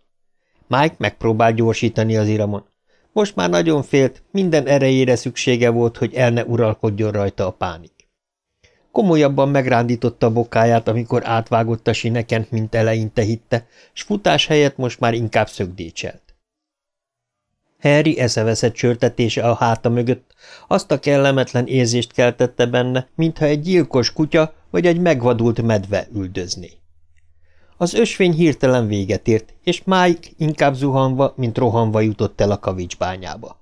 Mike megpróbál gyorsítani az iramon. Most már nagyon félt, minden erejére szüksége volt, hogy el ne uralkodjon rajta a pánik. Komolyabban megrándította bokáját, amikor átvágott a sineken, mint eleinte hitte, s futás helyett most már inkább szögdécselt. Harry eszeveszett csörtetése a háta mögött azt a kellemetlen érzést keltette benne, mintha egy gyilkos kutya vagy egy megvadult medve üldözné. Az ösvény hirtelen véget ért, és Mike inkább zuhanva, mint rohanva jutott el a kavicsbányába.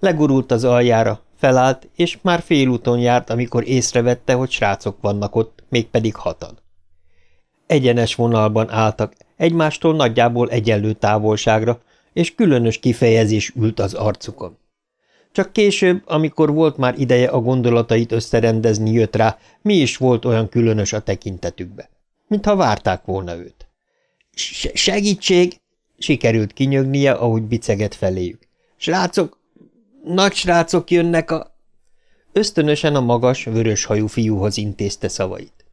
Legurult az aljára, felállt, és már félúton járt, amikor észrevette, hogy srácok vannak ott, mégpedig hatan. Egyenes vonalban álltak, egymástól nagyjából egyenlő távolságra, és különös kifejezés ült az arcukon. Csak később, amikor volt már ideje a gondolatait összerendezni, jött rá, mi is volt olyan különös a tekintetükbe. Mintha várták volna őt. – Segítség! – sikerült kinyögnie, ahogy biceget feléjük. – Srácok, nagy srácok jönnek a… Ösztönösen a magas, vörös hajú fiúhoz intézte szavait.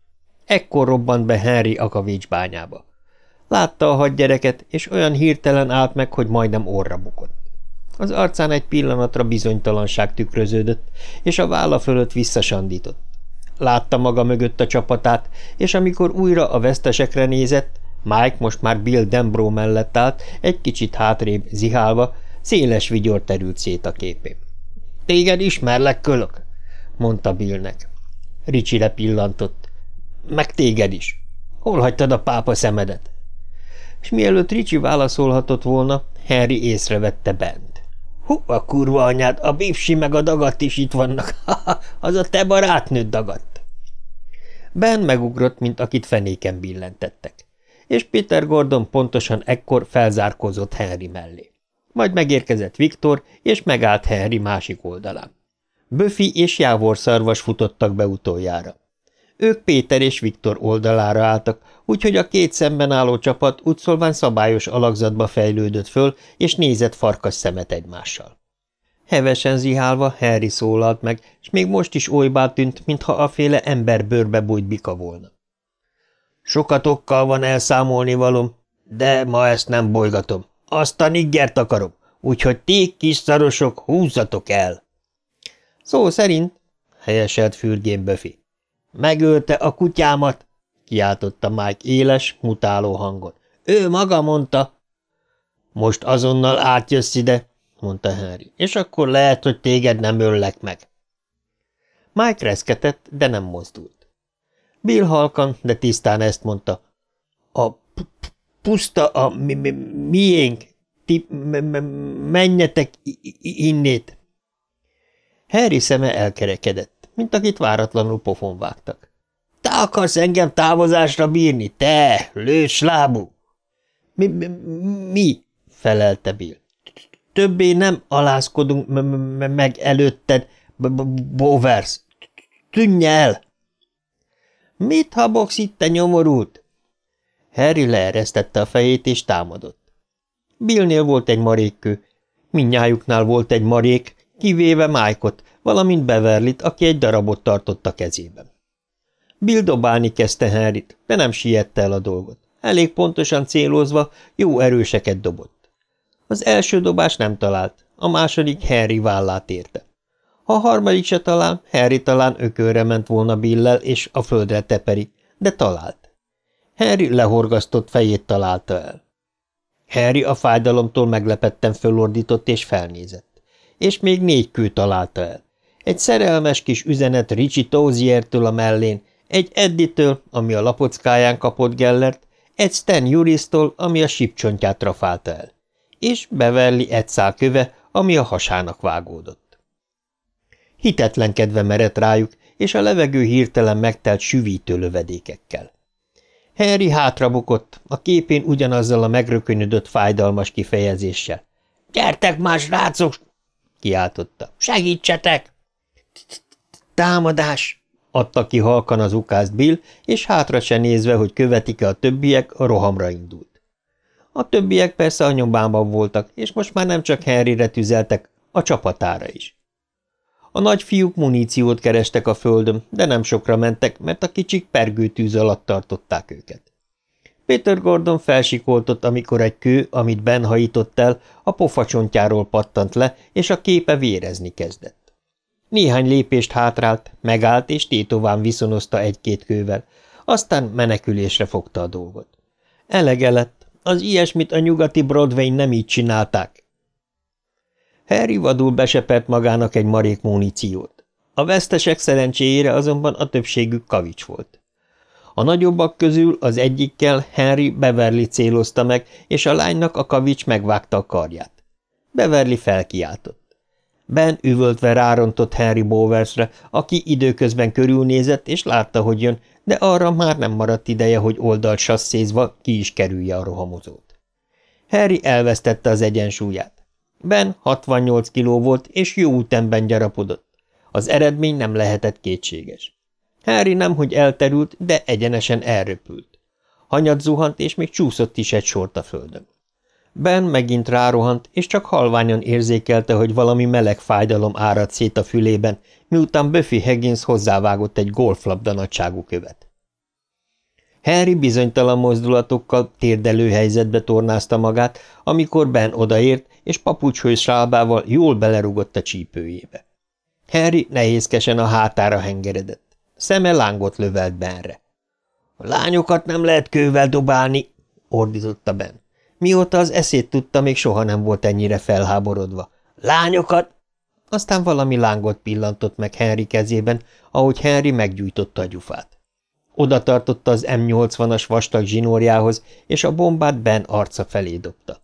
Ekkor robbant be Henry a kavics bányába. Látta a hadgyereket, és olyan hirtelen állt meg, hogy majdnem orra bukott. Az arcán egy pillanatra bizonytalanság tükröződött, és a válla fölött visszasandított. Látta maga mögött a csapatát, és amikor újra a vesztesekre nézett, Mike most már Bill Dembro mellett állt, egy kicsit hátrébb zihálva, széles vigyor terült szét a képén. – Téged ismerlek, kölök? – mondta Billnek. Ricsire pillantott. – Meg téged is. Hol hagytad a pápa szemedet? és mielőtt Ricsi válaszolhatott volna, Harry észrevette bent. – Hú, a kurva anyád, a bifsi meg a dagat is itt vannak, az a te barátnőd dagadt. Ben megugrott, mint akit fenéken billentettek, és Peter Gordon pontosan ekkor felzárkózott Henry mellé. Majd megérkezett Viktor, és megállt Henry másik oldalán. Buffy és Jávor szarvas futottak be utoljára. Ők Péter és Viktor oldalára álltak, úgyhogy a két szemben álló csapat úgyszólván szabályos alakzatba fejlődött föl, és nézett farkas szemet egymással. Hevesen zihálva Harry szólalt meg, és még most is olybá tűnt, mintha a féle ember bőrbe bújt bika volna. Sokatokkal van elszámolni valom, de ma ezt nem bolygatom. Azt a niggert akarom, úgyhogy ti, kis szarosok, húzzatok el! Szó szerint helyeselt fürgén Böfi. Megölte a kutyámat, kiáltotta Mike éles, mutáló hangon. Ő maga mondta. Most azonnal átjössz ide, mondta Henry, és akkor lehet, hogy téged nem öllek meg. Mike reszketett, de nem mozdult. Bill halkan, de tisztán ezt mondta. A puszta a mi mi miénk, ti menjetek innét. Harry szeme elkerekedett, mint akit váratlanul pofon vágtak. Te akarsz engem távozásra bírni, te, lős lábú! Mi, mi, mi? felelte Bill. Többé nem alázkodunk meg előtted, Bovers. Tűnj el! Mit habogsz itt, te nyomorult? Harry leeresztette a fejét és támadott. Billnél volt egy marékkő, mindnyájuknál volt egy marék, kivéve Mike-ot, valamint Beverlit, aki egy darabot tartott a kezében. Bill dobálni kezdte Henryt, de nem siette el a dolgot. Elég pontosan célozva jó erőseket dobott. Az első dobás nem talált, a második Harry vállát érte. Ha a harmadik se talál, Harry talán ökölre ment volna Billel, és a földre teperi, de talált. Harry lehorgasztott fejét találta el. Harry a fájdalomtól meglepetten fölordított és felnézett. És még négy kő találta el. Egy szerelmes kis üzenet Ricsi Toziertől a mellén, egy Edditől, ami a lapockáján kapott Gellert, egy Stan Jurisztól, ami a sipcsontját trafálta el, és Beverly egy szál köve, ami a hasának vágódott. Hitetlenkedve merett rájuk, és a levegő hirtelen megtelt süvítő lövedékekkel. Harry hátrabukott, a képén ugyanazzal a megrökönyödött fájdalmas kifejezéssel. – Gyertek más rácok! – kiáltotta. – Segítsetek! – Támadás! Adta ki halkan az ukázt Bill, és hátra se nézve, hogy követik-e a többiek, a rohamra indult. A többiek persze a nyomában voltak, és most már nem csak Henryre tüzeltek, a csapatára is. A nagy fiúk muníciót kerestek a földön, de nem sokra mentek, mert a kicsik pergőtűz alatt tartották őket. Peter Gordon felsikoltott, amikor egy kő, amit Ben hajított el, a pofacsontjáról pattant le, és a képe vérezni kezdett. Néhány lépést hátrált, megállt és tétován viszonozta egy-két kővel, aztán menekülésre fogta a dolgot. Elege lett, az ilyesmit a nyugati Broadway nem így csinálták. Harry vadul besepert magának egy marék muníciót. A vesztesek szerencséjére azonban a többségük kavics volt. A nagyobbak közül az egyikkel Henry Beverly célozta meg, és a lánynak a kavics megvágta a karját. Beverly felkiáltott. Ben üvöltve rárontott Henry Bowersre, aki időközben körülnézett, és látta, hogy jön, de arra már nem maradt ideje, hogy oldalt sasszézva ki is kerülje a rohamozót. Harry elvesztette az egyensúlyát. Ben 68 kiló volt, és jó ütemben gyarapodott. Az eredmény nem lehetett kétséges. Harry nemhogy elterült, de egyenesen elröpült. Hanyat zuhant, és még csúszott is egy sort a földön. Ben megint rárohant, és csak halványan érzékelte, hogy valami meleg fájdalom árad szét a fülében, miután Buffy Higgins hozzávágott egy golflabda nagyságú követ. Harry bizonytalan mozdulatokkal térdelő helyzetbe tornázta magát, amikor Ben odaért, és papucshős sálbával jól belerugott a csípőjébe. Harry nehézkesen a hátára hengeredett. Szeme lángot lövelt Benre. – A lányokat nem lehet kővel dobálni! – ordította Ben. Mióta az eszét tudta, még soha nem volt ennyire felháborodva. Lányokat! Aztán valami lángot pillantott meg Henry kezében, ahogy Henry meggyújtotta a gyufát. Oda tartotta az M80-as vastag zsinórjához, és a bombát Ben arca felé dobta.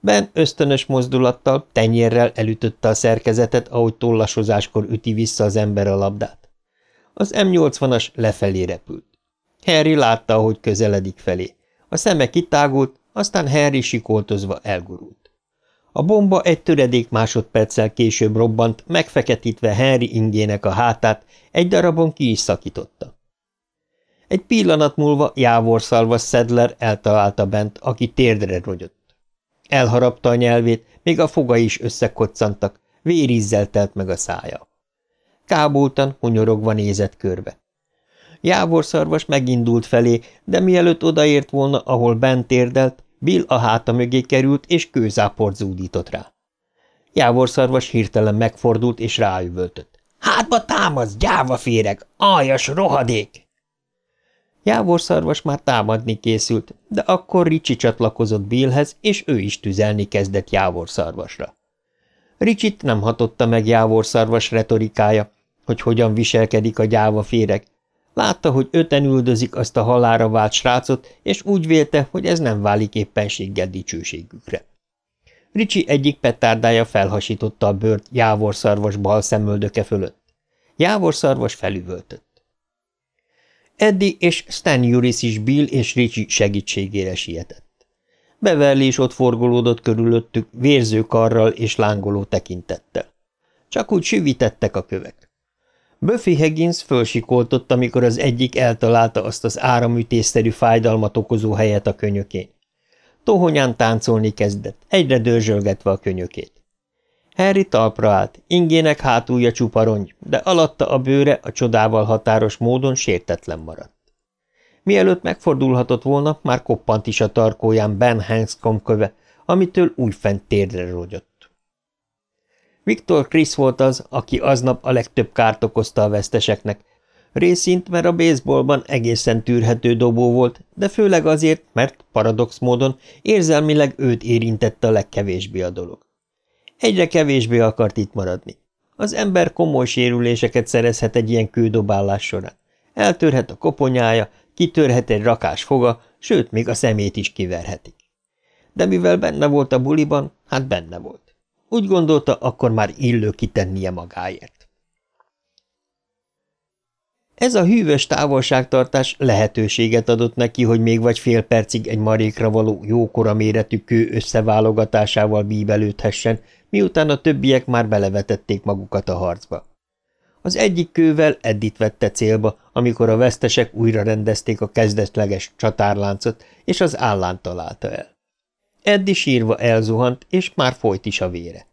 Ben ösztönös mozdulattal, tenyérrel elütötte a szerkezetet, ahogy tollasozáskor üti vissza az ember a labdát. Az M80-as lefelé repült. Harry látta, ahogy közeledik felé. A szeme kitágult, aztán Harry sikoltozva elgurult. A bomba egy töredék másodperccel később robbant, megfeketítve Henry ingének a hátát, egy darabon ki is szakította. Egy pillanat múlva jávorszalva Szedler eltalálta bent, aki térdre rogyott. Elharapta a nyelvét, még a fogai is összekoccantak, vérizzel telt meg a szája. Kábultan, hunyorogva nézett körbe. Jávorszarvas megindult felé, de mielőtt odaért volna, ahol bent térdelt, Bill a háta mögé került, és kőzáport zúdított rá. Jávorszarvas hirtelen megfordult, és ráüvöltött. – Hátba támadsz, gyávaféreg, aljas rohadék! Jávorszarvas már támadni készült, de akkor Ricsi csatlakozott Billhez, és ő is tüzelni kezdett Jávorszarvasra. Ricsit nem hatotta meg Jávorszarvas retorikája, hogy hogyan viselkedik a gyávaféreg. Látta, hogy öten üldözik azt a halára vált srácot, és úgy vélte, hogy ez nem válik éppenséggel dicsőségükre. Ricsi egyik petárdája felhasította a bőrt Jávorszarvas bal szemöldöke fölött. Jávorszarvas felüvöltött. Eddie és Stan Juris is Bill és Ricsi segítségére sietett. Beverly is ott forgolódott körülöttük, vérző karral és lángoló tekintettel. Csak úgy süvítettek a kövek. Buffy Higgins fölsikoltott, amikor az egyik eltalálta azt az áramütésszerű fájdalmat okozó helyet a könyökén. Tohonyán táncolni kezdett, egyre dörzsölgetve a könyökét. Harry talpra állt, ingének hátulja csupa rongy, de alatta a bőre a csodával határos módon sértetlen maradt. Mielőtt megfordulhatott volna, már koppant is a tarkóján Ben Hanscom köve, amitől újfent térdre rogyott. Viktor Chris volt az, aki aznap a legtöbb kárt okozta a veszteseknek, részint, mert a baseballban egészen tűrhető dobó volt, de főleg azért, mert paradox módon érzelmileg őt érintette a legkevésbé a dolog. Egyre kevésbé akart itt maradni. Az ember komoly sérüléseket szerezhet egy ilyen kődobálás során. Eltörhet a koponyája, kitörhet egy rakás foga, sőt, még a szemét is kiverhetik. De mivel benne volt a buliban, hát benne volt. Úgy gondolta, akkor már illő kitennie magáért. Ez a hűvös távolságtartás lehetőséget adott neki, hogy még vagy fél percig egy marékra való jókora méretű kő összeválogatásával bíbelődhessen, miután a többiek már belevetették magukat a harcba. Az egyik kővel Eddit vette célba, amikor a vesztesek újra rendezték a kezdetleges csatárláncot, és az állán találta el. Eddi sírva elzuhant, és már folyt is a vére.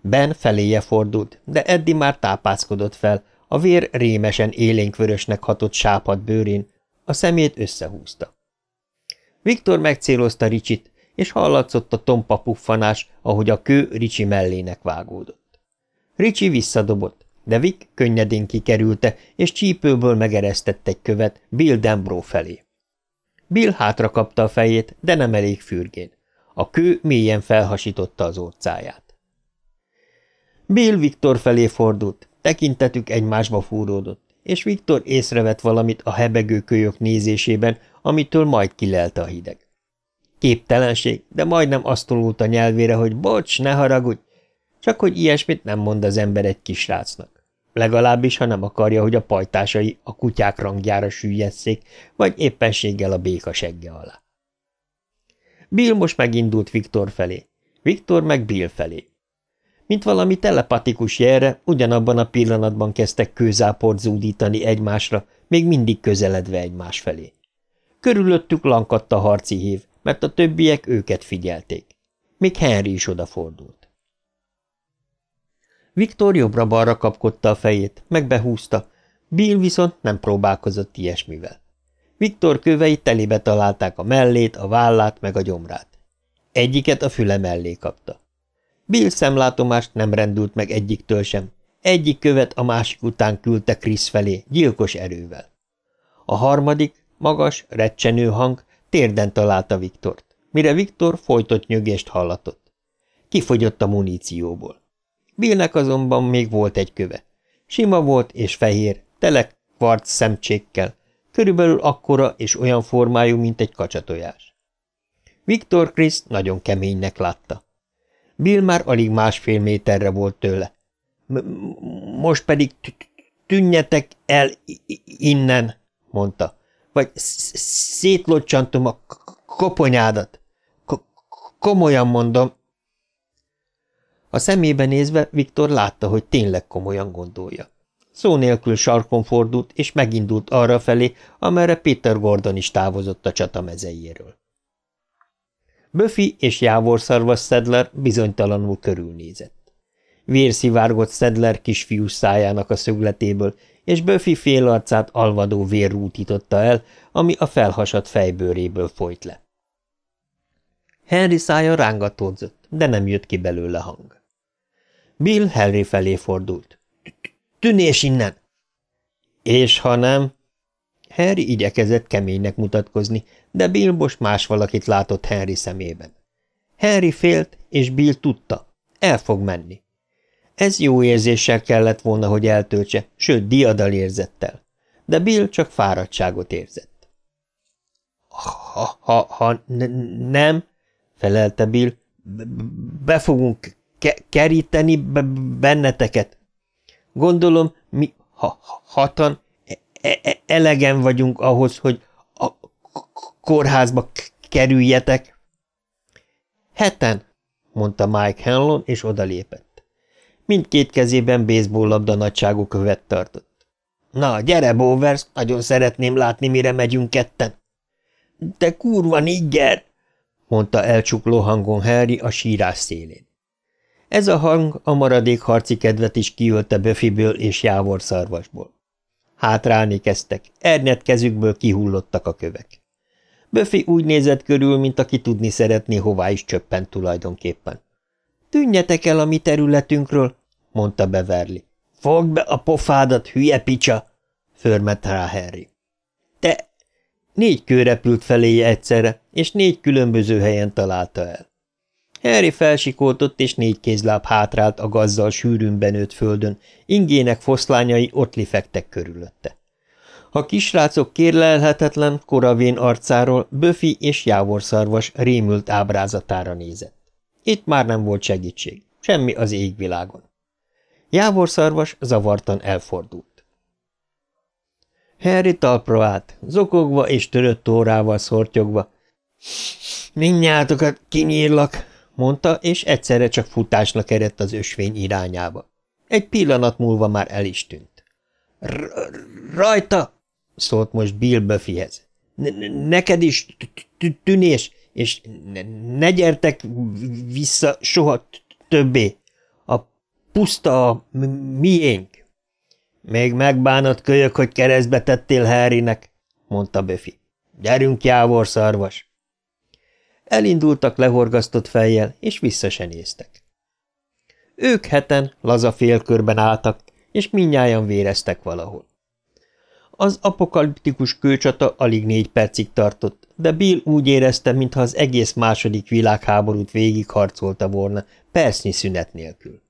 Ben feléje fordult, de Eddi már tápászkodott fel, a vér rémesen élénkvörösnek hatott sápad bőrén, a szemét összehúzta. Viktor megcélozta Ricsit, és hallatszott a tompa puffanás, ahogy a kő Ricsi mellének vágódott. Ricsi visszadobott, de Vic könnyedén kikerülte, és csípőből megeresztett egy követ Bill Dembro felé. Bill hátra kapta a fejét, de nem elég fürgén. A kő mélyen felhasította az orcáját. Bill Viktor felé fordult, tekintetük egymásba fúródott, és Viktor észrevett valamit a hebegő kölyök nézésében, amitől majd kilelte a hideg. Képtelenség, de majdnem azt tolult a nyelvére, hogy bocs, ne haragudj, csak hogy ilyesmit nem mond az ember egy kisrácnak. Legalábbis, ha nem akarja, hogy a pajtásai a kutyák rangjára süllyeszék, vagy éppenséggel a béka segge alá. Bill most megindult Viktor felé, Viktor meg Bill felé. Mint valami telepatikus jelre, ugyanabban a pillanatban kezdtek kőzáport zúdítani egymásra, még mindig közeledve egymás felé. Körülöttük lankadt a harci hív, mert a többiek őket figyelték. Még Henry is odafordult. Viktor jobbra-balra kapkodta a fejét, meg behúzta, Bill viszont nem próbálkozott ilyesmivel. Viktor kövei telébe találták a mellét, a vállát, meg a gyomrát. Egyiket a füle mellé kapta. Bill szemlátomást nem rendült meg egyiktől sem. Egyik követ a másik után küldte Krisz felé, gyilkos erővel. A harmadik, magas, recsenő hang térden találta Viktort, mire Viktor folytott nyögést hallatott. Kifogyott a munícióból. Billnek azonban még volt egy köve. Sima volt és fehér, tele kvarc szemcsékkel, körülbelül akkora és olyan formájú, mint egy kacsatojás. Viktor Krisz nagyon keménynek látta. Bill már alig másfél méterre volt tőle. – Most pedig tűnjetek el innen, mondta, vagy szétlocsantom a koponyádat. Ko komolyan mondom. A szemébe nézve Viktor látta, hogy tényleg komolyan gondolja. Szó nélkül sarkon fordult, és megindult arra felé, amerre Peter Gordon is távozott a csata mezeiéről. Buffy és jávorszarvas Szedler bizonytalanul körülnézett. Vér szivárgott Szedler kisfiú szájának a szögletéből, és Buffy fél arcát alvadó vér rútította el, ami a felhasadt fejbőréből folyt le. Henry szája rángatódzott, de nem jött ki belőle hang. Bill Henry felé fordult. – tűnés innen! És ha nem? Harry igyekezett keménynek mutatkozni, de Bill most más valakit látott Henry szemében. Henry félt, és Bill tudta. El fog menni. Ez jó érzéssel kellett volna, hogy eltöltse, sőt, diadal érzettel. De Bill csak fáradtságot érzett. Ha, ha, ha nem, felelte Bill, be fogunk ke keríteni benneteket. Gondolom, mi ha hatan e e elegen vagyunk ahhoz, hogy a kórházba kerüljetek. Heten, mondta Mike Hanlon, és odalépett. Mindkét kezében baseball labda nagyságú követ tartott. Na, gyere, Bowers, nagyon szeretném látni, mire megyünk ketten. Te kurva nigger! mondta elcsukló hangon Harry a sírás szélén. Ez a hang a maradék harci kedvet is kiölte Böfiből és Jávor szarvasból. Hátrálni kezdtek, ernyet kezükből kihullottak a kövek. Böfi úgy nézett körül, mint aki tudni szeretné, hová is csöppent tulajdonképpen. – Tűnjetek el a mi területünkről! – mondta Beverly. – Fogd be a pofádat, hülye picsa! – förmet rá Harry. – Te! Négy kő repült feléje egyszerre, és négy különböző helyen találta el. Harry felsikoltott, és négy kézláb hátrált a gazzal sűrűn benőtt földön, ingének foszlányai ott lifektek körülötte. A kisrácok kérlelhetetlen, koravén arcáról Böfi és jávorszarvas rémült ábrázatára nézett. Itt már nem volt segítség, semmi az égvilágon. Jávorszarvas zavartan elfordult. Harry talpra állt, zokogva és törött órával szortyogva. – Mindnyátokat kinyírlak! Mondta, és egyszerre csak futásnak eredt az ösvény irányába. Egy pillanat múlva már el is tűnt. – Rajta! – szólt most Bill Buffyhez. – Neked is tűnés, és ne gyertek vissza soha többé. A puszta a miénk. – Még megbánott kölyök, hogy keresztbe tettél Harrynek – mondta Buffy. – Gyerünk, jávor szarvas! Elindultak lehorgasztott fejjel, és vissza se néztek. Ők heten laza félkörben álltak, és minnyáján véreztek valahol. Az apokaliptikus kőcsata alig négy percig tartott, de Bill úgy érezte, mintha az egész második világháborút végigharcolta volna, percnyi szünet nélkül.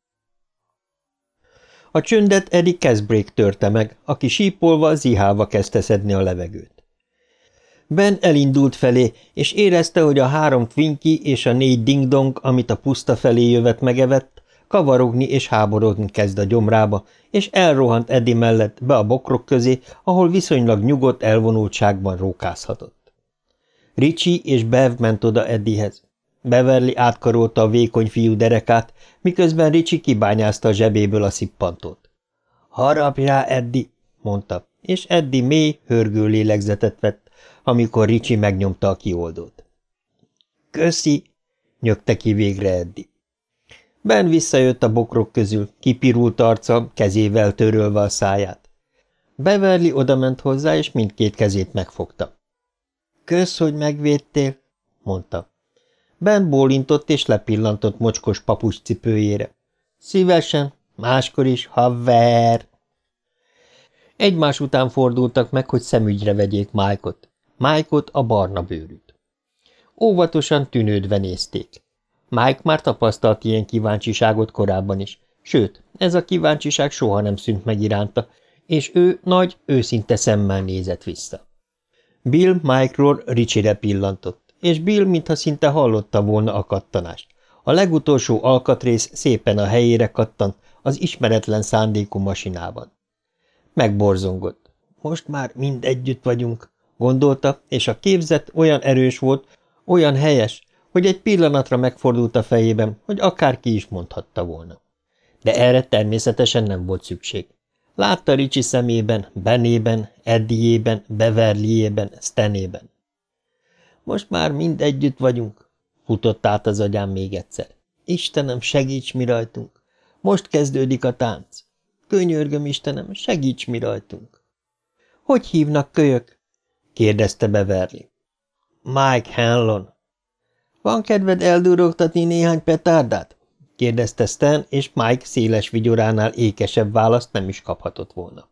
A csöndet Eddie Casbrake törte meg, aki sípolva, zihálva kezdte szedni a levegőt. Ben elindult felé, és érezte, hogy a három Twinky és a négy dingdong, amit a puszta felé jövet megevett, kavarogni és háborodni kezd a gyomrába, és elrohant Eddie mellett be a bokrok közé, ahol viszonylag nyugodt elvonultságban rókázhatott. Ricsi és Bev ment oda Eddiehez. Beverly átkarolta a vékony fiú derekát, miközben Ricsi kibányázta a zsebéből a szippantót. – Harapj rá, Eddie! – mondta, és Eddie mély, hörgő lélegzetet vett, amikor Ricsi megnyomta a kioldót. – Köszi! – nyögte ki végre Eddi. Ben visszajött a bokrok közül, kipirult arca, kezével törölve a száját. Beverly odament hozzá, és mindkét kezét megfogta. – Kösz, hogy megvédtél! – mondta. Ben bólintott, és lepillantott mocskos papucs cipőjére. – Szívesen, máskor is, haver! Egymás után fordultak meg, hogy szemügyre vegyék Mike-ot. Mike-ot a barna bőrűt. Óvatosan tűnődve nézték. Mike már tapasztalt ilyen kíváncsiságot korábban is, sőt, ez a kíváncsiság soha nem szűnt meg iránta, és ő nagy, őszinte szemmel nézett vissza. Bill Mike-ról Richie-re pillantott, és Bill mintha szinte hallotta volna a kattanást. A legutolsó alkatrész szépen a helyére kattant az ismeretlen szándékú masinában. Megborzongott. Most már mind együtt vagyunk, gondolta, és a képzet olyan erős volt, olyan helyes, hogy egy pillanatra megfordult a fejében, hogy akárki is mondhatta volna. De erre természetesen nem volt szükség. Látta Ricsi szemében, Benében, Eddiében, Beverlyében, Stenében. Most már mind együtt vagyunk, futott át az agyám még egyszer. Istenem, segíts mi rajtunk! Most kezdődik a tánc. Könyörgöm, Istenem, segíts mi rajtunk! Hogy hívnak kölyök? Kérdezte Beverly. Mike Hanlon. Van kedved eldurogtatni néhány petárdát? kérdezte Stan, és Mike széles vigyoránál ékesebb választ nem is kaphatott volna.